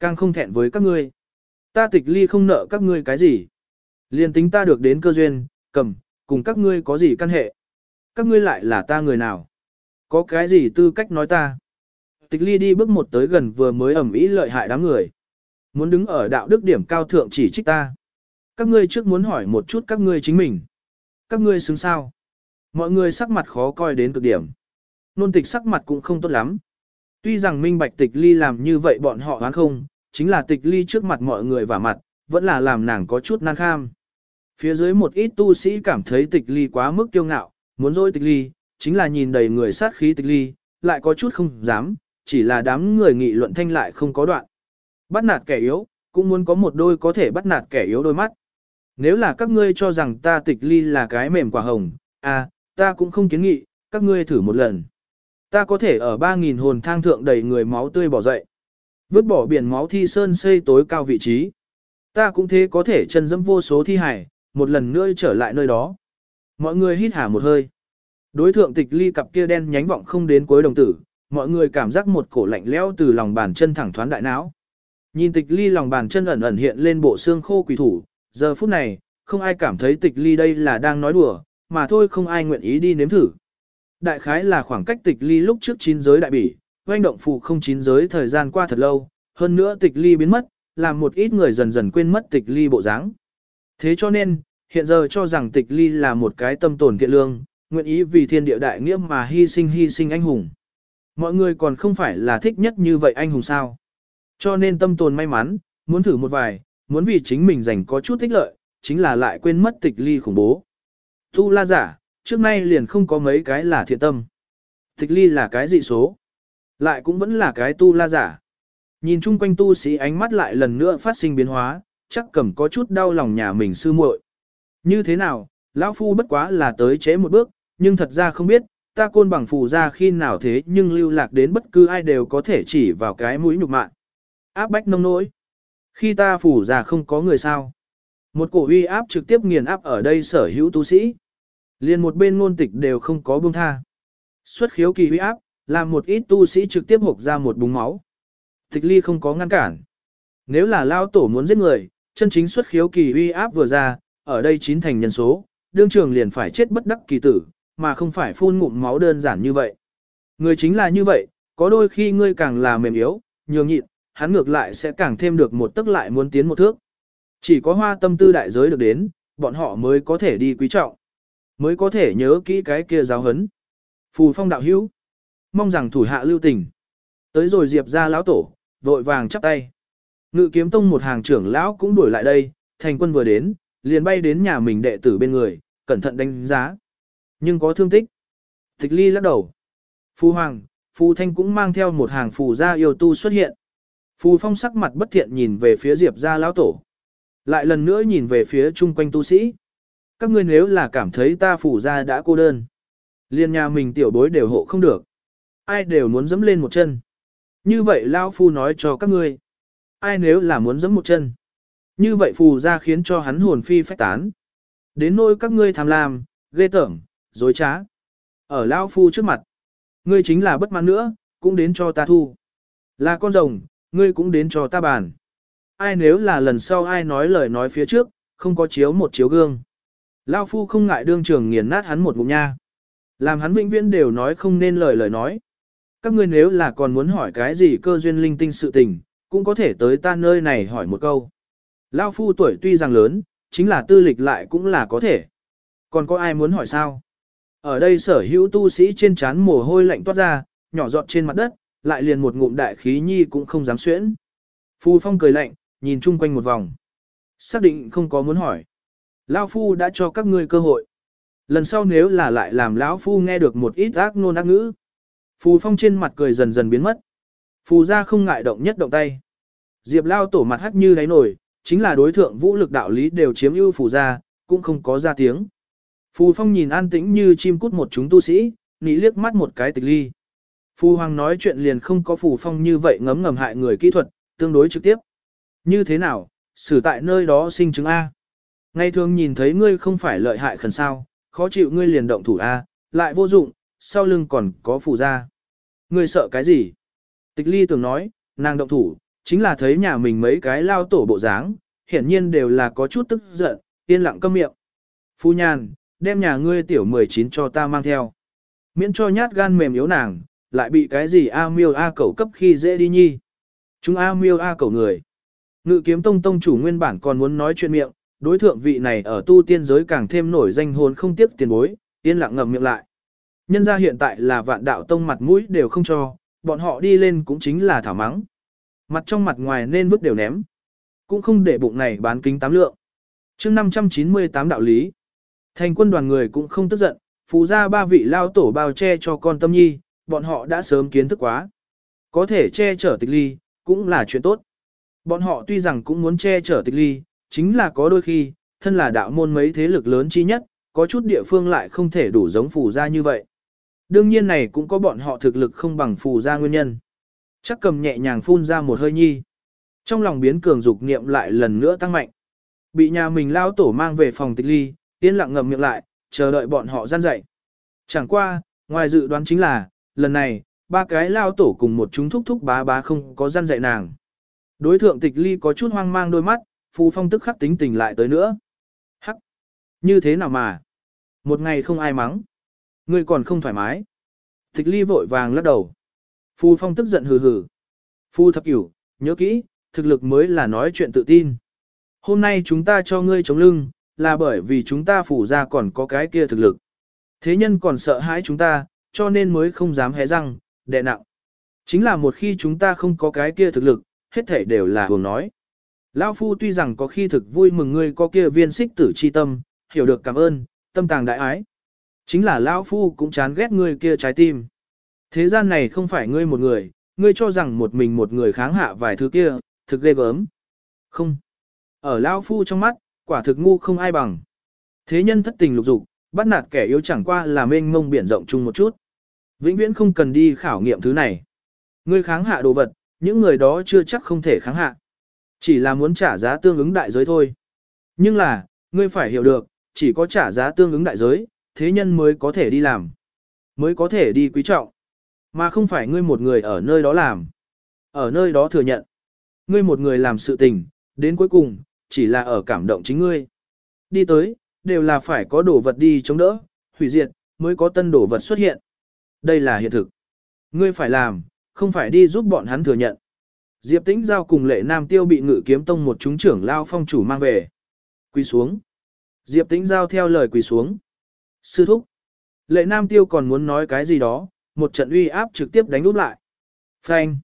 Càng không thẹn với các ngươi. Ta tịch ly không nợ các ngươi cái gì. Liên tính ta được đến cơ duyên, cầm, cùng các ngươi có gì căn hệ. Các ngươi lại là ta người nào? Có cái gì tư cách nói ta? Tịch ly đi bước một tới gần vừa mới ẩm ý lợi hại đám người. Muốn đứng ở đạo đức điểm cao thượng chỉ trích ta. Các ngươi trước muốn hỏi một chút các ngươi chính mình. Các ngươi xứng sao? Mọi người sắc mặt khó coi đến cực điểm. Nôn tịch sắc mặt cũng không tốt lắm. Tuy rằng minh bạch tịch ly làm như vậy bọn họ oán không, chính là tịch ly trước mặt mọi người và mặt, vẫn là làm nàng có chút nan kham. Phía dưới một ít tu sĩ cảm thấy tịch ly quá mức kiêu ngạo, muốn dối tịch ly, chính là nhìn đầy người sát khí tịch ly, lại có chút không dám, chỉ là đám người nghị luận thanh lại không có đoạn. Bắt nạt kẻ yếu, cũng muốn có một đôi có thể bắt nạt kẻ yếu đôi mắt. Nếu là các ngươi cho rằng ta tịch ly là cái mềm quả hồng, à, ta cũng không kiến nghị, các ngươi thử một lần. Ta có thể ở 3.000 hồn thang thượng đầy người máu tươi bỏ dậy. Vứt bỏ biển máu thi sơn xây tối cao vị trí. Ta cũng thế có thể chân dẫm vô số thi hải, một lần nữa trở lại nơi đó. Mọi người hít hà một hơi. Đối thượng tịch ly cặp kia đen nhánh vọng không đến cuối đồng tử, mọi người cảm giác một cổ lạnh lẽo từ lòng bàn chân thẳng thoáng đại não. Nhìn tịch ly lòng bàn chân ẩn ẩn hiện lên bộ xương khô quỷ thủ, giờ phút này, không ai cảm thấy tịch ly đây là đang nói đùa, mà thôi không ai nguyện ý đi nếm thử. Đại khái là khoảng cách tịch ly lúc trước chín giới đại bỉ, doanh động phù không chín giới thời gian qua thật lâu, hơn nữa tịch ly biến mất, làm một ít người dần dần quên mất tịch ly bộ dáng. Thế cho nên, hiện giờ cho rằng tịch ly là một cái tâm tồn thiện lương, nguyện ý vì thiên địa đại nghĩa mà hy sinh hy sinh anh hùng. Mọi người còn không phải là thích nhất như vậy anh hùng sao. Cho nên tâm tồn may mắn, muốn thử một vài, muốn vì chính mình giành có chút thích lợi, chính là lại quên mất tịch ly khủng bố. Tu la giả, trước nay liền không có mấy cái là thiện tâm. Tịch ly là cái dị số. Lại cũng vẫn là cái tu la giả. Nhìn chung quanh tu sĩ ánh mắt lại lần nữa phát sinh biến hóa, chắc cầm có chút đau lòng nhà mình sư muội. Như thế nào, lão phu bất quá là tới chế một bước, nhưng thật ra không biết, ta côn bằng phù ra khi nào thế nhưng lưu lạc đến bất cứ ai đều có thể chỉ vào cái mũi nhục mạng. Áp bách nông nỗi. Khi ta phủ ra không có người sao. Một cổ uy áp trực tiếp nghiền áp ở đây sở hữu tu sĩ. Liền một bên ngôn tịch đều không có buông tha. Xuất khiếu kỳ uy áp, làm một ít tu sĩ trực tiếp hộc ra một búng máu. Tịch ly không có ngăn cản. Nếu là lao tổ muốn giết người, chân chính xuất khiếu kỳ uy áp vừa ra, ở đây chín thành nhân số, đương trường liền phải chết bất đắc kỳ tử, mà không phải phun ngụm máu đơn giản như vậy. Người chính là như vậy, có đôi khi ngươi càng là mềm yếu, nhường nhịn, hắn ngược lại sẽ càng thêm được một tức lại muốn tiến một thước. Chỉ có hoa tâm tư đại giới được đến, bọn họ mới có thể đi quý trọng, mới có thể nhớ kỹ cái kia giáo hấn. Phù phong đạo hữu, mong rằng thủ hạ lưu tình. Tới rồi diệp ra lão tổ, vội vàng chắp tay. Ngự kiếm tông một hàng trưởng lão cũng đuổi lại đây, thành quân vừa đến, liền bay đến nhà mình đệ tử bên người, cẩn thận đánh giá. Nhưng có thương tích. Tịch ly lắc đầu. Phu hoàng, Phu thanh cũng mang theo một hàng phù gia yêu tu xuất hiện. Phù phong sắc mặt bất thiện nhìn về phía diệp gia lão tổ. Lại lần nữa nhìn về phía chung quanh tu sĩ. Các ngươi nếu là cảm thấy ta phù gia đã cô đơn. Liên nhà mình tiểu bối đều hộ không được. Ai đều muốn dẫm lên một chân. Như vậy lão phu nói cho các ngươi. Ai nếu là muốn dẫm một chân. Như vậy phù ra khiến cho hắn hồn phi phách tán. Đến nỗi các ngươi tham lam, ghê tởm, dối trá. Ở lão phu trước mặt. Ngươi chính là bất mãn nữa, cũng đến cho ta thu. Là con rồng, ngươi cũng đến cho ta bàn. Ai nếu là lần sau ai nói lời nói phía trước, không có chiếu một chiếu gương. Lao phu không ngại đương trường nghiền nát hắn một ngụm nha. Làm hắn vĩnh viễn đều nói không nên lời lời nói. Các ngươi nếu là còn muốn hỏi cái gì cơ duyên linh tinh sự tình, cũng có thể tới ta nơi này hỏi một câu. Lao phu tuổi tuy rằng lớn, chính là tư lịch lại cũng là có thể. Còn có ai muốn hỏi sao? Ở đây sở hữu tu sĩ trên trán mồ hôi lạnh toát ra, nhỏ giọt trên mặt đất, lại liền một ngụm đại khí nhi cũng không dám xuyễn. Phu Phong cười lạnh, nhìn chung quanh một vòng. Xác định không có muốn hỏi. Lão Phu đã cho các ngươi cơ hội. Lần sau nếu là lại làm lão Phu nghe được một ít ác ngôn ác ngữ. Phù Phong trên mặt cười dần dần biến mất. Phù ra không ngại động nhất động tay. Diệp Lao tổ mặt hắt như đáy nổi, chính là đối thượng vũ lực đạo lý đều chiếm ưu phù ra, cũng không có ra tiếng. Phù phong nhìn an tĩnh như chim cút một chúng tu sĩ, nị liếc mắt một cái tịch ly. Phù hoàng nói chuyện liền không có phù phong như vậy ngấm ngầm hại người kỹ thuật, tương đối trực tiếp. Như thế nào, xử tại nơi đó sinh chứng A. Ngày thường nhìn thấy ngươi không phải lợi hại khẩn sao, khó chịu ngươi liền động thủ A, lại vô dụng, sau lưng còn có phù ra. Ngươi sợ cái gì? Tịch ly tưởng nói, nàng động thủ, chính là thấy nhà mình mấy cái lao tổ bộ dáng, hiển nhiên đều là có chút tức giận, yên lặng câm miệng. Phu nhàn, đem nhà ngươi tiểu 19 cho ta mang theo. Miễn cho nhát gan mềm yếu nàng, lại bị cái gì A miêu A cẩu cấp khi dễ đi nhi. Chúng A miêu A cẩu người. Ngự kiếm tông tông chủ nguyên bản còn muốn nói chuyện miệng, đối thượng vị này ở tu tiên giới càng thêm nổi danh hồn không tiếc tiền bối, yên lặng ngậm miệng lại. Nhân ra hiện tại là vạn đạo tông mặt mũi đều không cho, bọn họ đi lên cũng chính là thảo mắng. Mặt trong mặt ngoài nên vứt đều ném. Cũng không để bụng này bán kính tám lượng. chương 598 đạo lý. Thành quân đoàn người cũng không tức giận, phù ra ba vị lao tổ bao che cho con tâm nhi, bọn họ đã sớm kiến thức quá. Có thể che chở tịch ly, cũng là chuyện tốt. Bọn họ tuy rằng cũng muốn che chở tịch ly, chính là có đôi khi, thân là đạo môn mấy thế lực lớn chi nhất, có chút địa phương lại không thể đủ giống phù ra như vậy. Đương nhiên này cũng có bọn họ thực lực không bằng phù ra nguyên nhân. Chắc cầm nhẹ nhàng phun ra một hơi nhi. Trong lòng biến cường dục niệm lại lần nữa tăng mạnh. Bị nhà mình lao tổ mang về phòng tịch ly, yên lặng ngậm miệng lại, chờ đợi bọn họ gian dậy. Chẳng qua, ngoài dự đoán chính là, lần này, ba cái lao tổ cùng một chúng thúc thúc bá bá không có gian dạy nàng. Đối thượng tịch ly có chút hoang mang đôi mắt, phù phong tức khắc tính tình lại tới nữa. Hắc! Như thế nào mà? Một ngày không ai mắng. Ngươi còn không thoải mái. Tịch ly vội vàng lắc đầu. Phu phong tức giận hừ hừ. Phu thập cửu, nhớ kỹ, thực lực mới là nói chuyện tự tin. Hôm nay chúng ta cho ngươi chống lưng, là bởi vì chúng ta phủ ra còn có cái kia thực lực. Thế nhân còn sợ hãi chúng ta, cho nên mới không dám hé răng, đệ nặng. Chính là một khi chúng ta không có cái kia thực lực, hết thể đều là hưởng nói. Lão Phu tuy rằng có khi thực vui mừng ngươi có kia viên xích tử chi tâm, hiểu được cảm ơn, tâm tàng đại ái. Chính là Lão Phu cũng chán ghét ngươi kia trái tim. Thế gian này không phải ngươi một người, ngươi cho rằng một mình một người kháng hạ vài thứ kia, thực ghê gớm. Không. Ở Lão Phu trong mắt, quả thực ngu không ai bằng. Thế nhân thất tình lục dục, bắt nạt kẻ yếu chẳng qua là mênh mông biển rộng chung một chút. Vĩnh viễn không cần đi khảo nghiệm thứ này. Ngươi kháng hạ đồ vật, những người đó chưa chắc không thể kháng hạ. Chỉ là muốn trả giá tương ứng đại giới thôi. Nhưng là, ngươi phải hiểu được, chỉ có trả giá tương ứng đại giới, thế nhân mới có thể đi làm. Mới có thể đi quý trọng. Mà không phải ngươi một người ở nơi đó làm. Ở nơi đó thừa nhận. Ngươi một người làm sự tình, đến cuối cùng, chỉ là ở cảm động chính ngươi. Đi tới, đều là phải có đồ vật đi chống đỡ, hủy diệt, mới có tân đồ vật xuất hiện. Đây là hiện thực. Ngươi phải làm, không phải đi giúp bọn hắn thừa nhận. Diệp Tĩnh Giao cùng lệ nam tiêu bị ngự kiếm tông một chúng trưởng lao phong chủ mang về. Quỳ xuống. Diệp Tĩnh Giao theo lời quỳ xuống. Sư thúc. Lệ nam tiêu còn muốn nói cái gì đó, một trận uy áp trực tiếp đánh úp lại. Phanh.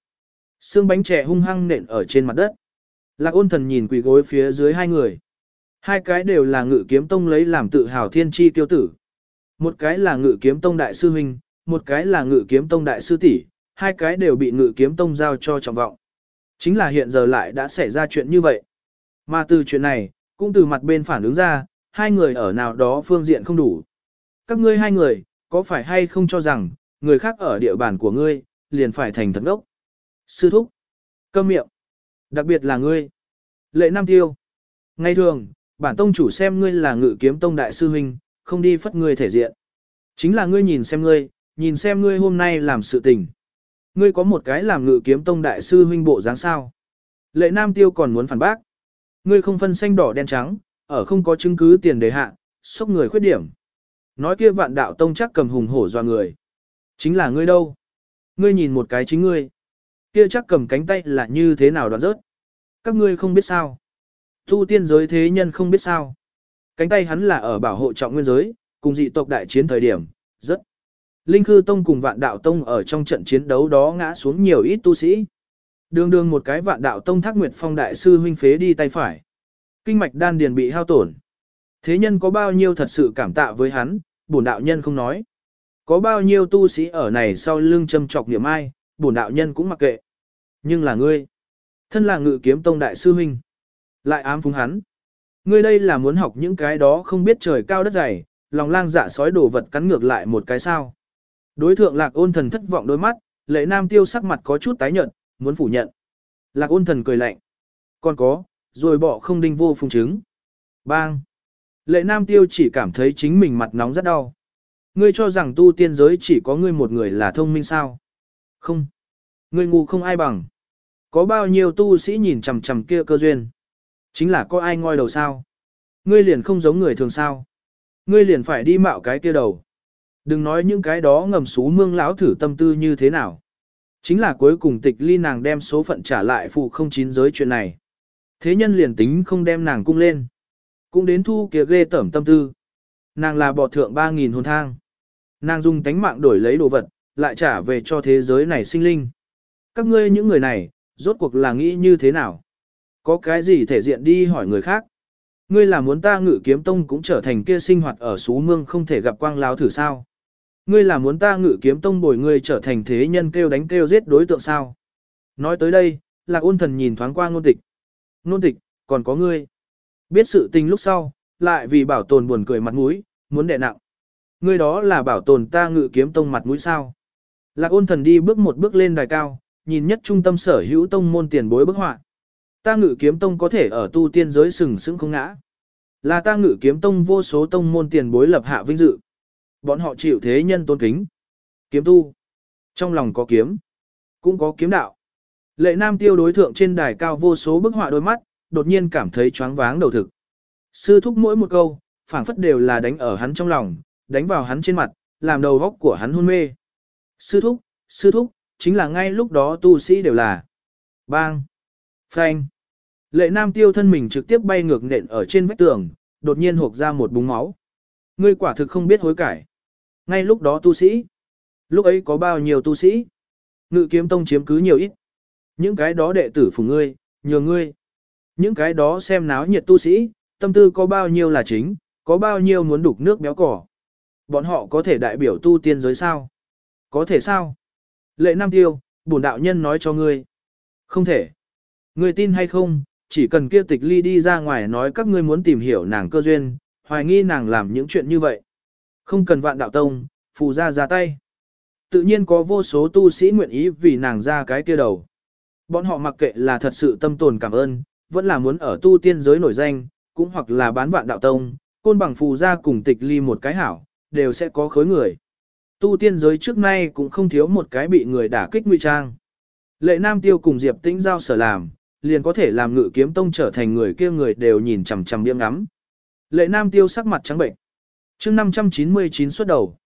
Xương bánh trẻ hung hăng nện ở trên mặt đất. Lạc ôn thần nhìn quỳ gối phía dưới hai người. Hai cái đều là ngự kiếm tông lấy làm tự hào thiên chi tiêu tử. Một cái là ngự kiếm tông đại sư huynh, một cái là ngự kiếm tông đại sư tỷ, hai cái đều bị ngự kiếm tông giao cho trọng vọng. Chính là hiện giờ lại đã xảy ra chuyện như vậy. Mà từ chuyện này, cũng từ mặt bên phản ứng ra, hai người ở nào đó phương diện không đủ. Các ngươi hai người, có phải hay không cho rằng, người khác ở địa bàn của ngươi, liền phải thành thật đốc. Sư thúc, câm miệng, đặc biệt là ngươi. Lệ Nam Tiêu, ngày thường, bản tông chủ xem ngươi là ngự kiếm tông đại sư huynh, không đi phất ngươi thể diện. Chính là ngươi nhìn xem ngươi, nhìn xem ngươi hôm nay làm sự tình. Ngươi có một cái làm ngự kiếm tông đại sư huynh bộ dáng sao. Lệ Nam Tiêu còn muốn phản bác. Ngươi không phân xanh đỏ đen trắng, ở không có chứng cứ tiền đề hạ, sốc người khuyết điểm. Nói kia vạn đạo tông chắc cầm hùng hổ doa người. Chính là ngươi đâu? Ngươi nhìn một cái chính ngươi. Kia chắc cầm cánh tay là như thế nào đoạn rớt. Các ngươi không biết sao. Tu tiên giới thế nhân không biết sao. Cánh tay hắn là ở bảo hộ trọng nguyên giới, cùng dị tộc đại chiến thời điểm, rất. Linh Khư Tông cùng Vạn Đạo Tông ở trong trận chiến đấu đó ngã xuống nhiều ít tu sĩ. Đường đường một cái Vạn Đạo Tông Thác Nguyệt Phong đại sư huynh phế đi tay phải. Kinh mạch đan điền bị hao tổn. Thế nhân có bao nhiêu thật sự cảm tạ với hắn, bổn đạo nhân không nói. Có bao nhiêu tu sĩ ở này sau lưng châm chọc niệm ai, bổn đạo nhân cũng mặc kệ. Nhưng là ngươi, thân là ngự kiếm tông đại sư huynh. Lại ám phúng hắn. Ngươi đây là muốn học những cái đó không biết trời cao đất dày, lòng lang dạ sói đổ vật cắn ngược lại một cái sao. Đối thượng lạc ôn thần thất vọng đôi mắt, lệ nam tiêu sắc mặt có chút tái nhợt, muốn phủ nhận. Lạc ôn thần cười lạnh. Còn có, rồi bỏ không đinh vô phùng chứng. Bang! Lệ nam tiêu chỉ cảm thấy chính mình mặt nóng rất đau. Ngươi cho rằng tu tiên giới chỉ có ngươi một người là thông minh sao? Không. Ngươi ngu không ai bằng. Có bao nhiêu tu sĩ nhìn chằm chằm kia cơ duyên? Chính là có ai ngoi đầu sao? Ngươi liền không giống người thường sao? Ngươi liền phải đi mạo cái kia đầu. Đừng nói những cái đó ngầm xú mương lão thử tâm tư như thế nào. Chính là cuối cùng tịch ly nàng đem số phận trả lại phụ không chín giới chuyện này. Thế nhân liền tính không đem nàng cung lên. Cũng đến thu kia ghê tẩm tâm tư. Nàng là bỏ thượng 3.000 hồn thang. Nàng dùng tánh mạng đổi lấy đồ vật, lại trả về cho thế giới này sinh linh. Các ngươi những người này, rốt cuộc là nghĩ như thế nào? Có cái gì thể diện đi hỏi người khác? Ngươi là muốn ta ngự kiếm tông cũng trở thành kia sinh hoạt ở xú mương không thể gặp quang láo thử sao? Ngươi là muốn ta ngự kiếm tông bồi ngươi trở thành thế nhân kêu đánh kêu giết đối tượng sao? Nói tới đây, lạc ôn thần nhìn thoáng qua ngôn tịch. Ngôn tịch, còn có ngươi. Biết sự tình lúc sau, lại vì bảo tồn buồn cười mặt mũi, muốn đè nặng. Ngươi đó là bảo tồn ta ngự kiếm tông mặt mũi sao? Lạc ôn thần đi bước một bước lên đài cao, nhìn nhất trung tâm sở hữu tông môn tiền bối bức họa. Ta ngự kiếm tông có thể ở tu tiên giới sừng sững không ngã. Là ta ngự kiếm tông vô số tông môn tiền bối lập hạ vinh dự. Bọn họ chịu thế nhân tôn kính. Kiếm tu. Trong lòng có kiếm. Cũng có kiếm đạo. Lệ nam tiêu đối thượng trên đài cao vô số bức họa đôi mắt, đột nhiên cảm thấy choáng váng đầu thực. Sư thúc mỗi một câu, phảng phất đều là đánh ở hắn trong lòng, đánh vào hắn trên mặt, làm đầu góc của hắn hôn mê. Sư thúc, sư thúc, chính là ngay lúc đó tu sĩ đều là bang, phanh. Lệ nam tiêu thân mình trực tiếp bay ngược nện ở trên vách tường, đột nhiên hộp ra một búng máu. Ngươi quả thực không biết hối cải. Ngay lúc đó tu sĩ. Lúc ấy có bao nhiêu tu sĩ? Ngự kiếm tông chiếm cứ nhiều ít. Những cái đó đệ tử phủ ngươi, nhờ ngươi. Những cái đó xem náo nhiệt tu sĩ, tâm tư có bao nhiêu là chính, có bao nhiêu muốn đục nước béo cỏ. Bọn họ có thể đại biểu tu tiên giới sao? Có thể sao? Lệ Nam Tiêu, bổn đạo nhân nói cho ngươi. Không thể. Ngươi tin hay không, chỉ cần kia tịch ly đi ra ngoài nói các ngươi muốn tìm hiểu nàng cơ duyên, hoài nghi nàng làm những chuyện như vậy. Không cần vạn đạo tông, phù ra ra tay. Tự nhiên có vô số tu sĩ nguyện ý vì nàng ra cái kia đầu. Bọn họ mặc kệ là thật sự tâm tồn cảm ơn, vẫn là muốn ở tu tiên giới nổi danh, cũng hoặc là bán vạn đạo tông, côn bằng phù ra cùng tịch ly một cái hảo, đều sẽ có khối người. Tu tiên giới trước nay cũng không thiếu một cái bị người đả kích ngụy trang. Lệ Nam Tiêu cùng Diệp Tĩnh giao sở làm, liền có thể làm ngự kiếm tông trở thành người kia người đều nhìn chằm chằm biếng ngắm. Lệ Nam Tiêu sắc mặt trắng bệnh. chương 599 xuất đầu.